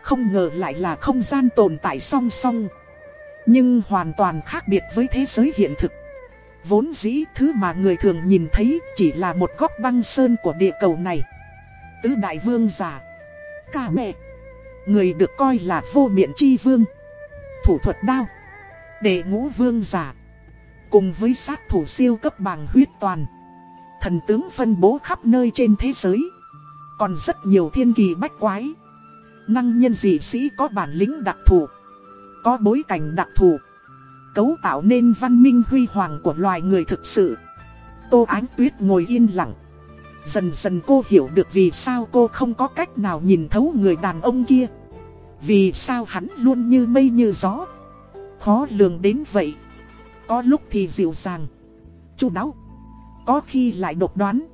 Không ngờ lại là không gian tồn tại song song. Nhưng hoàn toàn khác biệt với thế giới hiện thực. Vốn dĩ thứ mà người thường nhìn thấy chỉ là một góc băng sơn của địa cầu này. Tứ đại vương giả cả mẹ. Người được coi là vô miệng chi vương. Thủ thuật đao. Đệ ngũ vương giả. Cùng với sát thủ siêu cấp bằng huyết toàn. Thần tướng phân bố khắp nơi trên thế giới. Còn rất nhiều thiên kỳ bách quái. Năng nhân dị sĩ có bản lĩnh đặc thù. Có bối cảnh đặc thù. Cấu tạo nên văn minh huy hoàng của loài người thực sự. Tô Ánh Tuyết ngồi yên lặng. Dần dần cô hiểu được vì sao cô không có cách nào nhìn thấu người đàn ông kia. Vì sao hắn luôn như mây như gió. Khó lường đến vậy. Có lúc thì dịu dàng. Chu đáo. Có khi lại độc đoán.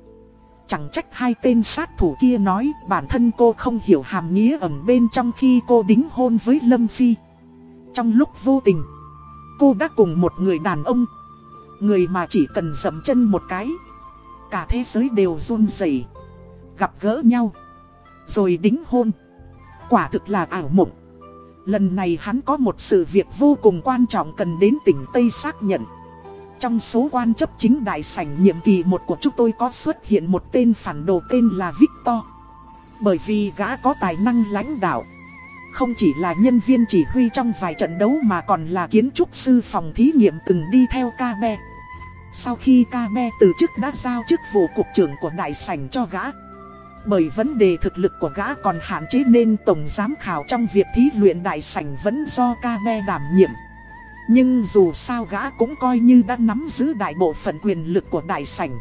Chẳng trách hai tên sát thủ kia nói bản thân cô không hiểu hàm nghĩa ẩn bên trong khi cô đính hôn với Lâm Phi. Trong lúc vô tình, Cô đã cùng một người đàn ông. Người mà chỉ cần dậm chân một cái Cả thế giới đều run rẩy, Gặp gỡ nhau, Rồi đính hôn. Quả thực là ảo mộng. Lần này hắn có một sự việc vô cùng quan trọng cần đến tỉnh Tây xác nhận. Trong số quan chấp chính đại sảnh nhiệm kỳ một của chúng tôi có xuất hiện một tên phản đồ tên là Victor. Bởi vì gã có tài năng lãnh đạo, Không chỉ là nhân viên chỉ huy trong vài trận đấu mà còn là kiến trúc sư phòng thí nghiệm từng đi theo Kabe sau khi Kabe từ chức đã giao chức vụ cục trưởng của đại sảnh cho gã bởi vấn đề thực lực của gã còn hạn chế nên tổng giám khảo trong việc thí luyện đại sảnh vẫn do Kabe đảm nhiệm. Nhưng dù sao gã cũng coi như đã nắm giữ đại bộ phận quyền lực của đại sảnh.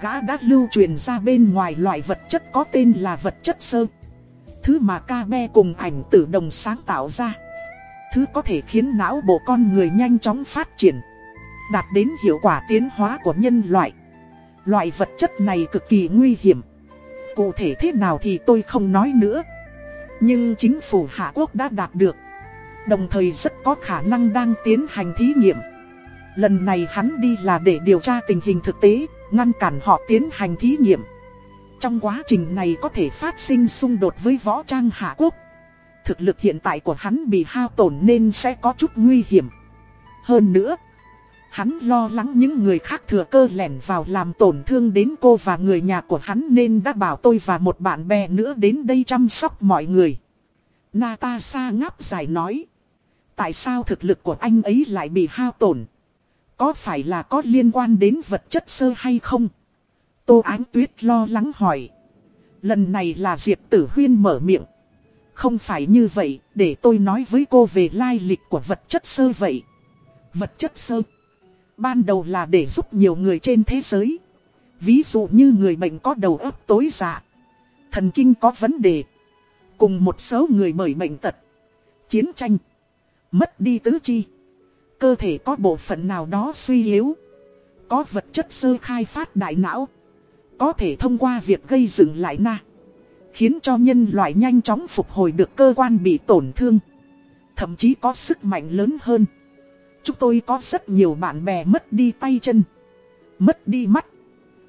Gã đã lưu truyền ra bên ngoài loại vật chất có tên là vật chất sơ. Thứ mà Kabe cùng ảnh tử đồng sáng tạo ra. Thứ có thể khiến não bộ con người nhanh chóng phát triển. Đạt đến hiệu quả tiến hóa của nhân loại. Loại vật chất này cực kỳ nguy hiểm. Cụ thể thế nào thì tôi không nói nữa. Nhưng chính phủ Hạ Quốc đã đạt được. Đồng thời rất có khả năng đang tiến hành thí nghiệm. Lần này hắn đi là để điều tra tình hình thực tế, Ngăn cản họ tiến hành thí nghiệm. Trong quá trình này có thể phát sinh xung đột với võ trang Hạ Quốc. Thực lực hiện tại của hắn bị hao tổn nên sẽ có chút nguy hiểm. Hơn nữa Hắn lo lắng những người khác thừa cơ lẻn vào làm tổn thương đến cô và người nhà của hắn nên đã bảo tôi và một bạn bè nữa đến đây chăm sóc mọi người. Natasha ngáp dài nói. Tại sao thực lực của anh ấy lại bị hao tổn? Có phải là có liên quan đến vật chất sơ hay không? Tô Ánh Tuyết lo lắng hỏi. Lần này là Diệp Tử Huyên mở miệng. Không phải như vậy, để tôi nói với cô về lai lịch của vật chất sơ vậy. Vật chất sơ. Ban đầu là để giúp nhiều người trên thế giới. Ví dụ như người bệnh có đầu óc tối dạ. Thần kinh có vấn đề. Cùng một số người mời bệnh tật. Chiến tranh. Mất đi tứ chi. Cơ thể có bộ phận nào đó suy yếu. Có vật chất sơ khai phát đại não. Có thể thông qua việc gây dựng lại na. Khiến cho nhân loại nhanh chóng phục hồi được cơ quan bị tổn thương. Thậm chí có sức mạnh lớn hơn. Chúng tôi có rất nhiều bạn bè mất đi tay chân, mất đi mắt.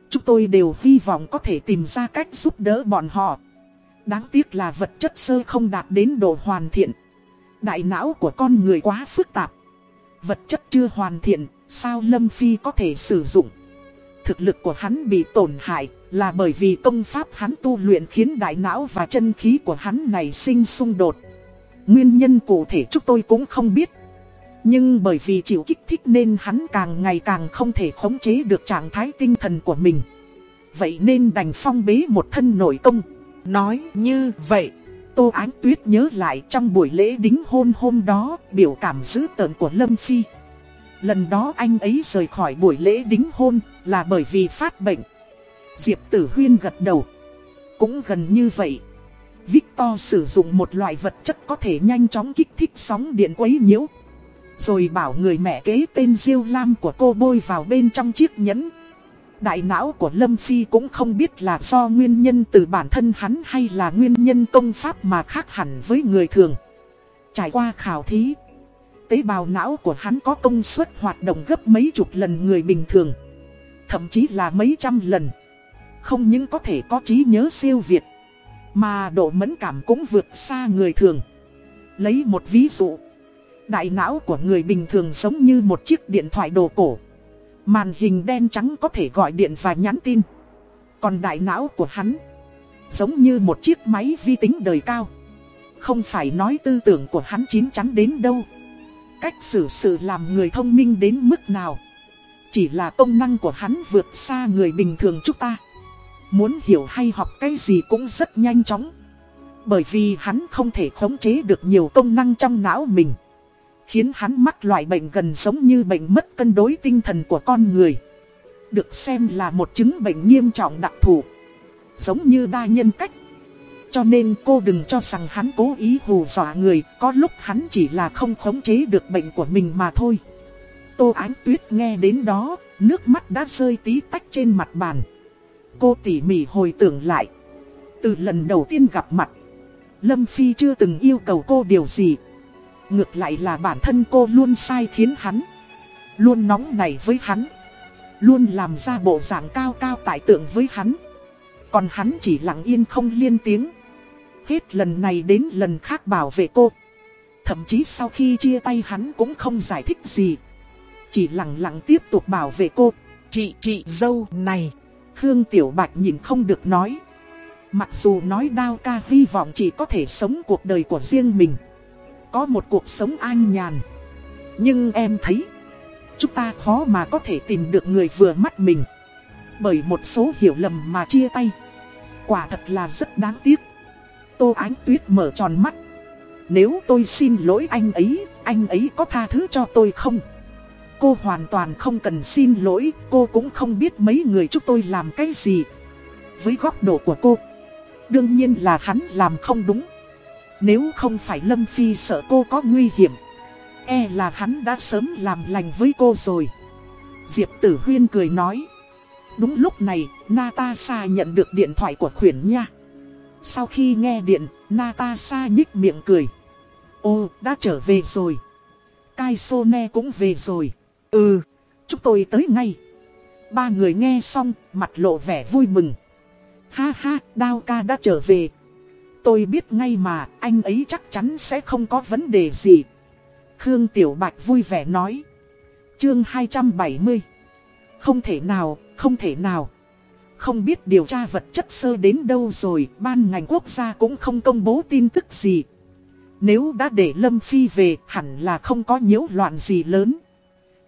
Chúng tôi đều hy vọng có thể tìm ra cách giúp đỡ bọn họ. Đáng tiếc là vật chất sơ không đạt đến độ hoàn thiện. Đại não của con người quá phức tạp. Vật chất chưa hoàn thiện, sao Lâm Phi có thể sử dụng? Thực lực của hắn bị tổn hại là bởi vì công pháp hắn tu luyện khiến đại não và chân khí của hắn này sinh xung đột. Nguyên nhân cụ thể chúng tôi cũng không biết. Nhưng bởi vì chịu kích thích nên hắn càng ngày càng không thể khống chế được trạng thái tinh thần của mình. Vậy nên đành phong bế một thân nội công. Nói như vậy, Tô Ánh Tuyết nhớ lại trong buổi lễ đính hôn hôm đó biểu cảm dữ tợn của Lâm Phi. Lần đó anh ấy rời khỏi buổi lễ đính hôn là bởi vì phát bệnh. Diệp Tử Huyên gật đầu. Cũng gần như vậy. Victor sử dụng một loại vật chất có thể nhanh chóng kích thích sóng điện quấy nhiễu. Rồi bảo người mẹ kế tên Diêu Lam của cô bôi vào bên trong chiếc nhẫn Đại não của Lâm Phi cũng không biết là do nguyên nhân từ bản thân hắn hay là nguyên nhân công pháp mà khác hẳn với người thường. Trải qua khảo thí, tế bào não của hắn có công suất hoạt động gấp mấy chục lần người bình thường. Thậm chí là mấy trăm lần. Không những có thể có trí nhớ siêu việt, mà độ mẫn cảm cũng vượt xa người thường. Lấy một ví dụ, đại não của người bình thường giống như một chiếc điện thoại đồ cổ. Màn hình đen trắng có thể gọi điện và nhắn tin. Còn đại não của hắn, giống như một chiếc máy vi tính đời cao. Không phải nói tư tưởng của hắn chín chắn đến đâu. Cách xử sự làm người thông minh đến mức nào. Chỉ là công năng của hắn vượt xa người bình thường chúng ta. Muốn hiểu hay học cái gì cũng rất nhanh chóng. Bởi vì hắn không thể khống chế được nhiều công năng trong não mình. Khiến hắn mắc loại bệnh gần giống như bệnh mất cân đối tinh thần của con người. Được xem là một chứng bệnh nghiêm trọng đặc thù. Giống như đa nhân cách. Cho nên cô đừng cho rằng hắn cố ý hù dọa người, có lúc hắn chỉ là không khống chế được bệnh của mình mà thôi. Tô Ánh Tuyết nghe đến đó, nước mắt đã rơi tí tách trên mặt bàn. Cô tỉ mỉ hồi tưởng lại. Từ lần đầu tiên gặp mặt, Lâm Phi chưa từng yêu cầu cô điều gì. Ngược lại là bản thân cô luôn sai khiến hắn. Luôn nóng nảy với hắn. Luôn làm ra bộ dạng cao cao tại tượng với hắn. Còn hắn chỉ lặng yên không liên tiếng. Hết lần này đến lần khác bảo vệ cô. Thậm chí sau khi chia tay hắn cũng không giải thích gì. Chỉ lặng lặng tiếp tục bảo vệ cô. Chị chị, dâu, này. Khương Tiểu Bạch nhìn không được nói. Mặc dù nói đao ca hy vọng chỉ có thể sống cuộc đời của riêng mình. Có một cuộc sống an nhàn. Nhưng em thấy, chúng ta khó mà có thể tìm được người vừa mắt mình. Bởi một số hiểu lầm mà chia tay. Quả thật là rất đáng tiếc. Tô Ánh Tuyết mở tròn mắt. Nếu tôi xin lỗi anh ấy, anh ấy có tha thứ cho tôi không? Cô hoàn toàn không cần xin lỗi, cô cũng không biết mấy người chúng tôi làm cái gì. Với góc độ của cô, đương nhiên là hắn làm không đúng. Nếu không phải Lâm Phi sợ cô có nguy hiểm, e là hắn đã sớm làm lành với cô rồi. Diệp Tử Huyên cười nói. Đúng lúc này, Natasha nhận được điện thoại của khuyển nha. Sau khi nghe điện, Natasha nhích miệng cười. Ô, đã trở về rồi. Kai Sone cũng về rồi. Ừ, chúng tôi tới ngay. Ba người nghe xong, mặt lộ vẻ vui mừng. Ha ha, Đao ca đã trở về. Tôi biết ngay mà, anh ấy chắc chắn sẽ không có vấn đề gì. Khương Tiểu Bạch vui vẻ nói. Chương 270. Không thể nào, không thể nào. Không biết điều tra vật chất sơ đến đâu rồi, ban ngành quốc gia cũng không công bố tin tức gì. Nếu đã để Lâm Phi về, hẳn là không có nhiễu loạn gì lớn.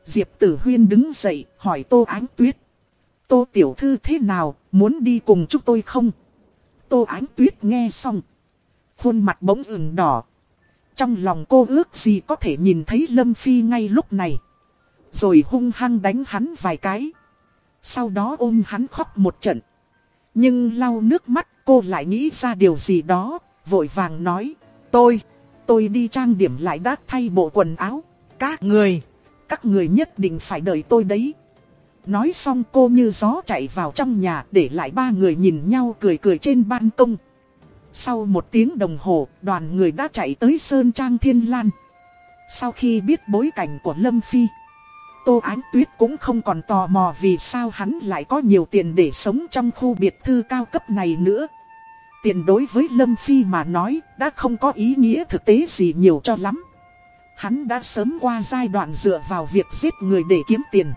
Diệp Tử Huyên đứng dậy, hỏi Tô Ánh Tuyết. Tô Tiểu Thư thế nào, muốn đi cùng chúng tôi không? Tô Ánh Tuyết nghe xong. Khuôn mặt bỗng ửng đỏ. Trong lòng cô ước gì có thể nhìn thấy Lâm Phi ngay lúc này. Rồi hung hăng đánh hắn vài cái. Sau đó ôm hắn khóc một trận. Nhưng lau nước mắt cô lại nghĩ ra điều gì đó, vội vàng nói. Tôi, tôi đi trang điểm lại đã thay bộ quần áo. Các người, các người nhất định phải đợi tôi đấy. Nói xong cô như gió chạy vào trong nhà để lại ba người nhìn nhau cười cười trên ban công. Sau một tiếng đồng hồ, đoàn người đã chạy tới Sơn Trang Thiên Lan. Sau khi biết bối cảnh của Lâm Phi, Tô Ánh Tuyết cũng không còn tò mò vì sao hắn lại có nhiều tiền để sống trong khu biệt thư cao cấp này nữa. Tiền đối với Lâm Phi mà nói đã không có ý nghĩa thực tế gì nhiều cho lắm. Hắn đã sớm qua giai đoạn dựa vào việc giết người để kiếm tiền.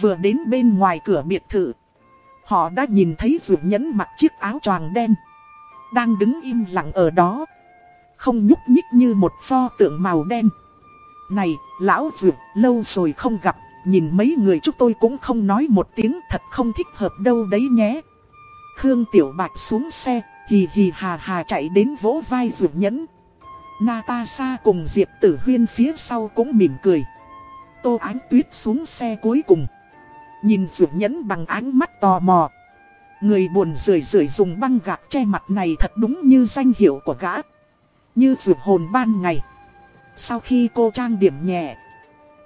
Vừa đến bên ngoài cửa biệt thự, họ đã nhìn thấy Dược Nhẫn mặc chiếc áo choàng đen. Đang đứng im lặng ở đó. Không nhúc nhích như một pho tượng màu đen. Này, lão Dược, lâu rồi không gặp, nhìn mấy người chúng tôi cũng không nói một tiếng thật không thích hợp đâu đấy nhé. Khương Tiểu Bạch xuống xe, hì hì hà hà chạy đến vỗ vai Dược Nhẫn. Natasha cùng Diệp Tử Huyên phía sau cũng mỉm cười. Tô Ánh Tuyết xuống xe cuối cùng. Nhìn Dược Nhẫn bằng ánh mắt tò mò. Người buồn rười rượi dùng băng gạc che mặt này thật đúng như danh hiệu của gã. Như Dược hồn ban ngày. Sau khi cô trang điểm nhẹ,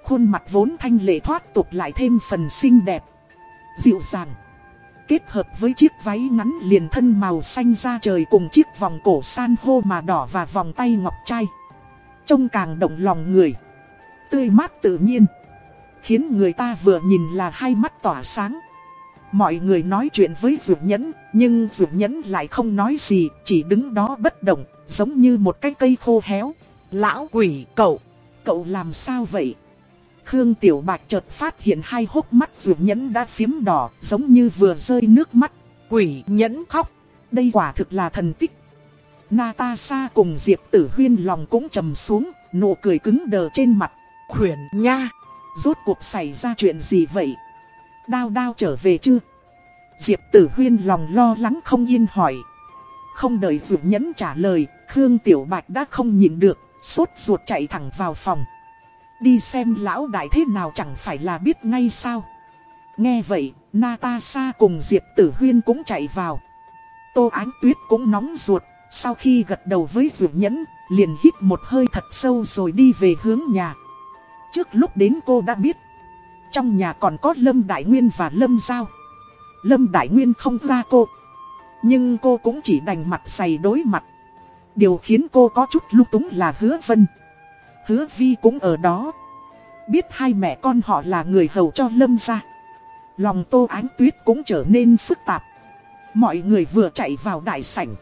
khuôn mặt vốn thanh lệ thoát tục lại thêm phần xinh đẹp. Dịu dàng Kết hợp với chiếc váy ngắn liền thân màu xanh da trời cùng chiếc vòng cổ san hô mà đỏ và vòng tay ngọc trai Trông càng động lòng người Tươi mát tự nhiên Khiến người ta vừa nhìn là hai mắt tỏa sáng. Mọi người nói chuyện với Dược Nhẫn, Nhưng Dược Nhẫn lại không nói gì, Chỉ đứng đó bất động, Giống như một cái cây khô héo. Lão quỷ, cậu Cậu làm sao vậy? Khương Tiểu Bạch chợt phát hiện hai hốc mắt Dược Nhẫn đã phiếm đỏ, Giống như vừa rơi nước mắt. Quỷ nhẫn khóc, Đây quả thực là thần tích. Natasha cùng Diệp Tử Huyên lòng cũng trầm xuống, Nụ cười cứng đờ trên mặt. Khuyển nha! Rốt cuộc xảy ra chuyện gì vậy? Đao đao trở về chưa Diệp Tử Huyên lòng lo lắng không yên hỏi. Không đợi dụ Nhẫn trả lời, Khương Tiểu Bạch đã không nhìn được, Sốt ruột chạy thẳng vào phòng. Đi xem lão đại thế nào chẳng phải là biết ngay sao? Nghe vậy, Natasha cùng Diệp Tử Huyên cũng chạy vào. Tô Ánh Tuyết cũng nóng ruột, Sau khi gật đầu với Dược Nhẫn, Liền hít một hơi thật sâu rồi đi về hướng nhà. Trước lúc đến cô đã biết. Trong nhà còn có Lâm Đại Nguyên và Lâm Giao. Lâm Đại Nguyên không ra cô. Nhưng cô cũng chỉ đành mặt dày đối mặt. Điều khiến cô có chút lúc túng là hứa vân. Hứa vi cũng ở đó. Biết hai mẹ con họ là người hầu cho Lâm ra Lòng tô ánh tuyết cũng trở nên phức tạp. Mọi người vừa chạy vào đại sảnh,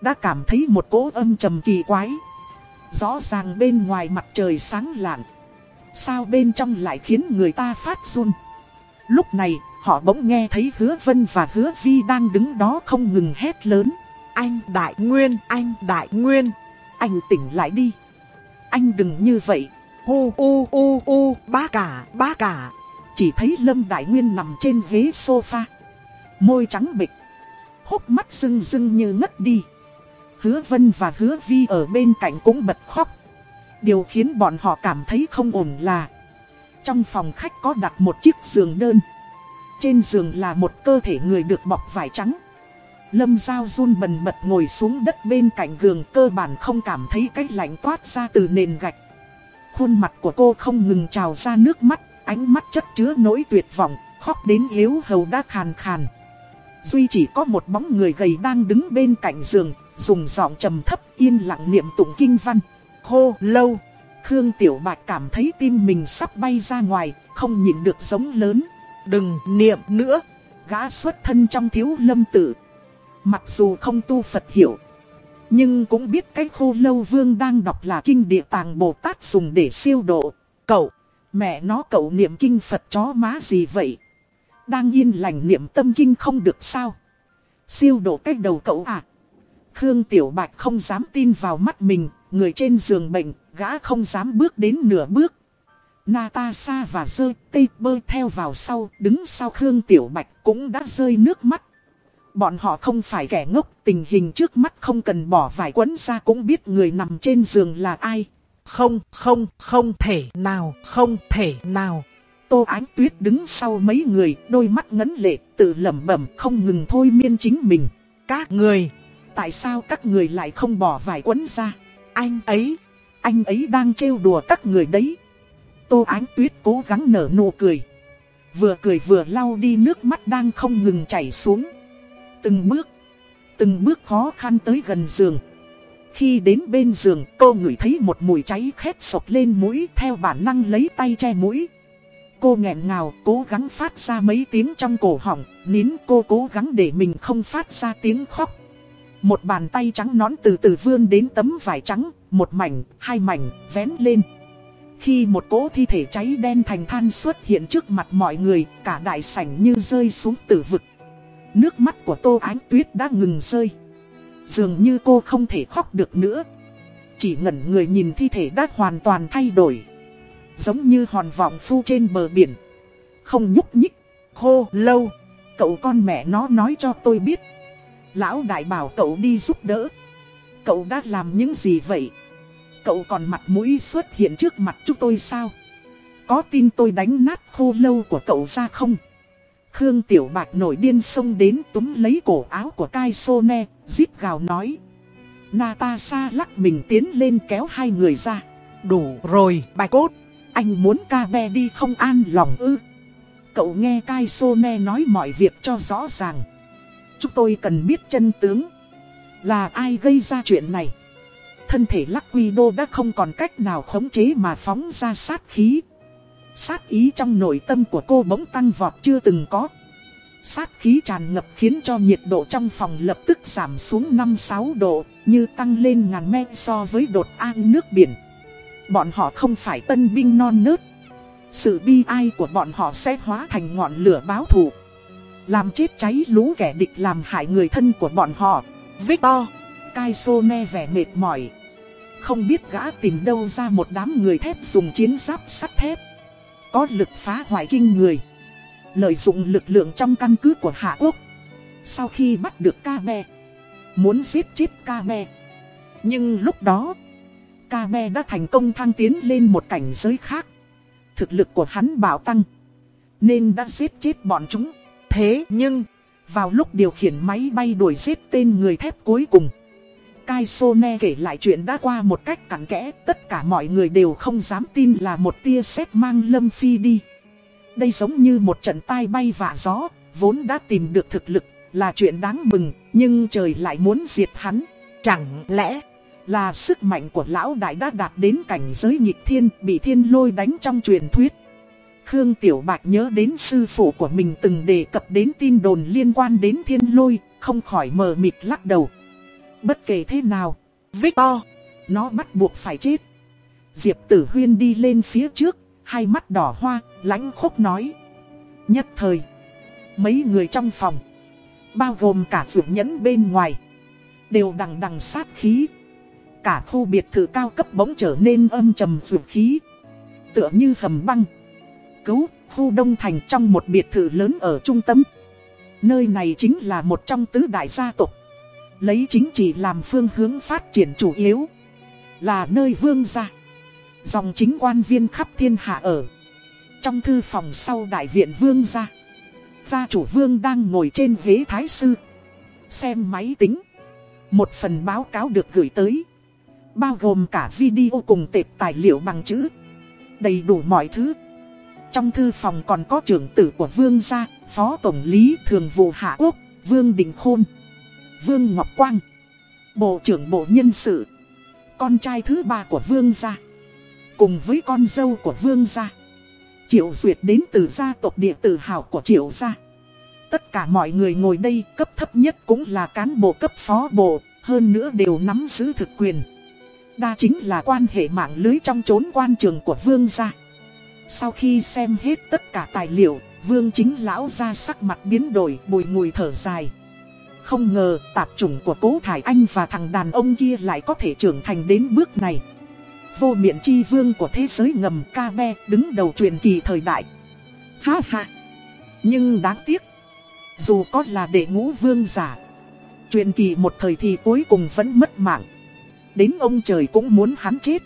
Đã cảm thấy một cỗ âm trầm kỳ quái. Rõ ràng bên ngoài mặt trời sáng lạng Sao bên trong lại khiến người ta phát run? Lúc này họ bỗng nghe thấy hứa vân và hứa vi đang đứng đó không ngừng hét lớn. Anh Đại Nguyên, anh Đại Nguyên Anh tỉnh lại đi. Anh đừng như vậy. Ô ô ô ô, ba cả, bác cả. Chỉ thấy Lâm Đại Nguyên nằm trên ghế sofa. Môi trắng bịch Hốc mắt rưng rưng như ngất đi. Hứa Vân và Hứa Vi ở bên cạnh cũng bật khóc. Điều khiến bọn họ cảm thấy không ổn là Trong phòng khách có đặt một chiếc giường đơn. Trên giường là một cơ thể người được bọc vải trắng. Lâm Giao run bần bật ngồi xuống đất bên cạnh giường cơ bản không cảm thấy cái lạnh toát ra từ nền gạch. Khuôn mặt của cô không ngừng trào ra nước mắt, ánh mắt chất chứa nỗi tuyệt vọng, khóc đến yếu hầu đã khàn khàn. Duy chỉ có một bóng người gầy đang đứng bên cạnh giường, dùng giọng trầm thấp yên lặng niệm tụng kinh văn. Khô lâu. Khương Tiểu Bạch cảm thấy tim mình sắp bay ra ngoài, không nhịn được giống lớn. Đừng niệm nữa. Gã xuất thân trong thiếu lâm tử. Mặc dù không tu Phật hiểu Nhưng cũng biết cái khô lâu vương đang đọc là kinh địa tàng Bồ Tát dùng để siêu độ. Cậu, mẹ nó cậu niệm kinh Phật chó má gì vậy? Đang yên lành niệm tâm kinh không được sao? Siêu độ cách đầu cậu à? Khương Tiểu Bạch không dám tin vào mắt mình Người trên giường bệnh, gã không dám bước đến nửa bước Natasha và Sơ tây bơi theo vào sau, đứng sau Khương Tiểu Bạch cũng đã rơi nước mắt. Bọn họ không phải kẻ ngốc, tình hình trước mắt không cần bỏ vải quấn ra cũng biết người nằm trên giường là ai. Không, không, không thể nào, không thể nào. Tô Ánh Tuyết đứng sau mấy người, đôi mắt ngấn lệ, tự lẩm bẩm không ngừng thôi miên chính mình. Các người, tại sao các người lại không bỏ vải quấn ra? Anh ấy, anh ấy đang trêu đùa các người đấy. Tô Ánh Tuyết cố gắng nở nụ cười. Vừa cười vừa lau đi nước mắt đang không ngừng chảy xuống. Từng bước, từng bước khó khăn tới gần giường. Khi đến bên giường cô ngửi thấy một mùi cháy khét sộc lên mũi theo bản năng lấy tay che mũi. Cô nghẹn ngào cố gắng phát ra mấy tiếng trong cổ họng, nín cô cố gắng để mình không phát ra tiếng khóc. Một bàn tay trắng nón từ từ vươn đến tấm vải trắng, một mảnh, hai mảnh, vén lên. Khi một cỗ thi thể cháy đen thành than xuất hiện trước mặt mọi người, cả đại sảnh như rơi xuống tử vực. Nước mắt của Tô Ánh Tuyết đã ngừng rơi. Dường như cô không thể khóc được nữa. Chỉ ngẩn người nhìn thi thể đã hoàn toàn thay đổi. Giống như hòn vọng phu trên bờ biển. Không nhúc nhích, khô, lâu. Cậu con mẹ nó nói cho tôi biết. Lão đại bảo cậu đi giúp đỡ. Cậu đã làm những gì vậy? Cậu còn mặt mũi xuất hiện trước mặt chúng tôi sao? Có tin tôi đánh nát khô lâu của cậu ra không? Khương Tiểu Bạch nổi điên xông đến túm lấy cổ áo của Kai Sone, giết gào nói. Natasha lắc mình tiến lên kéo hai người ra. Đủ rồi, bài cốt. Anh muốn ca be đi không an lòng ư. Cậu nghe Kai Sone nói mọi việc cho rõ ràng. Chúng tôi cần biết chân tướng. Là ai gây ra chuyện này? Thân thể Lắc Quy Đô đã không còn cách nào khống chế mà phóng ra sát khí. Sát ý trong nội tâm của cô bỗng tăng vọt chưa từng có. Sát khí tràn ngập khiến cho nhiệt độ trong phòng lập tức giảm xuống 5-6 độ, như tăng lên ngàn me so với đột an nước biển. Bọn họ không phải tân binh non nớt. Sự bi ai của bọn họ sẽ hóa thành ngọn lửa báo thù. Làm chết cháy lũ kẻ địch làm hại người thân của bọn họ. Victor, Kai ne vẻ mệt mỏi. Không biết gã tìm đâu ra một đám người thép dùng chiến giáp sắt thép. Có lực phá hoại kinh người. Lợi dụng lực lượng trong căn cứ của Hạ Quốc. Sau khi bắt được Kabe, muốn giết chết Kabe. Nhưng lúc đó, Kabe đã thành công thăng tiến lên một cảnh giới khác. Thực lực của hắn bảo tăng, nên đã giết chết bọn chúng. Thế nhưng, vào lúc điều khiển máy bay đuổi giết tên người thép cuối cùng, Kai Sone kể lại chuyện đã qua một cách cặn kẽ, tất cả mọi người đều không dám tin là một tia sét mang Lâm Phi đi. Đây giống như một trận tai bay vạ gió, vốn đã tìm được thực lực, là chuyện đáng mừng, nhưng trời lại muốn diệt hắn. Chẳng lẽ là sức mạnh của lão đại đã đạt đến cảnh giới nhịp thiên, bị thiên lôi đánh trong truyền thuyết. Khương Tiểu Bạch nhớ đến sư phụ của mình từng đề cập đến tin đồn liên quan đến thiên lôi, không khỏi mờ mịt lắc đầu. Bất kể thế nào, Victor, nó bắt buộc phải chết. Diệp Tử Huyên đi lên phía trước, hai mắt đỏ hoa, lãnh khốc nói. Nhất thời, mấy người trong phòng, bao gồm cả vượng nhẫn bên ngoài, đều đằng đằng sát khí. Cả khu biệt thự cao cấp bỗng trở nên âm trầm vượng khí, tựa như hầm băng. Cứu, khu Đông Thành trong một biệt thự lớn ở trung tâm. Nơi này chính là một trong tứ đại gia tộc. Lấy chính trị làm phương hướng phát triển chủ yếu. Là nơi vương gia. Dòng chính quan viên khắp thiên hạ ở. Trong thư phòng sau đại viện vương gia. Gia chủ vương đang ngồi trên ghế thái sư. Xem máy tính. Một phần báo cáo được gửi tới. Bao gồm cả video cùng tệp tài liệu bằng chữ. Đầy đủ mọi thứ. Trong thư phòng còn có trưởng tử của vương gia, phó tổng lý thường vụ Hạ Quốc, Vương Đình Khôn, Vương Ngọc Quang, Bộ trưởng Bộ Nhân sự, con trai thứ ba của vương gia, cùng với con dâu của vương gia. Triệu Duyệt đến từ gia tộc địa tử hào của Triệu gia. Tất cả mọi người ngồi đây cấp thấp nhất cũng là cán bộ cấp phó bộ, hơn nữa đều nắm giữ thực quyền. Đa chính là quan hệ mạng lưới trong chốn quan trường của vương gia. Sau khi xem hết tất cả tài liệu, vương chính lão ra sắc mặt biến đổi bùi ngùi thở dài. Không ngờ tạp chủng của cố Thải Anh và thằng đàn ông kia lại có thể trưởng thành đến bước này. Vô miệng chi vương của thế giới ngầm ca be đứng đầu truyền kỳ thời đại. Ha ha! Nhưng đáng tiếc, dù có là đệ ngũ vương giả, truyền kỳ một thời thì cuối cùng vẫn mất mạng. Đến ông trời cũng muốn hắn chết.